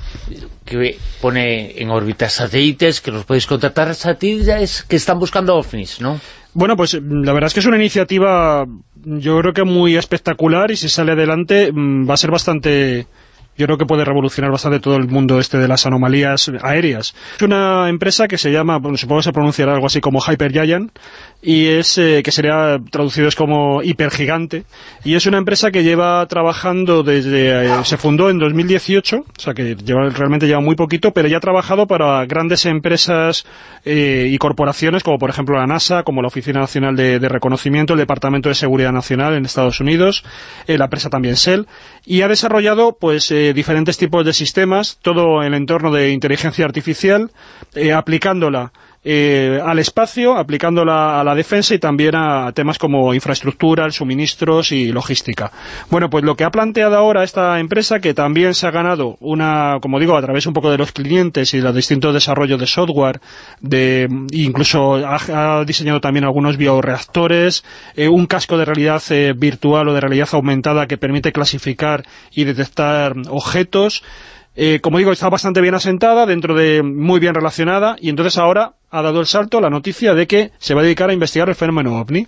que pone en órbita satélites, que los podéis contratar, satélites que están buscando ovnis, ¿no? Bueno, pues la verdad es que es una iniciativa yo creo que muy espectacular y si sale adelante mm, va a ser bastante... Yo creo que puede revolucionar bastante todo el mundo este de las anomalías aéreas. Es una empresa que se llama, bueno, supongo que se pronunciará algo así como Hypergiant, y es eh, que sería traducido es como hipergigante, y es una empresa que lleva trabajando desde... eh, se fundó en 2018, o sea que lleva, realmente lleva muy poquito, pero ya ha trabajado para grandes empresas eh, y corporaciones, como por ejemplo la NASA, como la Oficina Nacional de, de Reconocimiento, el Departamento de Seguridad Nacional en Estados Unidos, eh, la empresa también Shell, y ha desarrollado pues eh, diferentes tipos de sistemas, todo el entorno de inteligencia artificial, eh, aplicándola eh, al espacio, aplicándola a la defensa y también a temas como infraestructura, suministros y logística. Bueno, pues lo que ha planteado ahora esta empresa, que también se ha ganado una, como digo, a través un poco de los clientes y los distintos desarrollos de software, de incluso ha, ha diseñado también algunos bioreactores, eh, un casco de realidad eh, virtual o de realidad aumentada que permite clasificar y detectar objetos, eh, como digo, está bastante bien asentada, dentro de muy bien relacionada, y entonces ahora ha dado el salto la noticia de que se va a dedicar a investigar el fenómeno OVNI.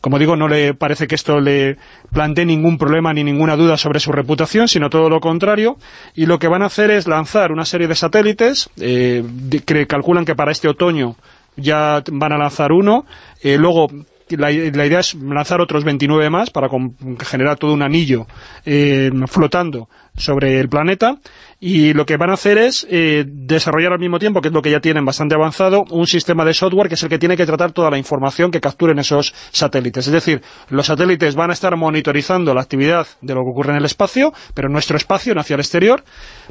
Como digo, no le parece que esto le plantee ningún problema ni ninguna duda sobre su reputación, sino todo lo contrario, y lo que van a hacer es lanzar una serie de satélites, eh, que calculan que para este otoño ya van a lanzar uno, eh, luego la, la idea es lanzar otros 29 más para com- generar todo un anillo eh, flotando sobre el planeta y lo que van a hacer es eh, desarrollar al mismo tiempo, que es lo que ya tienen bastante avanzado, un sistema de software que es el que tiene que tratar toda la información que capturen esos satélites. Es decir, los satélites van a estar monitorizando la actividad de lo que ocurre en el espacio, pero en nuestro espacio, no hacia el exterior,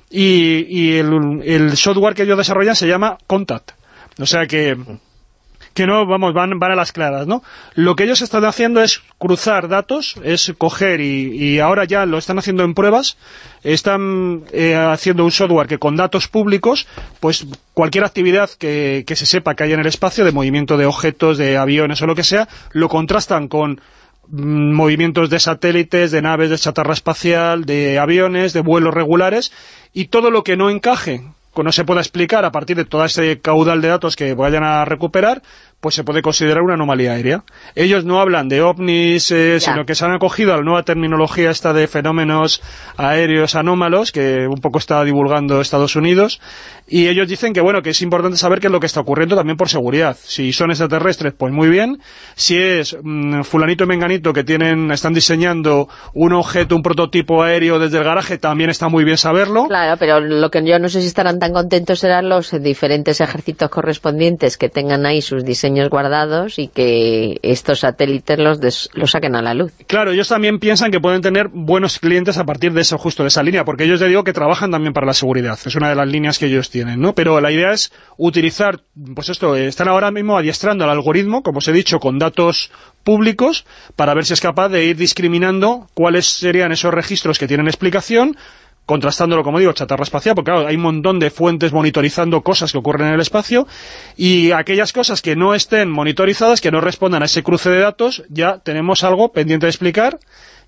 y, el, el software que ellos desarrollan se llama Contact. O sea que que no, vamos, van, van a las claras, ¿no? Lo que ellos están haciendo es cruzar datos, es coger y, y ahora ya lo están haciendo en pruebas, están eh, haciendo un software que con datos públicos, pues cualquier actividad que, que se sepa que hay en el espacio, de movimiento de objetos, de aviones o lo que sea, lo contrastan con mm, movimientos de satélites, de naves de chatarra espacial, de aviones, de vuelos regulares, y todo lo que no encaje no se pueda explicar a partir de todo ese caudal de datos que vayan a recuperar, pues se puede considerar una anomalía aérea. Ellos no hablan de ovnis, eh, sino que se han acogido a la nueva terminología esta de fenómenos aéreos anómalos, que un poco está divulgando Estados Unidos, y ellos dicen que bueno que es importante saber qué es lo que está ocurriendo también por seguridad. Si son extraterrestres, pues muy bien. Si es mm, fulanito y menganito que tienen están diseñando un objeto, un prototipo aéreo desde el garaje, también está muy bien saberlo. Claro, pero lo que yo no sé si estarán tan contentos serán los diferentes ejércitos correspondientes que tengan ahí sus diseños guardados y que estos satélites los, des- los saquen a la luz. Claro, ellos también piensan que pueden tener buenos clientes a partir de eso, justo de esa línea, porque ellos ya digo que trabajan también para la seguridad, es una de las líneas que ellos tienen, ¿no? Pero la idea es utilizar, pues esto, eh, están ahora mismo adiestrando al algoritmo, como os he dicho, con datos públicos, para ver si es capaz de ir discriminando cuáles serían esos registros que tienen explicación, contrastándolo, como digo, chatarra espacial, porque claro, hay un montón de fuentes monitorizando cosas que ocurren en el espacio, y aquellas cosas que no estén monitorizadas, que no respondan a ese cruce de datos, ya tenemos algo pendiente de explicar,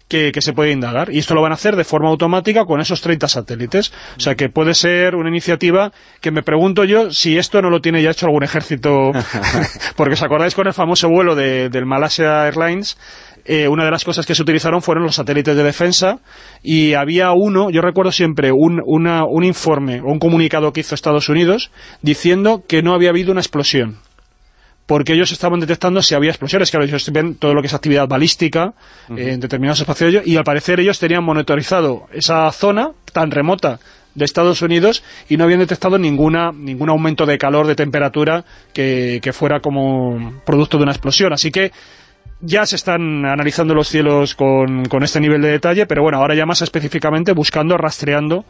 que, que se puede indagar. Y esto lo van a hacer de forma automática con esos 30 satélites. O sea que puede ser una iniciativa que me pregunto yo si esto no lo tiene ya hecho algún ejército. porque os acordáis con el famoso vuelo de, del Malaysia Airlines, eh, una de las cosas que se utilizaron fueron los satélites de defensa y había uno, yo recuerdo siempre un, una- un informe o un comunicado que hizo Estados Unidos diciendo que no había habido una explosión porque ellos estaban detectando si había explosiones, claro, ellos ven todo lo que es actividad balística eh, en determinados espacios, y al parecer ellos tenían monitorizado esa zona tan remota de Estados Unidos y no habían detectado ninguna ningún aumento de calor, de temperatura que, que fuera como producto de una explosión, así que ya se están analizando los cielos con, con este nivel de detalle, pero bueno, ahora ya más específicamente buscando, rastreando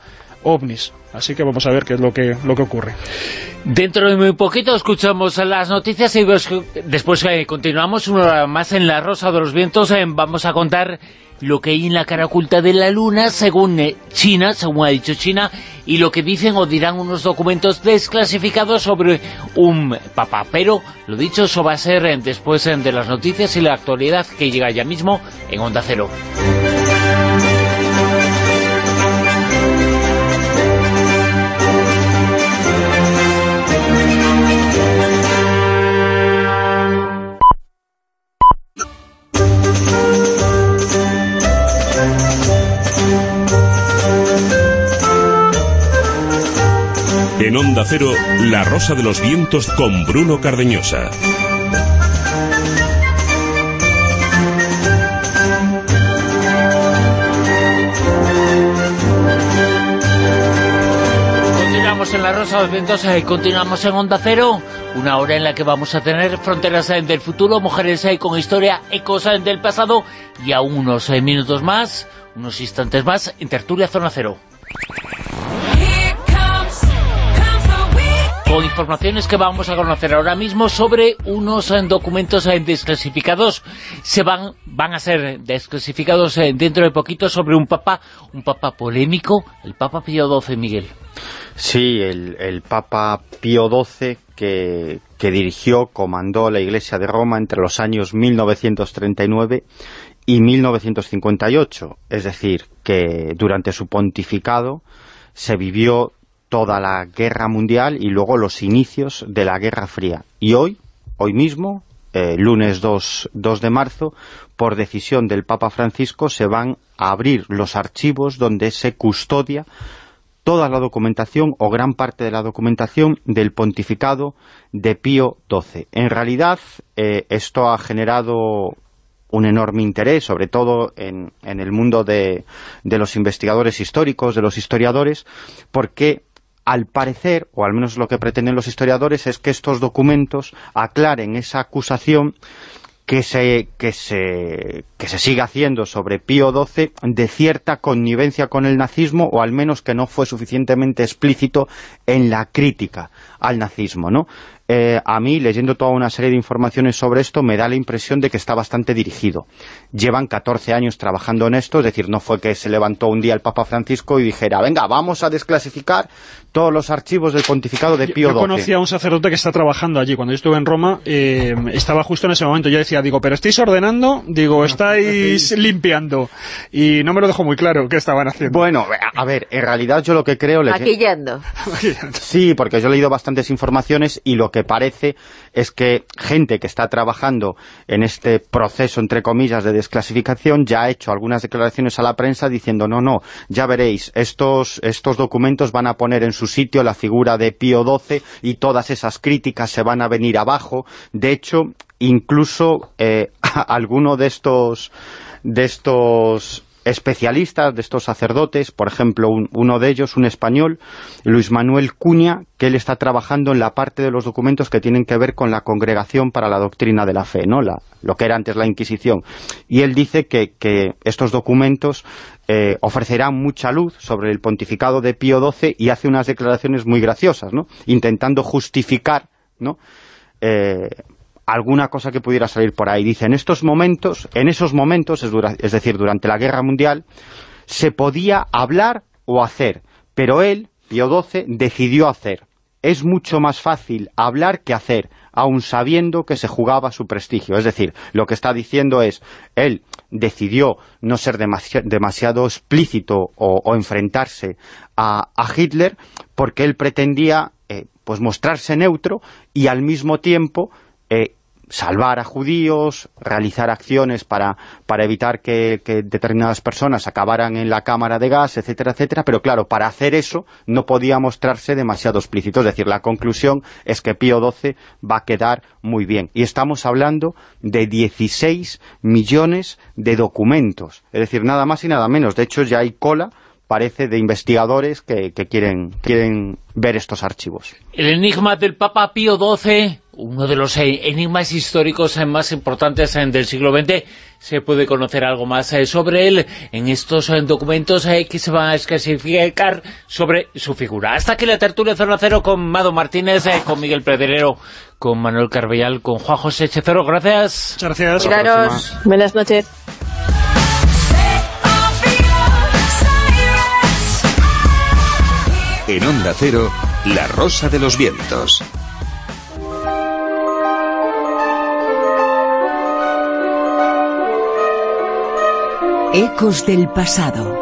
ovnis. Así que vamos a ver qué es lo que, lo que ocurre. Dentro de muy poquito escuchamos las noticias y des- después eh, continuamos una hora más en La Rosa de los Vientos. eh, vamos a contar lo que hay en la cara oculta de la Luna según eh, China, según ha dicho China, y lo que dicen o dirán unos documentos desclasificados sobre un papá. Pero, lo dicho, eso va a ser después de las noticias y la actualidad que llega ya mismo en Onda Cero. En Onda Cero, La Rosa de los Vientos con Bruno Cardeñosa. Continuamos en La Rosa de los Vientos, eh, continuamos en Onda Cero, una hora en la que vamos a tener fronteras eh, del futuro, mujeres eh, con historia, ecos del pasado, y a unos minutos más, unos instantes más, en Tertulia Zona Cero. Con informaciones que vamos a conocer ahora mismo sobre unos eh, documentos eh, desclasificados. Se van, van a ser desclasificados eh, dentro de poquito sobre un papa, un papa polémico, el Papa Pío XII, Miguel. Sí, el, Papa Pío XII que, que dirigió, comandó la Iglesia de Roma entre los años 1939 y 1958. Es decir, que durante su pontificado se vivió toda la guerra mundial y luego los inicios de la Guerra Fría. Y hoy, hoy mismo, eh, lunes 2, 2 de marzo, por decisión del Papa Francisco, se van a abrir los archivos donde se custodia toda la documentación o gran parte de la documentación del pontificado de Pío XII. En realidad, eh, esto ha generado un enorme interés, sobre todo en, en el mundo de, de los investigadores históricos, de los historiadores, porque al parecer, o al menos lo que pretenden los historiadores, es que estos documentos aclaren esa acusación que se, que se, que se sigue haciendo sobre Pío XII de cierta connivencia con el nazismo, o al menos que no fue suficientemente explícito en la crítica al nazismo, ¿no? Eh, a mí, leyendo toda una serie de informaciones sobre esto, me da la impresión de que está bastante dirigido. Llevan 14 años trabajando en esto, es decir, no fue que se levantó un día el Papa Francisco y dijera, venga, vamos a desclasificar todos los archivos del pontificado de Pío Yo XII. conocí a un sacerdote que está trabajando allí. Cuando yo estuve en Roma, eh, estaba justo en ese momento. Yo decía, digo, pero estáis ordenando, digo, estáis limpiando. Y no me lo dejó muy claro qué estaban haciendo. Bueno, a ver, en realidad yo lo que creo... le- Maquillando. Sí, porque yo he leído bastantes informaciones y lo que parece es que gente que está trabajando en este proceso, entre comillas, de desclasificación, ya ha hecho algunas declaraciones a la prensa diciendo, no, no, ya veréis, estos, estos documentos van a poner en su sitio la figura de Pío XII y todas esas críticas se van a venir abajo. De hecho, incluso eh, alguno de estos de estos especialistas, de estos sacerdotes, por ejemplo, un- uno de ellos, un español, Luis Manuel Cuña, que él está trabajando en la parte de los documentos que tienen que ver con la Congregación para la Doctrina de la Fe, ¿no? La, lo que era antes la Inquisición. Y él dice que, que estos documentos eh, ofrecerán mucha luz sobre el pontificado de Pío XII y hace unas declaraciones muy graciosas, ¿no? Intentando justificar, ¿no? Eh, alguna cosa que pudiera salir por ahí. Dice, en estos momentos, en esos momentos, es, dura- es decir, durante la Guerra Mundial, se podía hablar o hacer, pero él, Pío XII, decidió hacer. Es mucho más fácil hablar que hacer, aun sabiendo que se jugaba su prestigio. Es decir, lo que está diciendo es, él decidió no ser demasi- demasiado explícito o, enfrentarse a, a Hitler porque él pretendía eh, pues mostrarse neutro y al mismo tiempo eh, salvar a judíos, realizar acciones para, para evitar que, determinadas personas acabaran en la cámara de gas, etcétera, etcétera, pero claro, para hacer eso no podía mostrarse demasiado explícito, es decir, la conclusión es que Pío XII va a quedar muy bien. Y estamos hablando de 16 millones de documentos, es decir, nada más y nada menos, de hecho ya hay cola parece de investigadores que, que quieren, quieren ver estos archivos. El enigma del Papa Pío XII, uno de los eh, enigmas históricos eh, más importantes eh, del siglo XX, se puede conocer algo más sobre él en estos documentos que se van a especificar sobre su figura. Hasta que la tertulia Zona Cero con Mado Martínez, con Miguel Pedrero, con Manuel Carbellal, con Juan José Checero. Gracias. Muchas gracias. Cuidaros. Buenas noches. En Onda Cero, La Rosa de los Vientos. Ecos del pasado.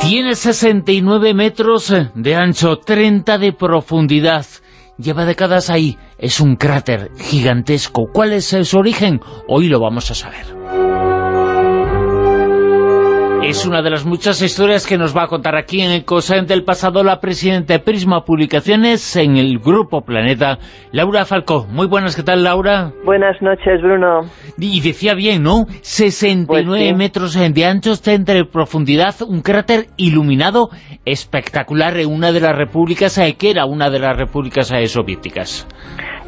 Tiene 69 metros de ancho, 30 de profundidad. Lleva décadas ahí. Es un cráter gigantesco. ¿Cuál es eh, su origen? Hoy lo vamos a saber. Es una de las muchas historias que nos va a contar aquí en Ecos del pasado la presidenta de Prisma Publicaciones en el Grupo Planeta, Laura Falcó. Muy buenas, ¿qué tal, Laura? Buenas noches, Bruno. Y decía bien, ¿no? 69 Pues sí. metros de ancho, 30 de profundidad, un cráter iluminado espectacular en una de las repúblicas, eh, que era una de las repúblicas eh, soviéticas.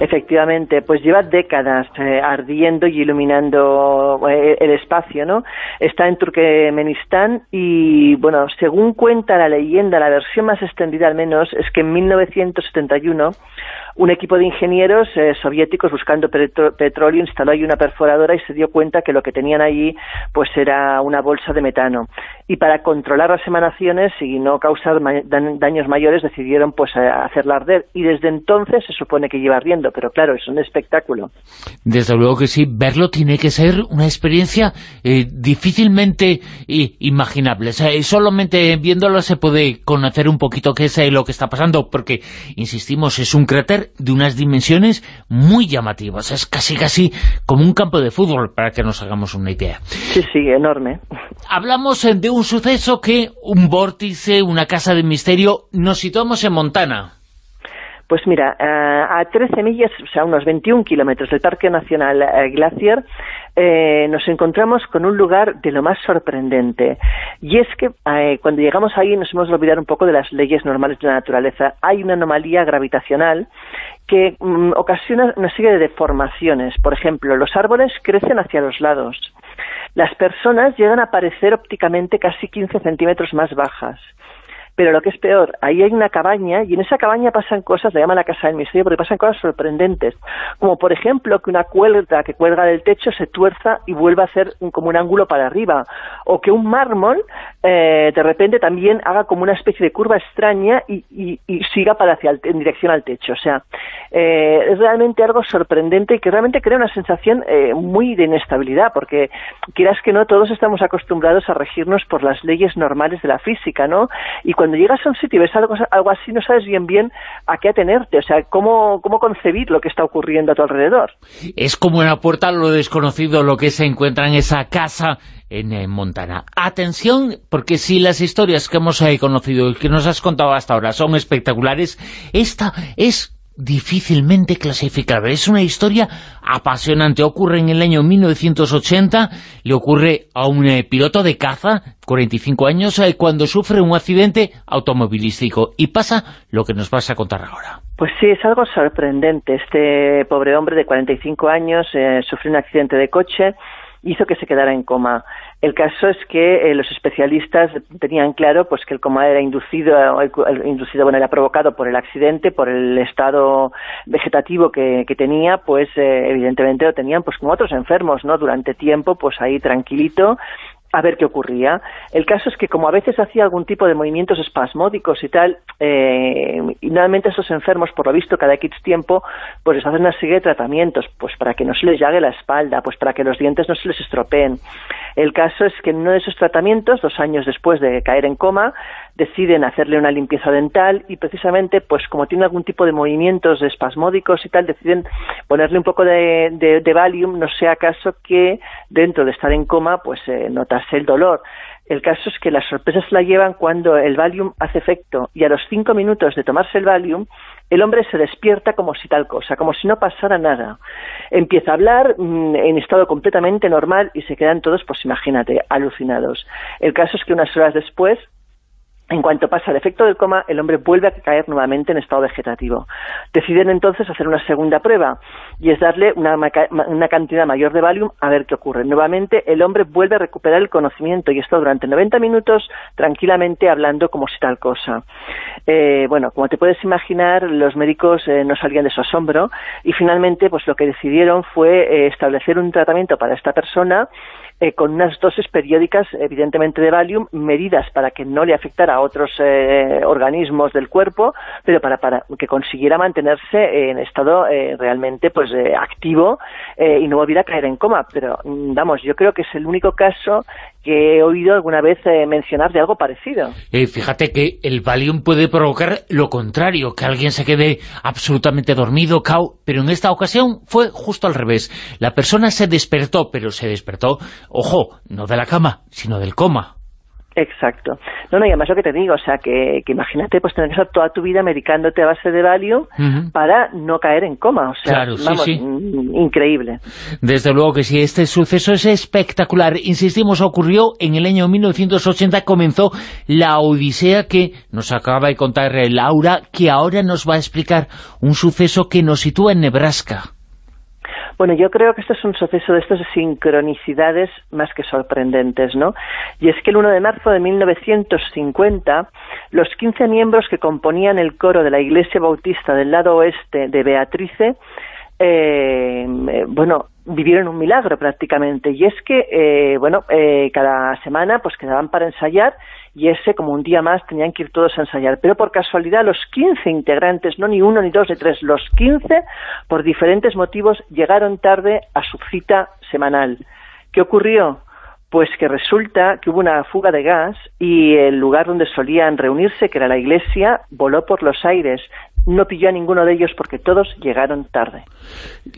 Efectivamente, pues lleva décadas eh, ardiendo y iluminando eh, el espacio, ¿no? Está en Turkmenistán y, bueno, según cuenta la leyenda, la versión más extendida al menos, es que en 1971 un equipo de ingenieros eh, soviéticos buscando petro- petróleo instaló ahí una perforadora y se dio cuenta que lo que tenían allí pues era una bolsa de metano. Y para controlar las emanaciones y no causar daños mayores decidieron pues eh, hacerla arder y desde entonces se supone que lleva ardiendo, pero claro, es un espectáculo. Desde luego que sí, verlo tiene que ser una experiencia eh, difícilmente i- imaginable. O sea, eh, solamente viéndolo se puede conocer un poquito qué es eh, lo que está pasando, porque, insistimos, es un cráter de unas dimensiones muy llamativas. Es casi casi como un campo de fútbol, para que nos hagamos una idea. Sí, sí, enorme. Hablamos eh, de un suceso que, un vórtice, una casa de misterio, nos situamos en Montana. Pues mira, eh, a 13 millas, o sea, unos 21 kilómetros del Parque Nacional eh, Glacier, eh, nos encontramos con un lugar de lo más sorprendente. Y es que eh, cuando llegamos ahí nos hemos de olvidar un poco de las leyes normales de la naturaleza. Hay una anomalía gravitacional que mm, ocasiona una serie de deformaciones. Por ejemplo, los árboles crecen hacia los lados. Las personas llegan a parecer ópticamente casi 15 centímetros más bajas. Pero lo que es peor, ahí hay una cabaña y en esa cabaña pasan cosas, le llaman la casa del misterio, porque pasan cosas sorprendentes. Como por ejemplo que una cuerda que cuelga del techo se tuerza y vuelva a hacer como un ángulo para arriba. O que un mármol eh, de repente también haga como una especie de curva extraña y, y- siga para hacia el- en dirección al techo. O sea, eh, es realmente algo sorprendente y que realmente crea una sensación eh, muy de inestabilidad, porque quieras que no, todos estamos acostumbrados a regirnos por las leyes normales de la física, ¿no? Y cuando llegas a un sitio y ves algo, algo así, no sabes bien bien a qué atenerte, o sea, cómo, cómo concebir lo que está ocurriendo a tu alrededor. Es como una puerta a lo desconocido lo que se encuentra en esa casa en eh, Montana. Atención, porque si las historias que hemos conocido y que nos has contado hasta ahora son espectaculares, esta es difícilmente clasificable. Es una historia apasionante. Ocurre en el año 1980, le ocurre a un eh, piloto de caza, 45 años, eh, cuando sufre un accidente automovilístico. Y pasa lo que nos vas a contar ahora. Pues sí, es algo sorprendente. Este pobre hombre de 45 años sufrió un accidente de coche, hizo que se quedara en coma. El caso es que eh, los especialistas tenían claro pues que el coma era inducido, inducido bueno, era provocado por el accidente, por el estado vegetativo que, que tenía, pues eh, evidentemente lo tenían pues como otros enfermos, ¿no? Durante tiempo, pues ahí tranquilito, a ver qué ocurría. El caso es que como a veces hacía algún tipo de movimientos espasmódicos y tal, eh, y normalmente esos enfermos, por lo visto, cada X tiempo, pues les hacen una serie de tratamientos, pues para que no se les llague la espalda, pues para que los dientes no se les estropeen. El caso es que en uno de esos tratamientos, dos años después de caer en coma, deciden hacerle una limpieza dental y precisamente, pues como tiene algún tipo de movimientos espasmódicos y tal, deciden ponerle un poco de, de, de Valium, no sea caso que dentro de estar en coma, pues eh, notase el dolor. El caso es que las sorpresas la llevan cuando el Valium hace efecto y a los cinco minutos de tomarse el Valium, el hombre se despierta como si tal cosa, como si no pasara nada. Empieza a hablar mmm, en estado completamente normal y se quedan todos, pues imagínate, alucinados. El caso es que unas horas después en cuanto pasa el efecto del coma, el hombre vuelve a caer nuevamente en estado vegetativo. Deciden entonces hacer una segunda prueba y es darle una, una, cantidad mayor de Valium a ver qué ocurre. Nuevamente el hombre vuelve a recuperar el conocimiento y está durante 90 minutos tranquilamente hablando como si tal cosa. Eh, bueno, como te puedes imaginar, los médicos eh, no salían de su asombro y finalmente pues lo que decidieron fue eh, establecer un tratamiento para esta persona con unas dosis periódicas, evidentemente de Valium, medidas para que no le afectara otros eh, organismos del cuerpo, pero para, para que consiguiera mantenerse en estado eh, realmente pues activo y no volviera a caer en coma. Pero, vamos, yo creo que es el único caso que he oído alguna vez mencionar de algo parecido. fíjate que el Valium puede provocar lo contrario, que alguien se quede absolutamente dormido, cao, pero en esta ocasión fue justo al revés. La persona se despertó, pero se despertó, ojo, no de la cama, sino del coma. Exacto. No, no, y además lo que te digo, o sea, que, que imagínate pues tener que estar toda tu vida medicándote a base de Valium Ujú. para no caer en coma, o sea, Claro, vamos, sí. mm, increíble. Desde luego que sí, este suceso es espectacular. Insistimos, ocurrió en el año 1980, comenzó la odisea que nos acaba de contar Laura, que ahora nos va a explicar un suceso que nos sitúa en Nebraska. Bueno, yo creo que esto es un suceso de estos de sincronicidades más que sorprendentes, ¿no? Y es que el 1 de marzo de 1950, los 15 miembros que componían el coro de la Iglesia Bautista del lado oeste de Beatrice, eh, eh, bueno, vivieron un milagro prácticamente. Y es que, eh, bueno, eh, cada semana pues quedaban para ensayar y ese, como un día más, tenían que ir todos a ensayar. Pero por casualidad, los 15 integrantes, no ni uno, ni dos, ni tres, los 15, por diferentes motivos, llegaron tarde a su cita semanal. ¿Qué ocurrió? Pues que resulta que hubo una fuga de gas y el lugar donde solían reunirse, que era la iglesia, voló por los aires. No pilló a ninguno de ellos porque todos llegaron tarde.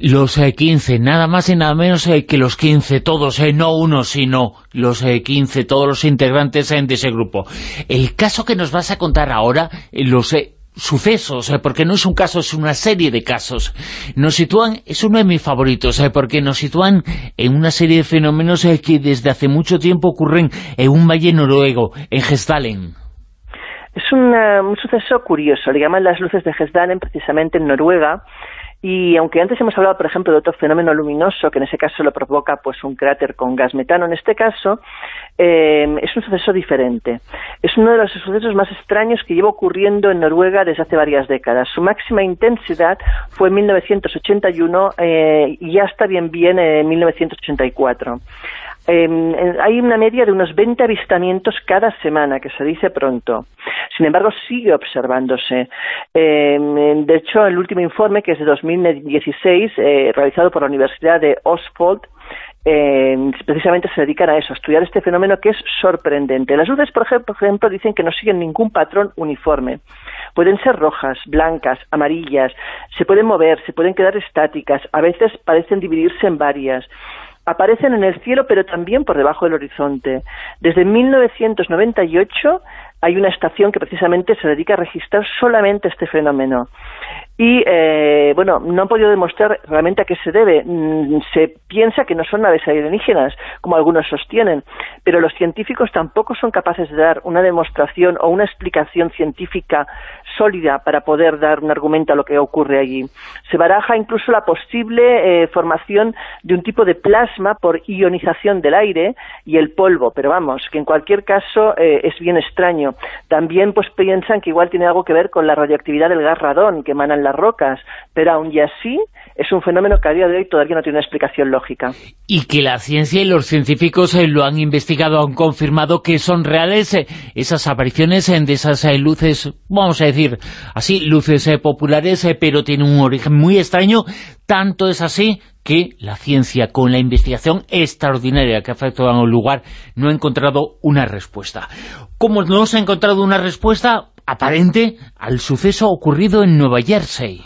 Los eh, 15, nada más y nada menos eh, que los 15, todos, eh, no uno, sino los eh, 15, todos los integrantes eh, de ese grupo. El caso que nos vas a contar ahora, eh, los eh, sucesos, eh, porque no es un caso, es una serie de casos, nos sitúan, es uno de mis favoritos, eh, porque nos sitúan en una serie de fenómenos eh, que desde hace mucho tiempo ocurren en un valle noruego, en Gestalen. Es una- un suceso curioso, le llaman las luces de Hesdalen precisamente en Noruega y aunque antes hemos hablado, por ejemplo, de otro fenómeno luminoso que en ese caso lo provoca pues un cráter con gas metano, en este caso eh, es un suceso diferente. Es uno de los sucesos más extraños que lleva ocurriendo en Noruega desde hace varias décadas. Su máxima intensidad fue en 1981 eh, y ya está bien bien en 1984. Eh, hay una media de unos 20 avistamientos cada semana, que se dice pronto. Sin embargo, sigue observándose. Eh, de hecho, el último informe, que es de 2016, eh, realizado por la Universidad de Oxford, eh, precisamente se dedican a eso, a estudiar este fenómeno que es sorprendente. Las luces, por ejemplo, dicen que no siguen ningún patrón uniforme. Pueden ser rojas, blancas, amarillas, se pueden mover, se pueden quedar estáticas, a veces parecen dividirse en varias aparecen en el cielo pero también por debajo del horizonte. Desde 1998 hay una estación que precisamente se dedica a registrar solamente este fenómeno. Y, eh, bueno, no han podido demostrar realmente a qué se debe. Mm, Se piensa que no son naves alienígenas, como algunos sostienen, pero los científicos tampoco son capaces de dar una demostración o una explicación científica sólida para poder dar un argumento a lo que ocurre allí. Se baraja incluso la posible eh, formación de un tipo de plasma por ionización del aire y el polvo, pero vamos, que en cualquier caso eh, es bien extraño. También pues piensan que igual tiene algo que ver con la radioactividad del gas radón que emanan las rocas, pero aún y así es un fenómeno que a día de hoy todavía no tiene una explicación lógica. y que la ciencia y los científicos eh, lo han investigado, han confirmado que son reales eh, esas apariciones de esas eh, luces, vamos a decir así, luces populares, pero tienen un origen muy extraño, tanto es así que la ciencia, con la investigación extraordinaria que ha efectuado en el lugar, no ha encontrado una respuesta. ¿Cómo no se ha encontrado una respuesta aparente al suceso ocurrido en Nueva Jersey?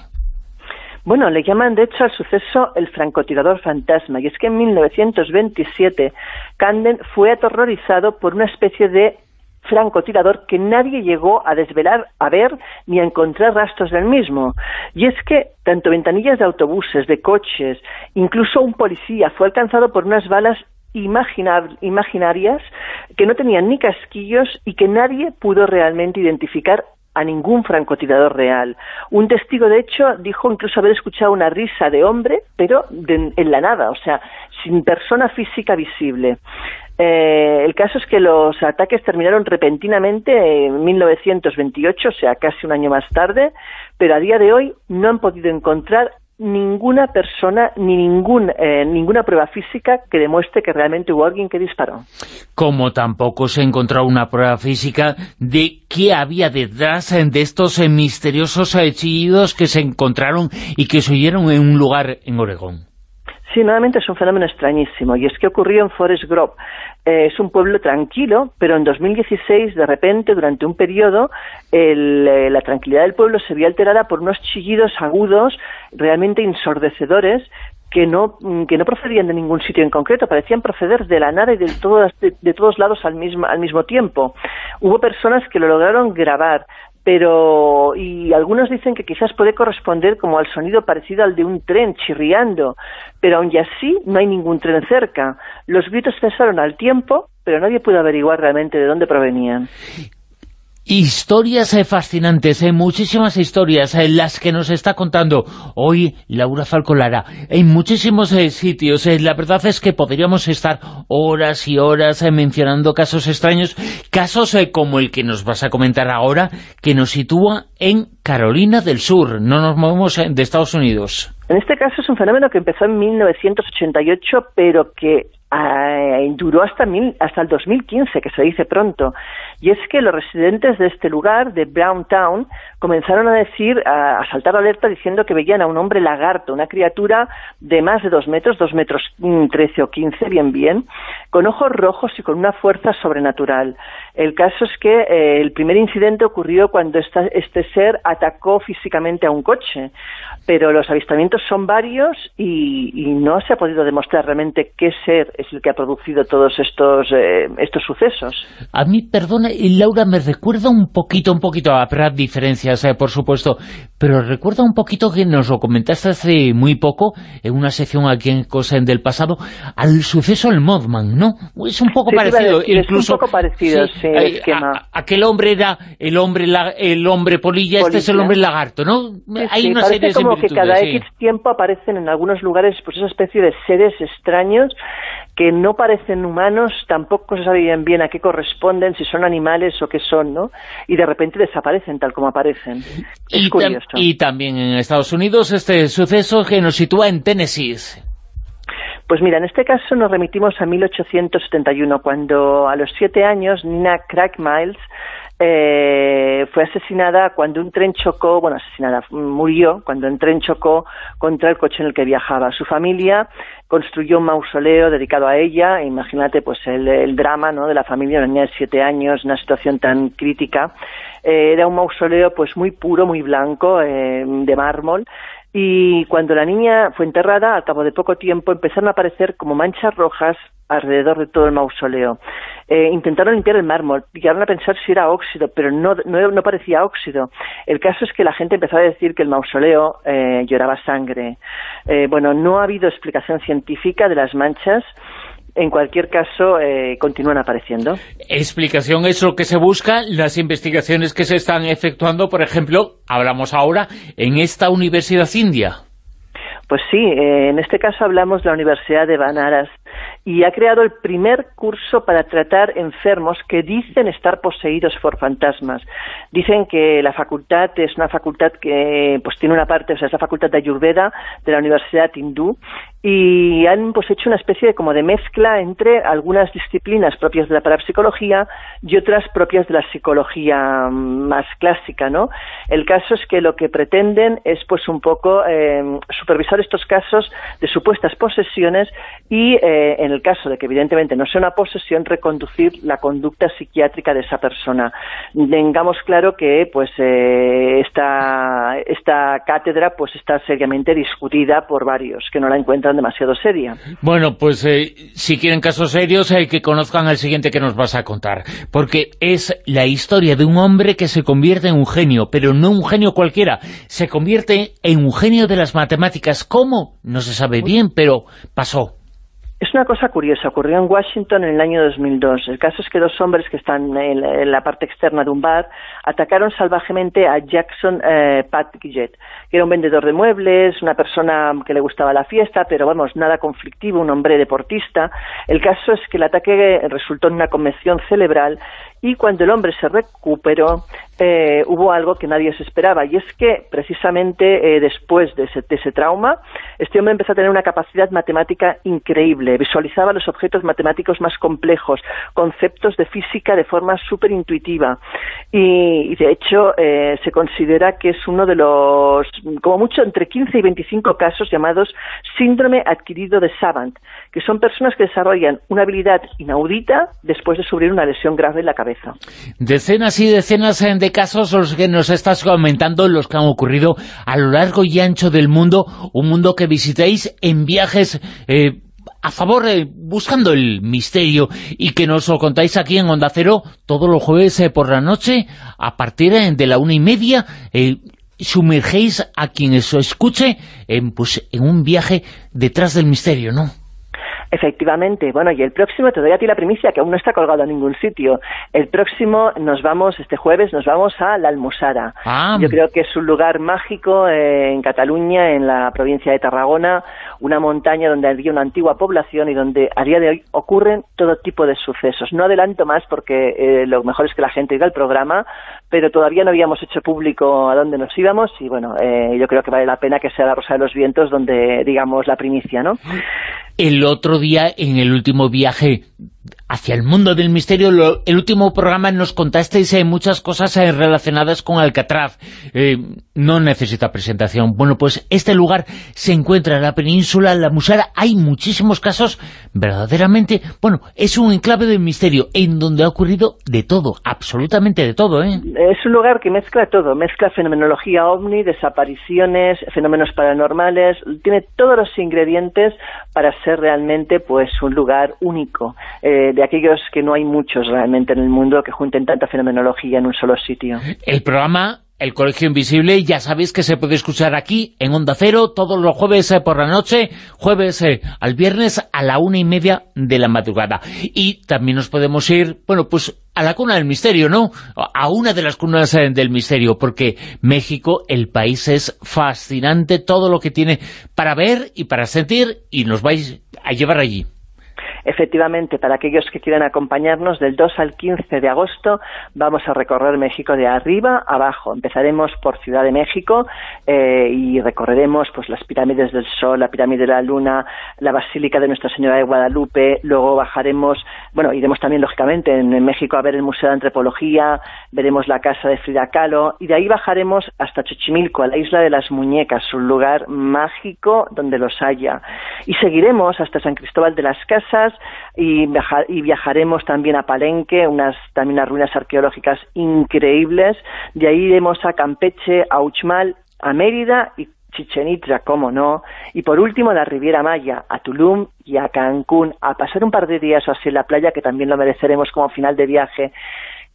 Bueno, le llaman de hecho al suceso el francotirador fantasma, y es que en 1927 Camden fue aterrorizado por una especie de francotirador que nadie llegó a desvelar, a ver ni a encontrar rastros del mismo. Y es que tanto ventanillas de autobuses, de coches, incluso un policía fue alcanzado por unas balas imaginar- imaginarias que no tenían ni casquillos y que nadie pudo realmente identificar a ningún francotirador real. Un testigo, de hecho, dijo incluso haber escuchado una risa de hombre, pero de- en la nada, o sea, sin persona física visible. Eh, el caso es que los ataques terminaron repentinamente en 1928, o sea, casi un año más tarde, pero a día de hoy no han podido encontrar ninguna persona ni ningún, eh, ninguna prueba física que demuestre que realmente hubo alguien que disparó. como tampoco se encontró una prueba física de qué había detrás de estos eh, misteriosos eh, chillidos que se encontraron y que se oyeron en un lugar en Oregón. Nuevamente es un fenómeno extrañísimo y es que ocurrió en Forest Grove. Eh, es un pueblo tranquilo, pero en 2016, de repente, durante un periodo, el, eh, la tranquilidad del pueblo se vio alterada por unos chillidos agudos realmente ensordecedores que no, mm, que no procedían de ningún sitio en concreto, parecían proceder de la nada y de, todas, de, de todos lados al mismo, al mismo tiempo. Hubo personas que lo lograron grabar, pero y algunos dicen que quizás puede corresponder como al sonido parecido al de un tren chirriando, pero aun y así no hay ningún tren cerca. Los gritos cesaron al tiempo, pero nadie pudo averiguar realmente de dónde provenían. Historias eh, fascinantes, eh, muchísimas historias, eh, las que nos está contando hoy Laura Falcolara, en muchísimos eh, sitios. Eh, la verdad es que podríamos estar horas y horas eh, mencionando casos extraños, casos como el que nos vas a comentar ahora, que nos sitúa en Carolina del Sur, no nos movemos de Estados Unidos. En este caso es un fenómeno que empezó en 1988, pero que ah, duró hasta, mil- hasta el 2015, que se dice pronto. Y es que los residentes de este lugar, de Brown Town, comenzaron a decir, a, a saltar alerta diciendo que veían a un hombre lagarto, una criatura de más de dos metros, dos metros mm, trece o quince, bien bien, con ojos rojos y con una fuerza sobrenatural. El caso es que eh, el primer incidente ocurrió cuando esta- este ser atacó físicamente a un coche, pero los avistamientos son varios y, y no se ha podido demostrar realmente qué ser es el que ha producido todos estos, eh, estos sucesos. A mí, perdona, Laura, me recuerda un poquito, un poquito, habrá diferencias, eh, por supuesto, pero recuerda un poquito que nos lo comentaste hace muy poco, en una sección aquí en Cosen del pasado, al suceso del Mothman, ¿no? Es un poco Sí, parecido, decir, es un poco parecido, sí, el eh, esquema. a- aquel hombre era el hombre la- el hombre polilla, este es el Polilla. hombre lagarto, ¿no? Sí, Hay una serie de que cada sí. X tiempo aparecen en algunos lugares pues esa especie de seres extraños que no parecen humanos, tampoco se sabe bien bien a qué corresponden, si son animales o qué son, ¿no? Y de repente desaparecen tal como aparecen. Es Y, tam- curioso. y también en Estados Unidos este suceso que nos sitúa en Tennessee. Pues mira, en este caso nos remitimos a 1871, cuando a los siete años Nina Crackmiles eh, fue asesinada cuando un tren chocó, bueno, asesinada, murió cuando un tren chocó contra el coche en el que viajaba. Su familia construyó un mausoleo dedicado a ella, imagínate pues el, drama ¿no? de la familia, una niña de siete años, una situación tan crítica. Eh, era un mausoleo pues muy puro, muy blanco, eh, de mármol, y cuando la niña fue enterrada, al cabo de poco tiempo empezaron a aparecer como manchas rojas alrededor de todo el mausoleo. Eh, intentaron limpiar el mármol, llegaron a pensar si era óxido, pero no, no, no parecía óxido. El caso es que la gente empezó a decir que el mausoleo eh, lloraba sangre. Eh, bueno, no ha habido explicación científica de las manchas. En cualquier caso, eh, continúan apareciendo. Explicación es lo que se busca, las investigaciones que se están efectuando, por ejemplo, hablamos ahora en esta universidad india. Pues sí, eh, en este caso hablamos de la Universidad de Banaras y ha creado el primer curso para tratar enfermos que dicen estar poseídos por fantasmas. Dicen que la facultad es una facultad que pues tiene una parte, o sea, es la facultad de Ayurveda de la Universidad Hindú y han pues hecho una especie de como de mezcla entre algunas disciplinas propias de la parapsicología y otras propias de la psicología mm, más clásica, ¿no? El caso es que lo que pretenden es pues un poco eh, supervisar estos casos de supuestas posesiones y eh, en el caso de que evidentemente no sea una posesión reconducir la conducta psiquiátrica de esa persona. Tengamos claro que pues eh, esta, esta cátedra pues está seriamente discutida por varios que no la encuentran demasiado seria. Bueno, pues eh, si quieren casos serios, hay que conozcan al siguiente que nos vas a contar, porque es la historia de un hombre que se convierte en un genio, pero no un genio cualquiera, se convierte en un genio de las matemáticas. ¿Cómo? No se sabe bien, pero pasó. Es una cosa curiosa, ocurrió en Washington en el año 2002. El caso es que dos hombres que están en la, parte externa de un bar atacaron salvajemente a Jackson eh, Padgett, que era un vendedor de muebles, una persona que le gustaba la fiesta, pero vamos, nada conflictivo, un hombre deportista. El caso es que el ataque resultó en una conmoción cerebral y cuando el hombre se recuperó eh, hubo algo que nadie se esperaba y es que precisamente eh, después de ese, de ese trauma este hombre empezó a tener una capacidad matemática increíble, visualizaba los objetos matemáticos más complejos, conceptos de física de forma súper intuitiva y, y, de hecho eh, se considera que es uno de los, como mucho entre 15 y 25 casos llamados síndrome adquirido de Savant, que son personas que desarrollan una habilidad inaudita después de sufrir una lesión grave en la cabeza. Decenas y decenas eh, de casos los que nos estás comentando, los que han ocurrido a lo largo y ancho del mundo, un mundo que visitáis en viajes eh, a favor, eh, buscando el misterio, y que nos lo contáis aquí en Onda Cero todos los jueves eh, por la noche, a partir de la una y media, sumergéis a quien eso escuche en, pues, en un viaje detrás del misterio, ¿no? Efectivamente, bueno, y el próximo, te doy a ti la primicia, que aún no está colgado en ningún sitio. El próximo nos vamos, este jueves, nos vamos a la Almusara. Ah. Yo creo que es un lugar mágico eh, en Cataluña, en la provincia de Tarragona, una montaña donde había una antigua población y donde a día de hoy ocurren todo tipo de sucesos. No adelanto más porque eh, lo mejor es que la gente oiga el programa, pero todavía no habíamos hecho público a dónde nos íbamos y bueno, eh, yo creo que vale la pena que sea la Rosa de los Vientos donde digamos la primicia, ¿no? El otro día, en el último viaje hacia el mundo del misterio, lo- el último programa nos contasteis eh, muchas cosas eh, relacionadas con Alcatraz. Eh, no necesita presentación. Bueno, pues este lugar se encuentra en la península, en la Musara. Hay muchísimos casos, verdaderamente, bueno, es un enclave del misterio, en donde ha ocurrido de todo, absolutamente de todo, ¿eh? Es un lugar que mezcla todo, mezcla fenomenología ovni, desapariciones, fenómenos paranormales, tiene todos los ingredientes para ser realmente pues un lugar único, de aquellos que no hay muchos realmente en el mundo que junten tanta fenomenología en un solo sitio. El programa El Colegio Invisible, ya sabéis que se puede escuchar aquí, en Onda Cero, todos los jueves eh, por la noche, jueves eh, al viernes a la una y media de la madrugada. Y también nos podemos ir, bueno, pues a la cuna del misterio, ¿no? A una de las cunas eh, del misterio, porque México, el país es fascinante, todo lo que tiene para ver y para sentir, y nos vais a llevar allí. Efectivamente, para aquellos que quieran acompañarnos, del 2 al 15 de agosto vamos a recorrer México de arriba a abajo. Empezaremos por Ciudad de México eh, y recorreremos pues las pirámides del Sol, la pirámide de la Luna, la Basílica de Nuestra Señora de Guadalupe, luego bajaremos, bueno, iremos también lógicamente en, México a ver el Museo de Antropología, veremos la casa de Frida Kahlo y de ahí bajaremos hasta Xochimilco, a la Isla de las Muñecas, un lugar mágico donde los haya. Y seguiremos hasta San Cristóbal de las Casas y, viaja- y viajaremos también a Palenque, unas también unas ruinas arqueológicas increíbles. De ahí iremos a Campeche, a Uxmal, a Mérida y Chichen Itza, cómo no. Y por último, a la Riviera Maya, a Tulum y a Cancún, a pasar un par de días así en la playa, que también lo mereceremos como final de viaje.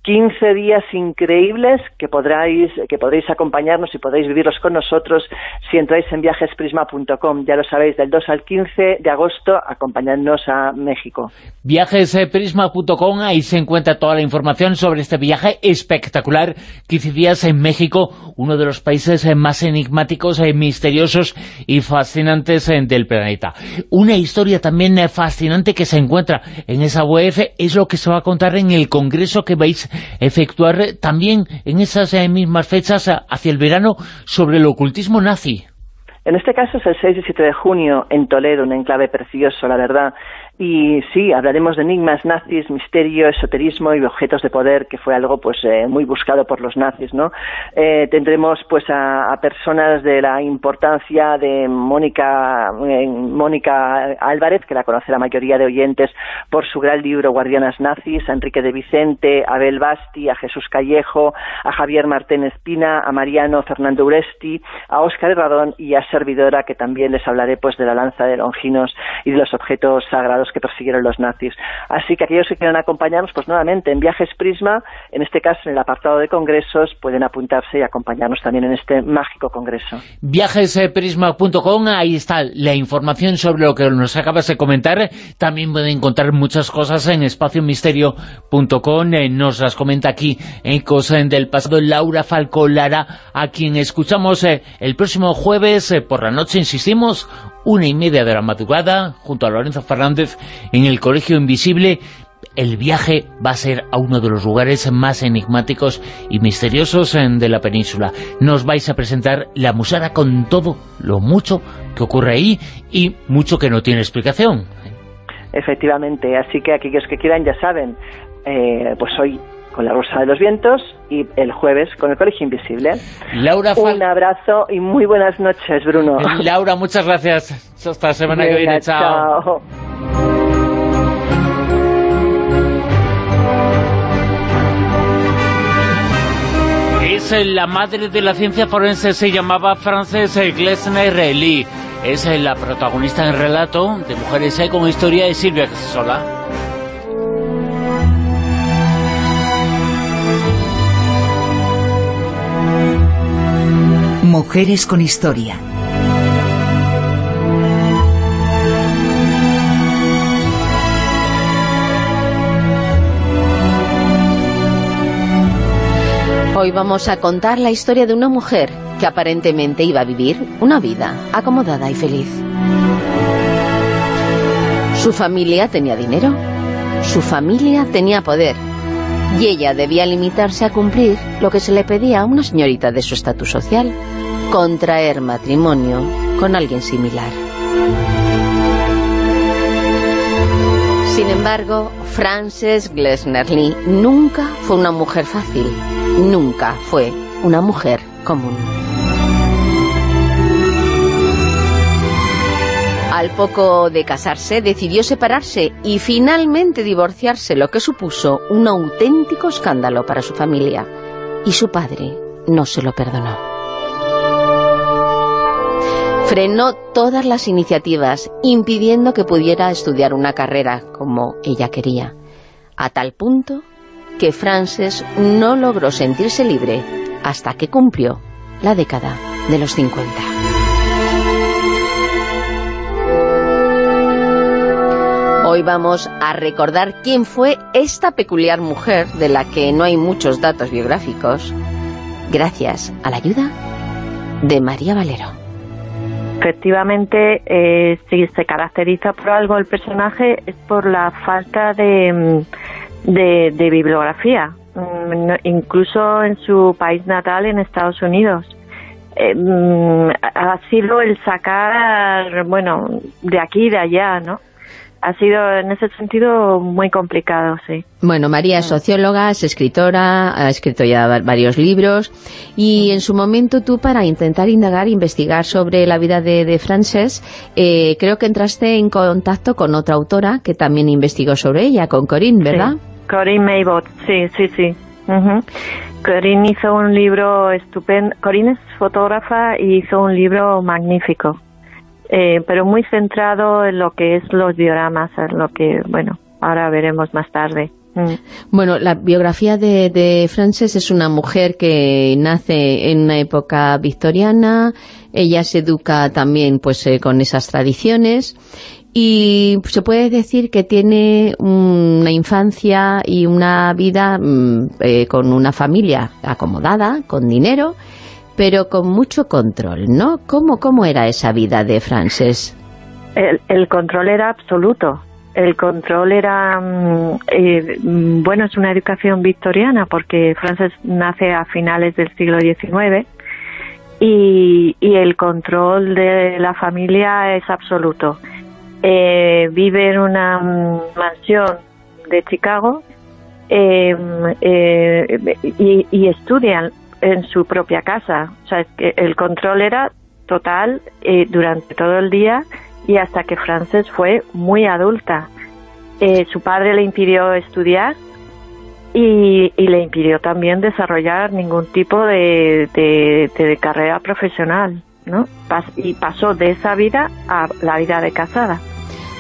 15 días increíbles que podráis, que podréis acompañarnos y podréis vivirlos con nosotros si entráis en viajesprisma.com. Ya lo sabéis, del 2 al 15 de agosto, acompañadnos a México. Viajesprisma.com, ahí se encuentra toda la información sobre este viaje espectacular, 15 días en México, uno de los países eh, más enigmáticos, eh, misteriosos y fascinantes eh, del planeta. Una historia también fascinante que se encuentra en esa web es lo que se va a contar en el congreso que vais efectuar también en esas eh, mismas fechas eh, hacia el verano sobre el ocultismo nazi. En este caso es el 6 y 7 de junio en Toledo, un enclave precioso, la verdad. Y sí, hablaremos de enigmas nazis, misterio, esoterismo y objetos de poder, que fue algo pues eh, muy buscado por los nazis, ¿no? Eh, tendremos pues a, personas de la importancia de Mónica eh, Mónica Álvarez, que la conoce la mayoría de oyentes por su gran libro Guardianas Nazis, a Enrique de Vicente, a Abel Basti, a Jesús Callejo, a Javier Martín Espina, a Mariano Fernando Uresti, a Óscar Herradón y a Servidora, que también les hablaré pues de la lanza de Longinos y de los objetos sagrados que persiguieron los nazis. Así que aquellos que quieran acompañarnos, pues nuevamente en Viajes Prisma, en este caso en el apartado de congresos, pueden apuntarse y acompañarnos también en este mágico congreso. viajesprisma.com, ahí está la información sobre lo que nos acabas de comentar. También pueden encontrar muchas cosas en espaciomisterio.com. Eh, nos las comenta aquí Ecos eh, del pasado Laura Falco Lara, a quien escuchamos eh, el próximo jueves por la noche, insistimos, una y media de la madrugada, junto a Lorenzo Fernández, en el Colegio Invisible. El viaje va a ser a uno de los lugares más enigmáticos y misteriosos eh, de la península. Nos vais a presentar la musara con todo lo mucho que ocurre ahí y mucho que no tiene explicación. Efectivamente, así que aquellos que quieran ya saben, eh, pues hoy con la Rosa de los Vientos y el jueves con el Colegio Invisible. Laura Fal- Un abrazo y muy buenas noches, Bruno. Laura, muchas gracias. Hasta la semana que viene. Chao. chao. eh, la madre de la ciencia forense se llamaba Frances eh, Glessner Lee. Es eh, la protagonista en el relato de Mujeres eh, con historia de Silvia Casasola. Mujeres con historia. Hoy vamos a contar la historia de una mujer que aparentemente iba a vivir una vida acomodada y feliz. Su familia tenía dinero, su familia tenía poder, y ella debía limitarse a cumplir lo que se le pedía a una señorita de su estatus social, contraer matrimonio con alguien similar. Sin embargo, Frances Glessner Lee nunca fue una mujer fácil, nunca fue una mujer común. Al poco de casarse, decidió separarse y finalmente divorciarse, lo que supuso un auténtico escándalo para su familia. Y su padre no se lo perdonó. Frenó todas las iniciativas, impidiendo que pudiera estudiar una carrera como ella quería, a tal punto que Frances no logró sentirse libre hasta que cumplió la década de los 50. Hoy vamos a recordar quién fue esta peculiar mujer de la que no hay muchos datos biográficos, gracias a la ayuda de María Valero. Efectivamente, eh, si se caracteriza por algo el personaje es por la falta de, mm, de, bibliografía, Mm, incluso en su país natal, en Estados Unidos. Eh, mm, ha sido el sacar, bueno, de aquí y de allá, ¿no? Ha sido en ese sentido muy complicado, sí. Bueno, María es socióloga, es escritora, ha escrito ya va- varios libros y en su momento tú para intentar indagar, investigar sobre la vida de, de Frances, eh, creo que entraste en contacto con otra autora que también investigó sobre ella, con Corinne, ¿verdad? Sí. Corinne Maybot, sí, sí, sí. Ujú. Corinne hizo un libro estupendo. Corinne es fotógrafa y hizo un libro magnífico, eh, pero muy centrado en lo que es los dioramas, en lo que, bueno, ahora veremos más tarde. Mm. Bueno, la biografía de, de Frances es una mujer que nace en una época victoriana, ella se educa también pues eh, con esas tradiciones y se puede decir que tiene una infancia y una vida mm, eh, con una familia acomodada, con dinero, pero con mucho control, ¿no? ¿Cómo, cómo era esa vida de Frances? El, el control era absoluto. El control era, mm, eh, mm, bueno, es una educación victoriana porque Frances nace a finales del siglo XIX y, y el control de la familia es absoluto. Eh, vive en una mm, mansión de Chicago eh, eh, y, y estudian en su propia casa. O sea, es que el control era total eh, durante todo el día y hasta que Frances fue muy adulta. Eh, su padre le impidió estudiar y, le impidió también desarrollar ningún tipo de carrera profesional, ¿no? Pas- y pasó de esa vida a la vida de casada.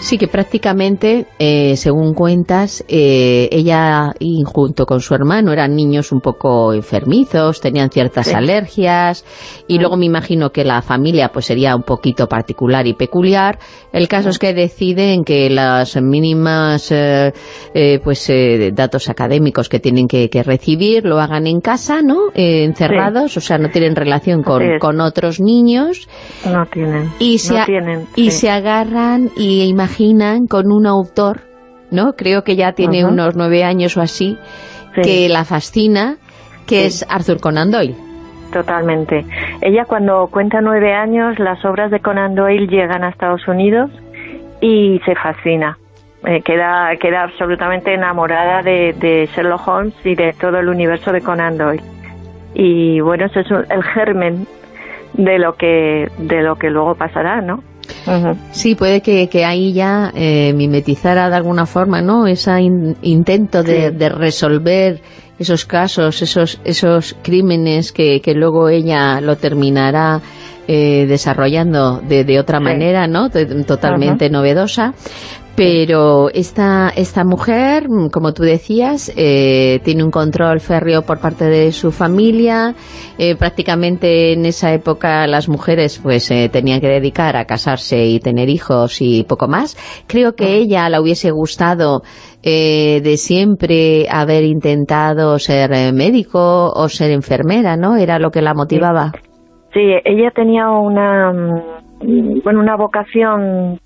Sí, que prácticamente, eh, según cuentas, eh, ella y junto con su hermano eran niños un poco enfermizos, tenían ciertas Sí. alergias y luego me imagino que la familia pues sería un poquito particular y peculiar. El caso es que deciden que las mínimas eh, eh, pues eh, datos académicos que tienen que, que recibir lo hagan en casa, ¿no? Eh, encerrados, o sea, no tienen relación con, con otros niños No tienen. y se, no tienen. y se agarran y imaginan con un autor, ¿no? Creo que ya tiene unos nueve años o así, Sí. que la fascina, que Sí. es Arthur Conan Doyle. Totalmente. Ella cuando cuenta nueve años, las obras de Conan Doyle llegan a Estados Unidos y se fascina. Eh, queda, queda absolutamente enamorada de, de Sherlock Holmes y de todo el universo de Conan Doyle. Y bueno, ese es un- el germen de lo que de lo que luego pasará, ¿no? Sí, puede que, que ahí ya eh, mimetizara de alguna forma, ¿no? Ese intento de, Sí. de resolver esos casos, esos, esos crímenes que, que luego ella lo terminará eh, desarrollando de, de otra Sí. manera, ¿no? De- totalmente novedosa. Pero esta, esta mujer, como tú decías, eh, tiene un control férreo por parte de su familia. Eh, prácticamente en esa época las mujeres pues eh, tenían que dedicar a casarse y tener hijos y poco más. Creo que ella la hubiese gustado eh, de siempre haber intentado ser eh, médico o ser enfermera, ¿no? Era lo que la motivaba. Sí, ella tenía una mm, bueno, una vocación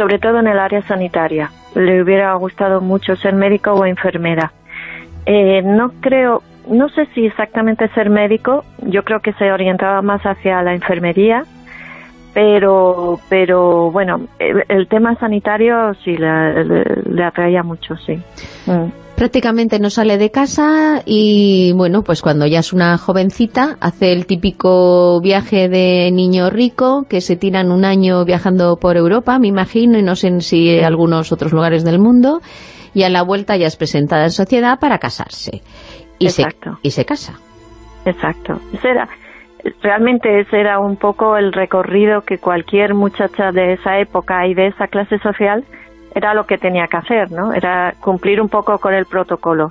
sobre todo en el área sanitaria. Le hubiera gustado mucho ser médico o enfermera. Eh, no creo, no sé si exactamente ser médico, yo creo que se orientaba más hacia la enfermería, pero pero bueno, el, tema sanitario sí le atraía mucho, sí. Mm. Prácticamente no sale de casa y bueno, pues cuando ya es una jovencita hace el típico viaje de niño rico que se tiran un año viajando por Europa, me imagino, y no sé si algunos otros lugares del mundo y a la vuelta ya es presentada en sociedad para casarse y, se, Exacto. y se casa. Exacto. Ese era, realmente ese era un poco el recorrido que cualquier muchacha de esa época y de esa clase social era lo que tenía que hacer, ¿no? Era cumplir un poco con el protocolo.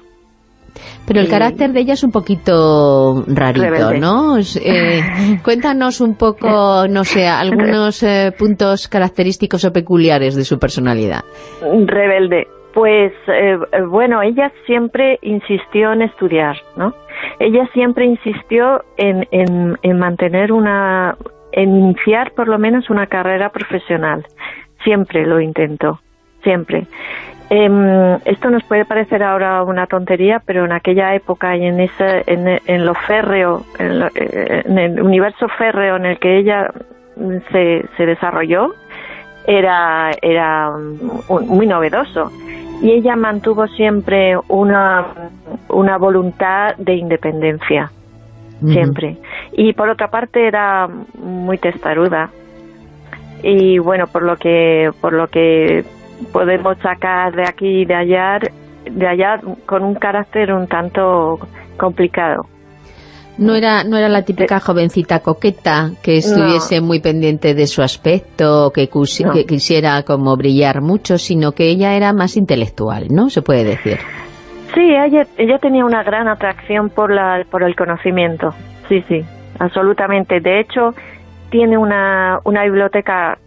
Pero el Y- carácter de ella es un poquito rarito, Rebelde. ¿no? Eh, cuéntanos un poco, no sé, algunos eh, puntos característicos o peculiares de su personalidad. Rebelde. Pues eh, eh, bueno, ella siempre insistió en estudiar, ¿no? Ella siempre insistió en, en, en mantener una, en iniciar por lo menos una carrera profesional. Siempre lo intentó, siempre. Em, esto nos puede parecer ahora una tontería, pero en aquella época y en ese, en, en lo férreo, en, lo- eh, en el universo férreo en el que ella se, se desarrolló, era, era mm, muy novedoso. Y ella mantuvo siempre una, una voluntad de independencia, siempre. Y por otra parte era muy testaruda. Y bueno, por lo que, por lo que podemos sacar de aquí y de allá, de allá con un carácter un tanto complicado. No era, no era la típica jovencita coqueta que estuviese muy pendiente de su aspecto, que, No. que quisiera como brillar mucho, sino que ella era más intelectual, ¿no? Se puede decir. Sí, ella, ella tenía una gran atracción por, la, por el conocimiento. Sí, sí, absolutamente. De hecho, tiene una, una biblioteca.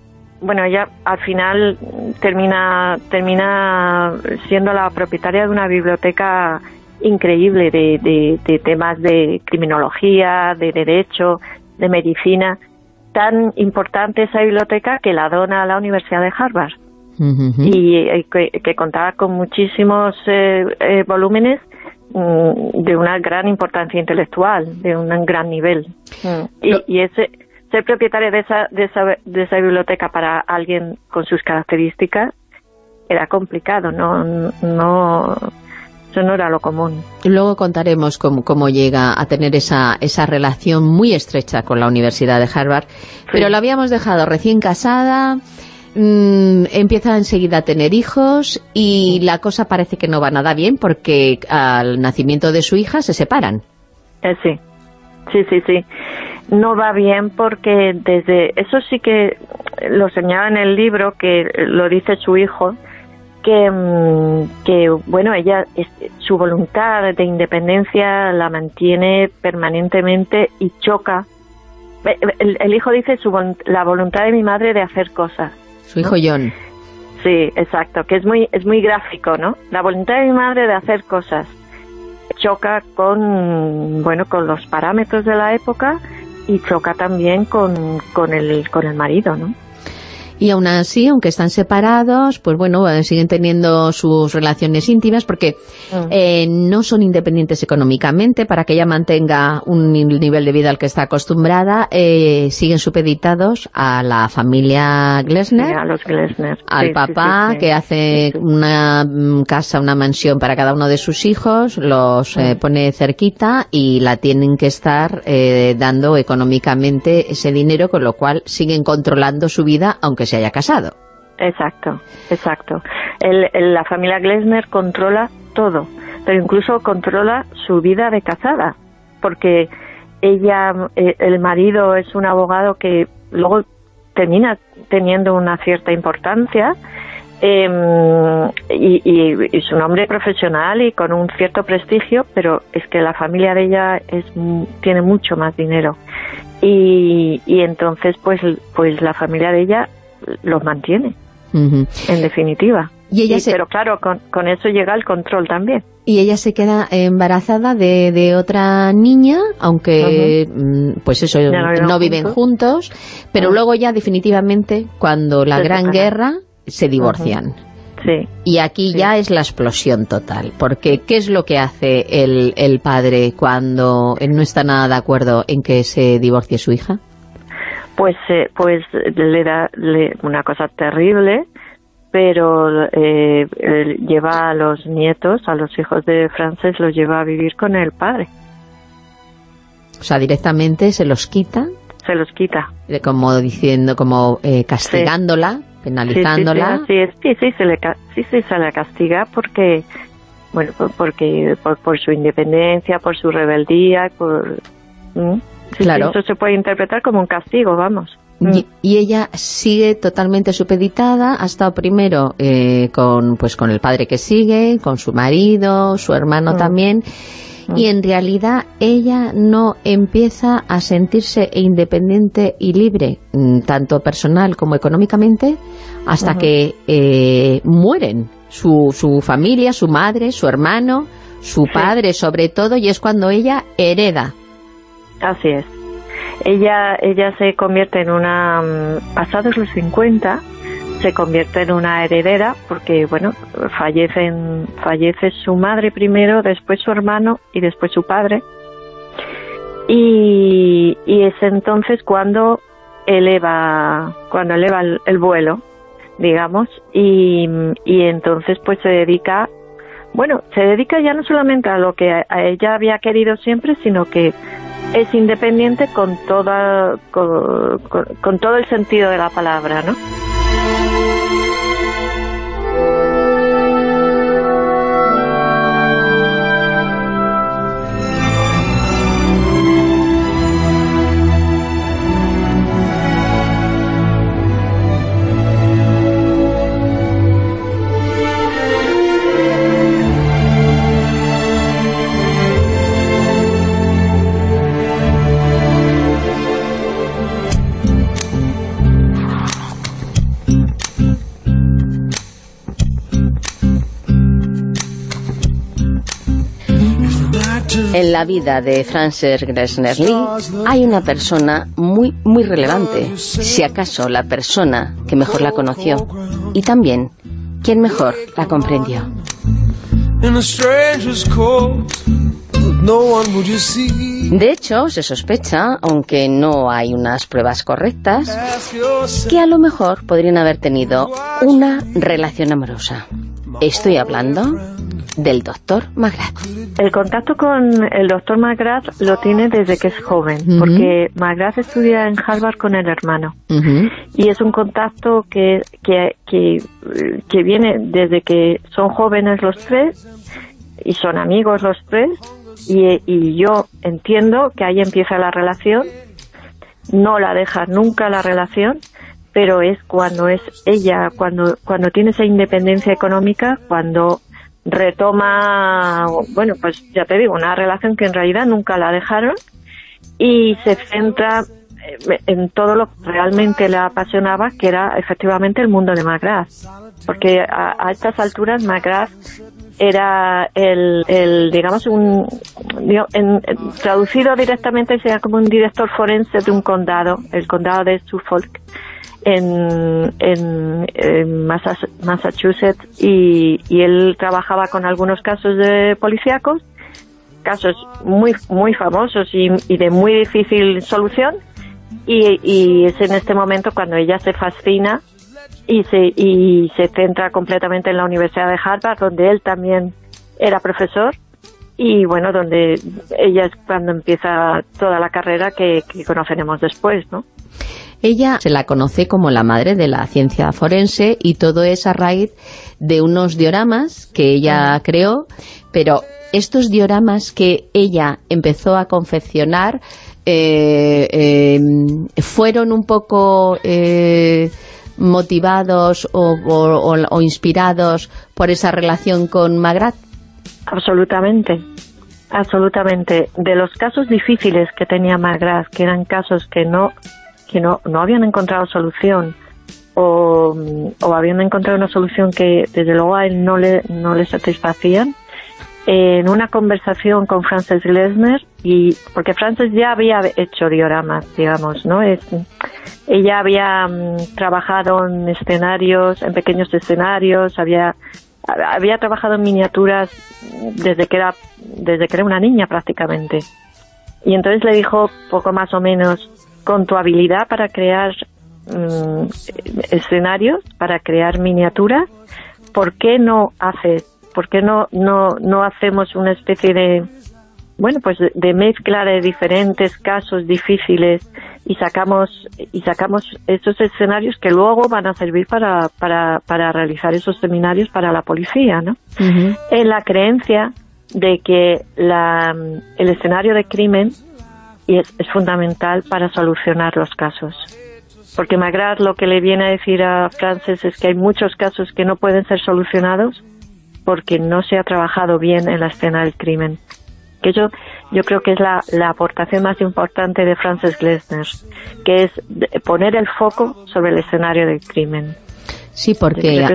Bueno, ella al final termina, termina siendo la propietaria de una biblioteca increíble de, de, de temas de criminología, de derecho, de medicina. Tan importante esa biblioteca que la dona a la Universidad de Harvard y eh, que, que contaba con muchísimos eh, eh, volúmenes mm, de una gran importancia intelectual, de un gran nivel. Y, y ese ser propietario de esa, de esa de esa biblioteca para alguien con sus características era complicado, no no eso no era lo común. Luego contaremos cómo, cómo llega a tener esa, esa relación muy estrecha con la Universidad de Harvard. Pero la habíamos dejado recién casada, mm, empieza enseguida a tener hijos y la cosa parece que no va nada bien porque al nacimiento de su hija se separan. Eh, sí, sí, sí, sí. No va bien porque desde eso sí que lo señala en el libro que lo dice su hijo que mm, que bueno ella su voluntad de independencia la mantiene permanentemente y choca. Eh, El, el hijo dice su la voluntad de mi madre de hacer cosas. Su hijo John. Sí, exacto, que es muy es muy gráfico, ¿no? La voluntad de mi madre de hacer cosas choca con bueno con los parámetros de la época y choca también con, con el con el marido, ¿no? Y aún así, aunque están separados, pues bueno, eh, siguen teniendo sus relaciones íntimas porque eh, no son independientes económicamente. Para que ella mantenga un ni- nivel de vida al que está acostumbrada, eh, siguen supeditados a la familia Glesner, Sí, a los Glesner. al Sí, papá sí, que hace una mm, casa, una mansión para cada uno de sus hijos, los eh, pone cerquita y la tienen que estar eh, dando económicamente ese dinero, con lo cual siguen controlando su vida aunque se haya casado. Exacto, exacto. El- la familia Glesner controla todo, pero incluso controla su vida de casada, porque ella, eh, el marido es un abogado que luego termina teniendo una cierta importancia em, y, y- y su nombre profesional y con un cierto prestigio, pero es que la familia de ella es tiene mucho más dinero y, y entonces pues pues la familia de ella los mantiene en definitiva. Y ella se- Pero claro, con, con eso llega el control también. Y ella se queda embarazada de, de otra niña, aunque, mm, pues eso, no viven no viven juntos, pero luego ya definitivamente, cuando la Se Gran separan. Guerra, se divorcian. Sí. Y aquí ya es la explosión total, porque ¿qué es lo que hace el, el padre cuando no está nada de acuerdo en que se divorcie su hija? Pues, eh, pues le da le- una cosa terrible, pero eh, lleva a los nietos, a los hijos de Frances, los lleva a vivir con el padre. O sea, directamente se los quita, Se los quita. eh, como diciendo, como eh, castigándola, penalizándola. Sí, sí, sí, sí, se le, sí, sí, se le castiga porque, bueno, por- porque por, por su independencia, por su rebeldía, por... ¿Mm? Sí, sí, Claro. eso se puede interpretar como un castigo, vamos. Y, y ella sigue totalmente supeditada, ha estado primero eh, con, pues, con el padre que sigue, con su marido, su hermano Mm. también, y en realidad ella no empieza a sentirse independiente y libre, mm, tanto personal como económicamente, hasta que eh, mueren su, su familia, su madre, su hermano, su padre sobre todo, y es cuando ella hereda. Así es. Ella, ella se convierte en una, mm, pasados los 50, se convierte en una heredera porque, bueno, fallecen, fallece su madre primero, después su hermano y después su padre. Y, y es entonces cuando eleva, cuando eleva el, el vuelo, digamos, y, y entonces pues se dedica bueno, se dedica ya no solamente a lo que a ella había querido siempre, sino que es independiente con toda con, con- todo el sentido de la palabra, ¿no? En la vida de Frances Glessner Lee hay una persona muy, muy relevante, si acaso la persona que mejor la conoció y también quien mejor la comprendió. De hecho, se sospecha, aunque no hay unas pruebas correctas, que a lo mejor podrían haber tenido una relación amorosa. Estoy hablando del doctor McGrath. El contacto con el doctor McGrath lo tiene desde que es joven, porque McGrath estudia en Harvard con el hermano. y es un contacto que, que, que, que viene desde que son jóvenes los tres y son amigos los tres y, y yo entiendo que ahí empieza la relación no la deja nunca la relación pero es cuando es ella cuando cuando tiene esa independencia económica cuando retoma bueno pues ya te digo una relación que en realidad nunca la dejaron y se centra eh, en todo lo que realmente le apasionaba, que era efectivamente el mundo de McGrath. Porque a, a estas alturas McGrath era el, el digamos, un, en- en- traducido directamente sería como un director forense de un condado, el condado de Suffolk, en, en, en Massa- Massachusetts, y, él trabajaba con algunos casos de policíacos casos muy muy famosos y, de muy difícil solución y, y es en este momento cuando ella se fascina y se y se centra completamente en la Universidad de Harvard donde él también era profesor y bueno, donde ella es cuando empieza toda la carrera que, que conoceremos después, ¿no? Ella se la conoce como la madre de la ciencia forense y todo es a raíz de unos dioramas que ella creó, pero estos dioramas que ella empezó a confeccionar eh, eh, fueron un poco eh, motivados o, o- o- o inspirados por esa relación con Magrat. Absolutamente, absolutamente. De los casos difíciles que tenía Magras, que eran casos que no que no, no habían encontrado solución o, o habían encontrado una solución que desde luego a él no le, no le satisfacían, en una conversación con Frances Glesner, y porque Frances ya había hecho dioramas, digamos, ¿no? Es, ella había mm, trabajado en escenarios, en pequeños escenarios, había había trabajado en miniaturas desde que era desde que era una niña prácticamente. Y entonces le dijo poco más o menos con tu habilidad para crear mm, escenarios, para crear miniaturas, ¿por qué no haces, por qué no no no hacemos una especie de bueno, pues de, de mezcla de diferentes casos difíciles y sacamos y sacamos esos escenarios que luego van a servir para, para, para realizar esos seminarios para la policía, ¿no? En la creencia de que la, el escenario de crimen es, es fundamental para solucionar los casos. Porque Magrat lo que le viene a decir a Frances es que hay muchos casos que no pueden ser solucionados porque no se ha trabajado bien en la escena del crimen que yo, yo creo que es la, la aportación más importante de Frances Glessner, que es poner el foco sobre el escenario del crimen. Sí, porque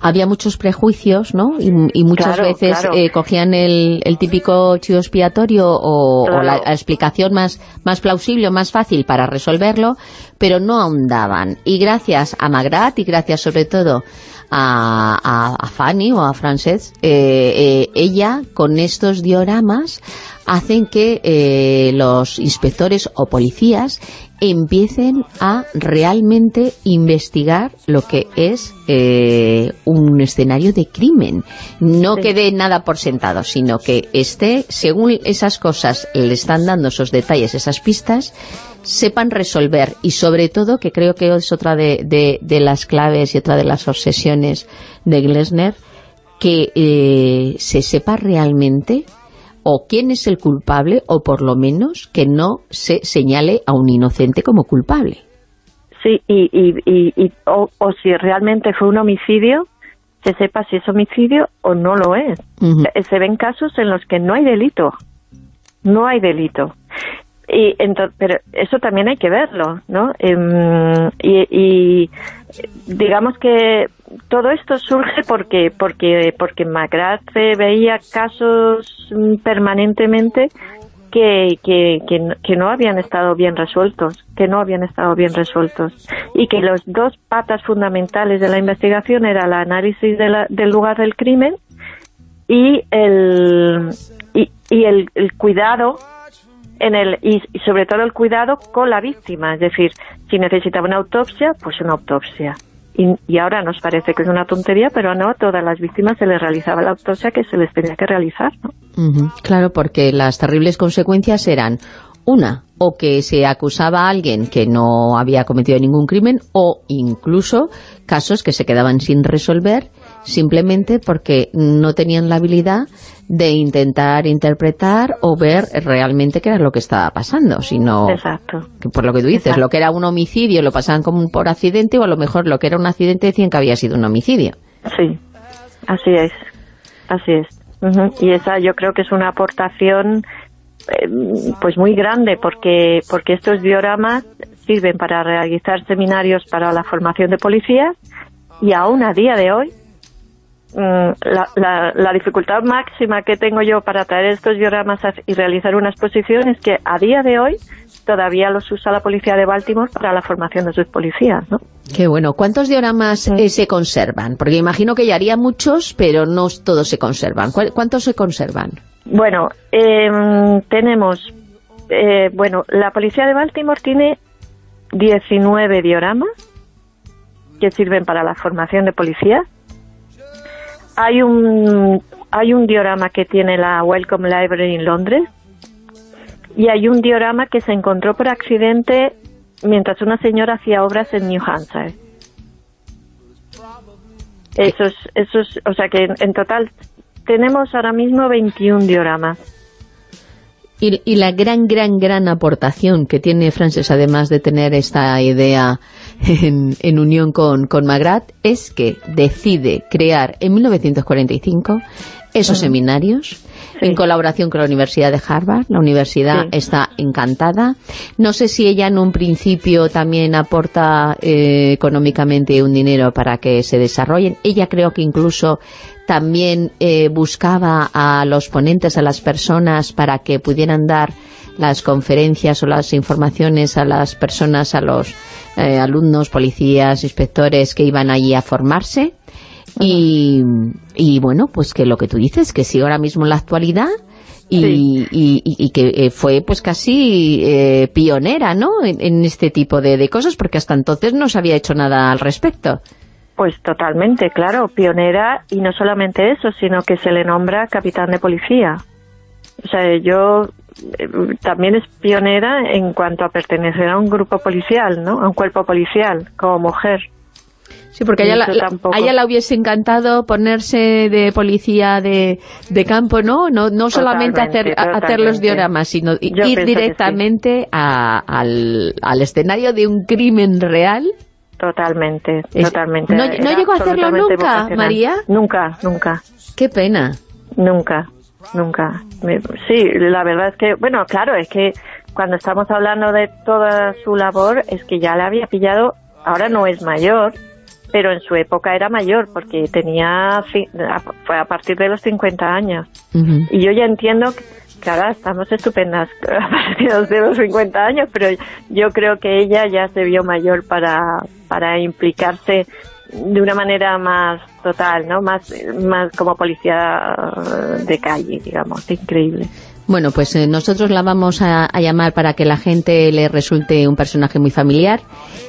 había muchos prejuicios, ¿no? Y, y muchas Claro, veces claro. eh, cogían el, el típico chivo expiatorio o, o la, explicación más, más plausible o más fácil para resolverlo, pero no ahondaban. Y gracias a Magrat y gracias sobre todo a, a- a Fanny o a Frances, eh, eh, ella con estos dioramas hacen que eh, los inspectores o policías empiecen a realmente investigar lo que es eh, un escenario de crimen. No quede nada por sentado, sino que esté, según esas cosas le están dando esos detalles, esas pistas, sepan resolver y sobre todo, que creo que es otra de, de- de las claves y otra de las obsesiones de Glesner, que eh, se sepa realmente o quién es el culpable o por lo menos que no se señale a un inocente como culpable. Sí, y, y, y, y- o, o si realmente fue un homicidio, se sepa si es homicidio o no lo es. Eh, Se ven casos en los que no hay delito. No hay delito. Y ento- pero eso también hay que verlo, ¿no? Em, y, y, eh, digamos que todo esto surge porque porque porque veía casos mm, permanentemente que, que, que, no- habían estado bien resueltos, que no habían estado bien resueltos. Y que los dos patas fundamentales de la investigación era el análisis de la- del lugar del crimen y el y, el cuidado en el y, sobre todo el cuidado con la víctima, es decir, si necesitaba una autopsia, pues una autopsia. Y, y ahora nos parece que es una tontería, pero no a todas las víctimas se les realizaba la autopsia que se les tenía que realizar, Claro, porque las terribles consecuencias eran una, o que se acusaba a alguien que no había cometido ningún crimen, o incluso casos que se quedaban sin resolver simplemente porque no tenían la habilidad de intentar interpretar o ver realmente qué era lo que estaba pasando, sino Exacto. que por lo que tú dices, Exacto. lo que era un homicidio lo pasaban como un por accidente o a lo mejor lo que era un accidente decían que había sido un homicidio. Sí, así es, así es. Ujú. Y esa yo creo que es una aportación eh, pues muy grande porque porque estos dioramas sirven para realizar seminarios para la formación de policías y aún a día de hoy la, la, la dificultad máxima que tengo yo para traer estos dioramas y realizar una exposición es que a día de hoy todavía los usa la policía de Baltimore para la formación de sus policías, ¿no? Qué bueno. ¿Cuántos dioramas eh, se conservan? Porque imagino que ya haría muchos, pero no todos se conservan. ¿Cuál- ¿Cuántos se conservan? Bueno, em, tenemos, eh, bueno, la policía de Baltimore tiene 19 dioramas que sirven para la formación de policías. Hay un, hay un diorama que tiene la Welcome Library en Londres y hay un diorama que se encontró por accidente mientras una señora hacía obras en New Hampshire. Esos, esos, o sea que en, en total tenemos ahora mismo 21 dioramas. Y, y la gran, gran, gran aportación que tiene Frances, además de tener esta idea en, en unión con, con Magrat, es que decide crear en 1945 esos seminarios en colaboración con la Universidad de Harvard. La universidad Sí. está encantada. No sé si ella en un principio también aporta eh, económicamente un dinero para que se desarrollen. Ella creo que incluso también eh, buscaba a los ponentes, a las personas, para que pudieran dar las conferencias o las informaciones a las personas, a los eh, alumnos, policías, inspectores que iban allí a formarse. Y, y bueno, pues que lo que tú dices, que sigue ahora mismo en la actualidad y, y- y- y que eh, fue pues casi eh, pionera, ¿no?, en, en este tipo de, de cosas, porque hasta entonces no se había hecho nada al respecto. Pues totalmente, claro, pionera y no solamente eso, sino que se le nombra capitán de policía. O sea, yo eh, también es pionera en cuanto a pertenecer a un grupo policial, ¿no? A un cuerpo policial, como mujer. Sí, porque a ella, la, a ella la hubiese encantado ponerse de policía de, de campo, ¿no? No, no solamente hacer, Totalmente, hacer los dioramas, sino Yo ir sí. directamente a- al, al escenario de un crimen real. Totalmente, Es- totalmente. ¿No- no llegó a hacerlo nunca. María? Nunca, nunca. Qué pena. Nunca, nunca. Me- Sí, la verdad es que, bueno, claro, es que cuando estamos hablando de toda su labor, es que ya la había pillado, ahora no es mayor, pero en su época era mayor, porque tenía, fue a partir de los 50 años. Y yo ya entiendo que, ahora estamos estupendas a partir de los 50 años, pero yo creo que ella ya se vio mayor para, para implicarse de una manera más total, ¿no? Más, más como policía de calle, digamos. Increíble. Bueno, pues eh, nosotros la vamos a, a llamar para que la gente le resulte un personaje muy familiar.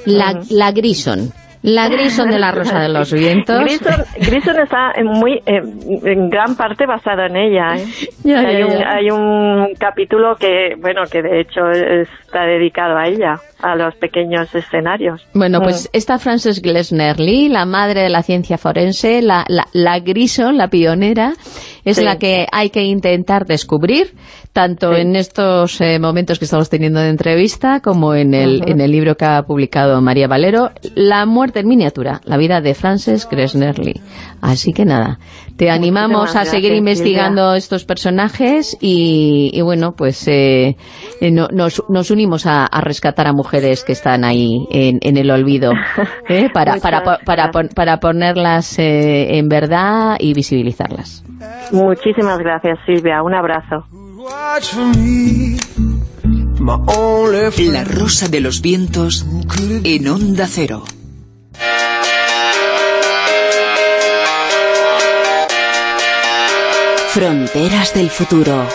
La, la Grison. La Grison de la Rosa de los Vientos. Grison, Grison está en muy en, en gran parte basado en ella. ¿eh? Ya, ya, hay, un, ya. hay un capítulo que, bueno, que de hecho está dedicado a ella, a los pequeños escenarios. Bueno, Mm. pues esta Frances Glessner Lee, la madre de la ciencia forense, la, la, la Grison, la pionera, es Sí. la que hay que intentar descubrir, tanto en estos eh, momentos que estamos teniendo de entrevista, como en el, en el libro que ha publicado María Valero, La muerte en miniatura, la vida de Frances Glessner Lee. Así que nada, te animamos a gracias, seguir Silvia. investigando estos personajes y, y bueno, pues eh, eh, no- nos, nos unimos a, a rescatar a mujeres que están ahí en, en el olvido ¿eh? para, para, para, para ponerlas eh, en verdad y visibilizarlas. Muchísimas gracias, Silvia. Un abrazo. La rosa de los vientos en Onda Cero. Fronteras del futuro.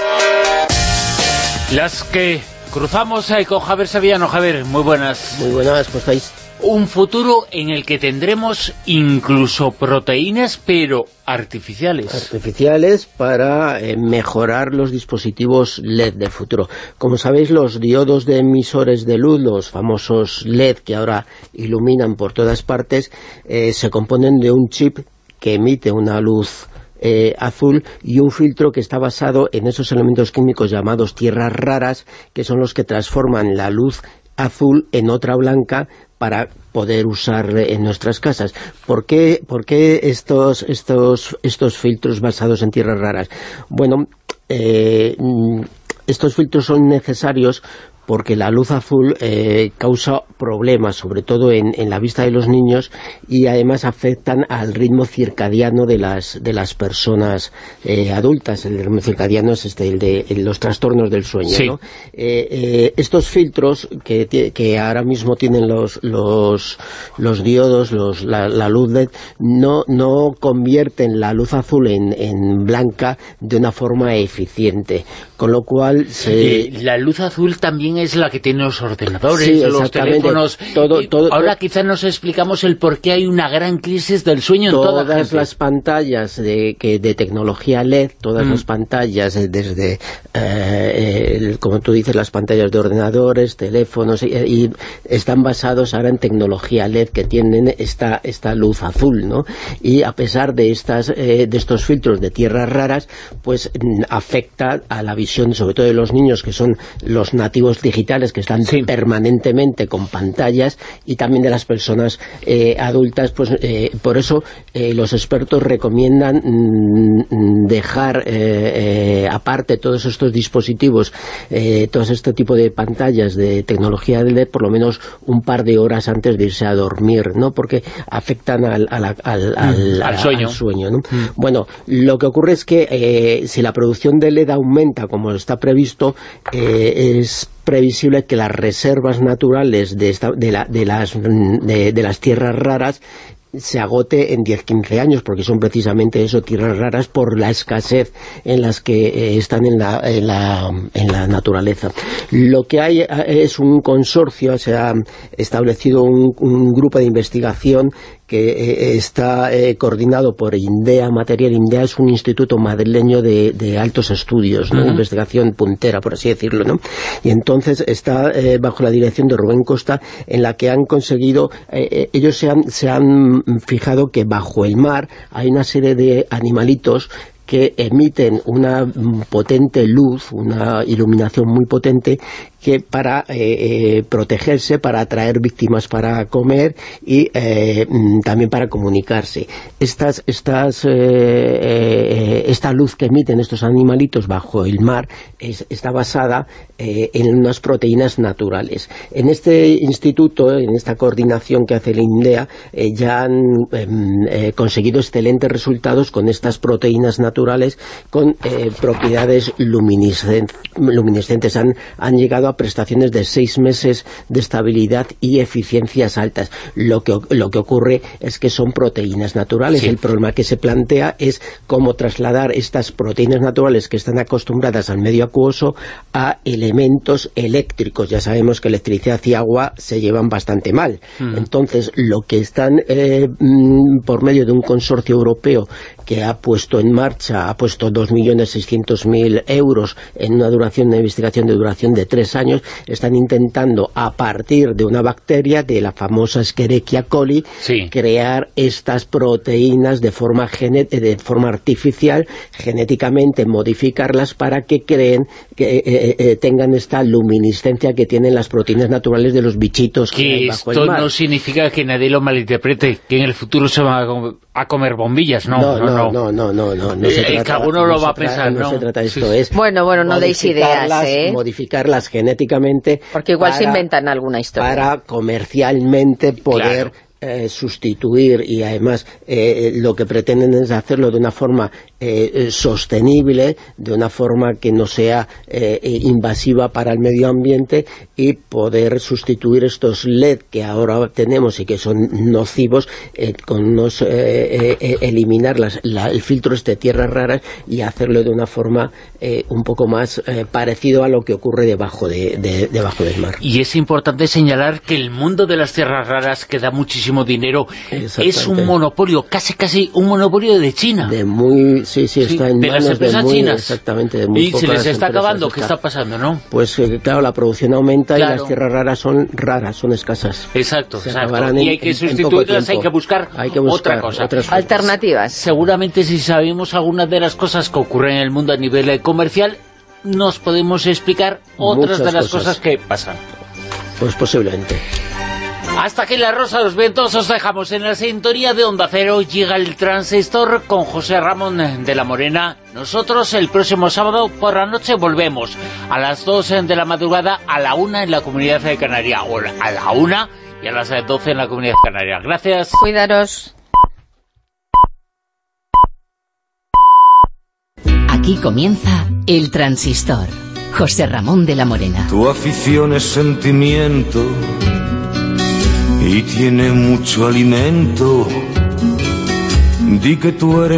Las que cruzamos ahí con Javier Sevillano. Javier, muy buenas. Muy buenas, pues estáis. Un futuro en el que tendremos incluso proteínas, pero artificiales. artificiales para eh, mejorar los dispositivos LED del futuro. Como sabéis, los diodos de emisores de luz, los famosos LED que ahora iluminan por todas partes, eh, se componen de un chip que emite una luz eh, azul y un filtro que está basado en esos elementos químicos llamados tierras raras, que son los que transforman la luz azul en otra blanca para poder usar en nuestras casas. ¿Por qué, por qué estos, estos, estos filtros basados en tierras raras? Bueno, eh, mm, estos filtros son necesarios porque la luz azul eh, causa problemas, sobre todo en, en la vista de los niños, y además afectan al ritmo circadiano de las, de las personas eh, adultas. El ritmo circadiano es este, el de los trastornos del sueño. Sí. ¿no? Eh, eh, estos filtros que, que ahora mismo tienen los, los, los diodos, los, la, la luz LED, no, no convierten la luz azul en, en blanca de una forma eficiente. Con lo cual se... La luz azul también también es la que tiene los ordenadores, Sí, los teléfonos. Todo- Y todo- ahora quizás nos explicamos el por qué hay una gran crisis del sueño en toda todas gente. las pantallas de, que de tecnología LED, todas Mm. las pantallas eh, desde, eh, el- como tú dices, las pantallas de ordenadores, teléfonos, y, y están basados ahora en tecnología LED que tienen esta, esta luz azul, ¿no? Y a pesar de estas eh, de estos filtros de tierras raras, pues mm, afecta a la visión, sobre todo de los niños que son los nativos digitales que están permanentemente con pantallas y también de las personas eh, adultas, pues eh, por eso eh, los expertos recomiendan mm, dejar eh, eh, aparte todos estos dispositivos, todo este tipo de pantallas de tecnología LED por lo menos un par de horas antes de irse a dormir, ¿no? Porque afectan al, al, al, al- Mm, al sueño. Mm. sueño, ¿no? Bueno, lo que ocurre es que si la producción de LED aumenta como está previsto, es previsible que las reservas naturales de, la- de las, de, las tierras raras se agote en 10-15 años, porque son precisamente eso, tierras raras, por la escasez en las que eh, están en la, naturaleza. Lo que hay eh, es un consorcio, se ha establecido un grupo de investigación que eh, está eh, coordinado por INDEA Material. INDEA es un instituto madrileño de, de altos estudios, ¿no? Ujú. investigación puntera, por así decirlo. ¿no? Y entonces está eh, bajo la dirección de Rubén Costa, en la que han conseguido, eh, ellos se han, se han fijado que bajo el mar hay una serie de animalitos que emiten una potente luz, una iluminación muy potente, que para eh, eh, protegerse, para atraer víctimas para comer y eh, mm, también para comunicarse. Estas, estas, eh, esta luz que emiten estos animalitos bajo el mar es- está basada en unas proteínas naturales. En este instituto, en esta coordinación que hace el INDEA, ya han em, conseguido excelentes resultados con estas proteínas naturales con propiedades luminiscen- luminiscentes. Han, han llegado a prestaciones de seis meses de estabilidad y eficiencias altas. Lo que, lo que ocurre es que son proteínas naturales. El problema que se plantea es cómo trasladar estas proteínas naturales que están acostumbradas al medio acuoso a elementos eléctricos. Ya sabemos que electricidad y agua se llevan bastante mal. Mm. Entonces, lo que están eh, mm, por medio de un consorcio europeo que ha puesto en marcha, ha puesto 2.600.000 euros en una duración de investigación de duración de tres años, están intentando, a partir de una bacteria, de la famosa Escherichia coli, crear estas proteínas de forma, gene- de forma artificial, genéticamente modificarlas para que creen, que eh, eh, eh, tengan esta luminiscencia que tienen las proteínas naturales de los bichitos que, hay Que bajo esto el mar. no significa que nadie lo malinterprete, que en el futuro se van a, a comer bombillas, no, no, no. no, no, no, no, no Eh, se trata- alguno lo no va a se pensar, no ¿no? se trata de esto, sí. es Bueno, bueno, no deis ideas, modificarlas- ¿eh? modificarlas genéticamente Porque igual se para- inventan alguna historia. para comercialmente poder eh, sustituir y además eh, lo que pretenden es hacerlo de una forma eh, eh, sostenible, de una forma que no sea eh, invasiva para el medio ambiente y poder sustituir estos LED que ahora tenemos y que son nocivos eh, con unos, eliminar las- la- el filtro este de tierras raras y hacerlo de una forma un poco más parecido a lo que ocurre debajo, de, de- debajo del mar. Y es importante señalar que el mundo de las tierras raras, que da muchísimo dinero, es un monopolio, casi casi un monopolio de China. De muy, sí, sí, está en de las de empresas muy, chinas. exactamente, de muy y se les está acabando, ¿qué está pasando, no? Pues eh, claro, la producción aumenta y las tierras raras son raras, son escasas. Exacto, Se exacto. Y hay que en- en poco sustituirlas, hay que buscar, Hay que buscar otra cosa. otras. Alternativas. Seguramente si sabemos algunas de las cosas que ocurren en el mundo a nivel comercial, nos podemos explicar otras Muchas de las cosas. cosas que pasan. Pues posiblemente. Hasta aquí la Rosa de los Vientos os dejamos en la sintonía de Onda Cero. Llega el transistor con José Ramón de la Morena. Nosotros el próximo sábado por la noche volvemos a las 2 de la madrugada a la 1 en la Comunidad de Canaria. O a la 1 y a las 12 en la Comunidad Canaria. Gracias. Cuidaros. Aquí comienza El Transistor. José Ramón de la Morena. Tu afición es sentimiento y tiene mucho alimento. Di que tú eres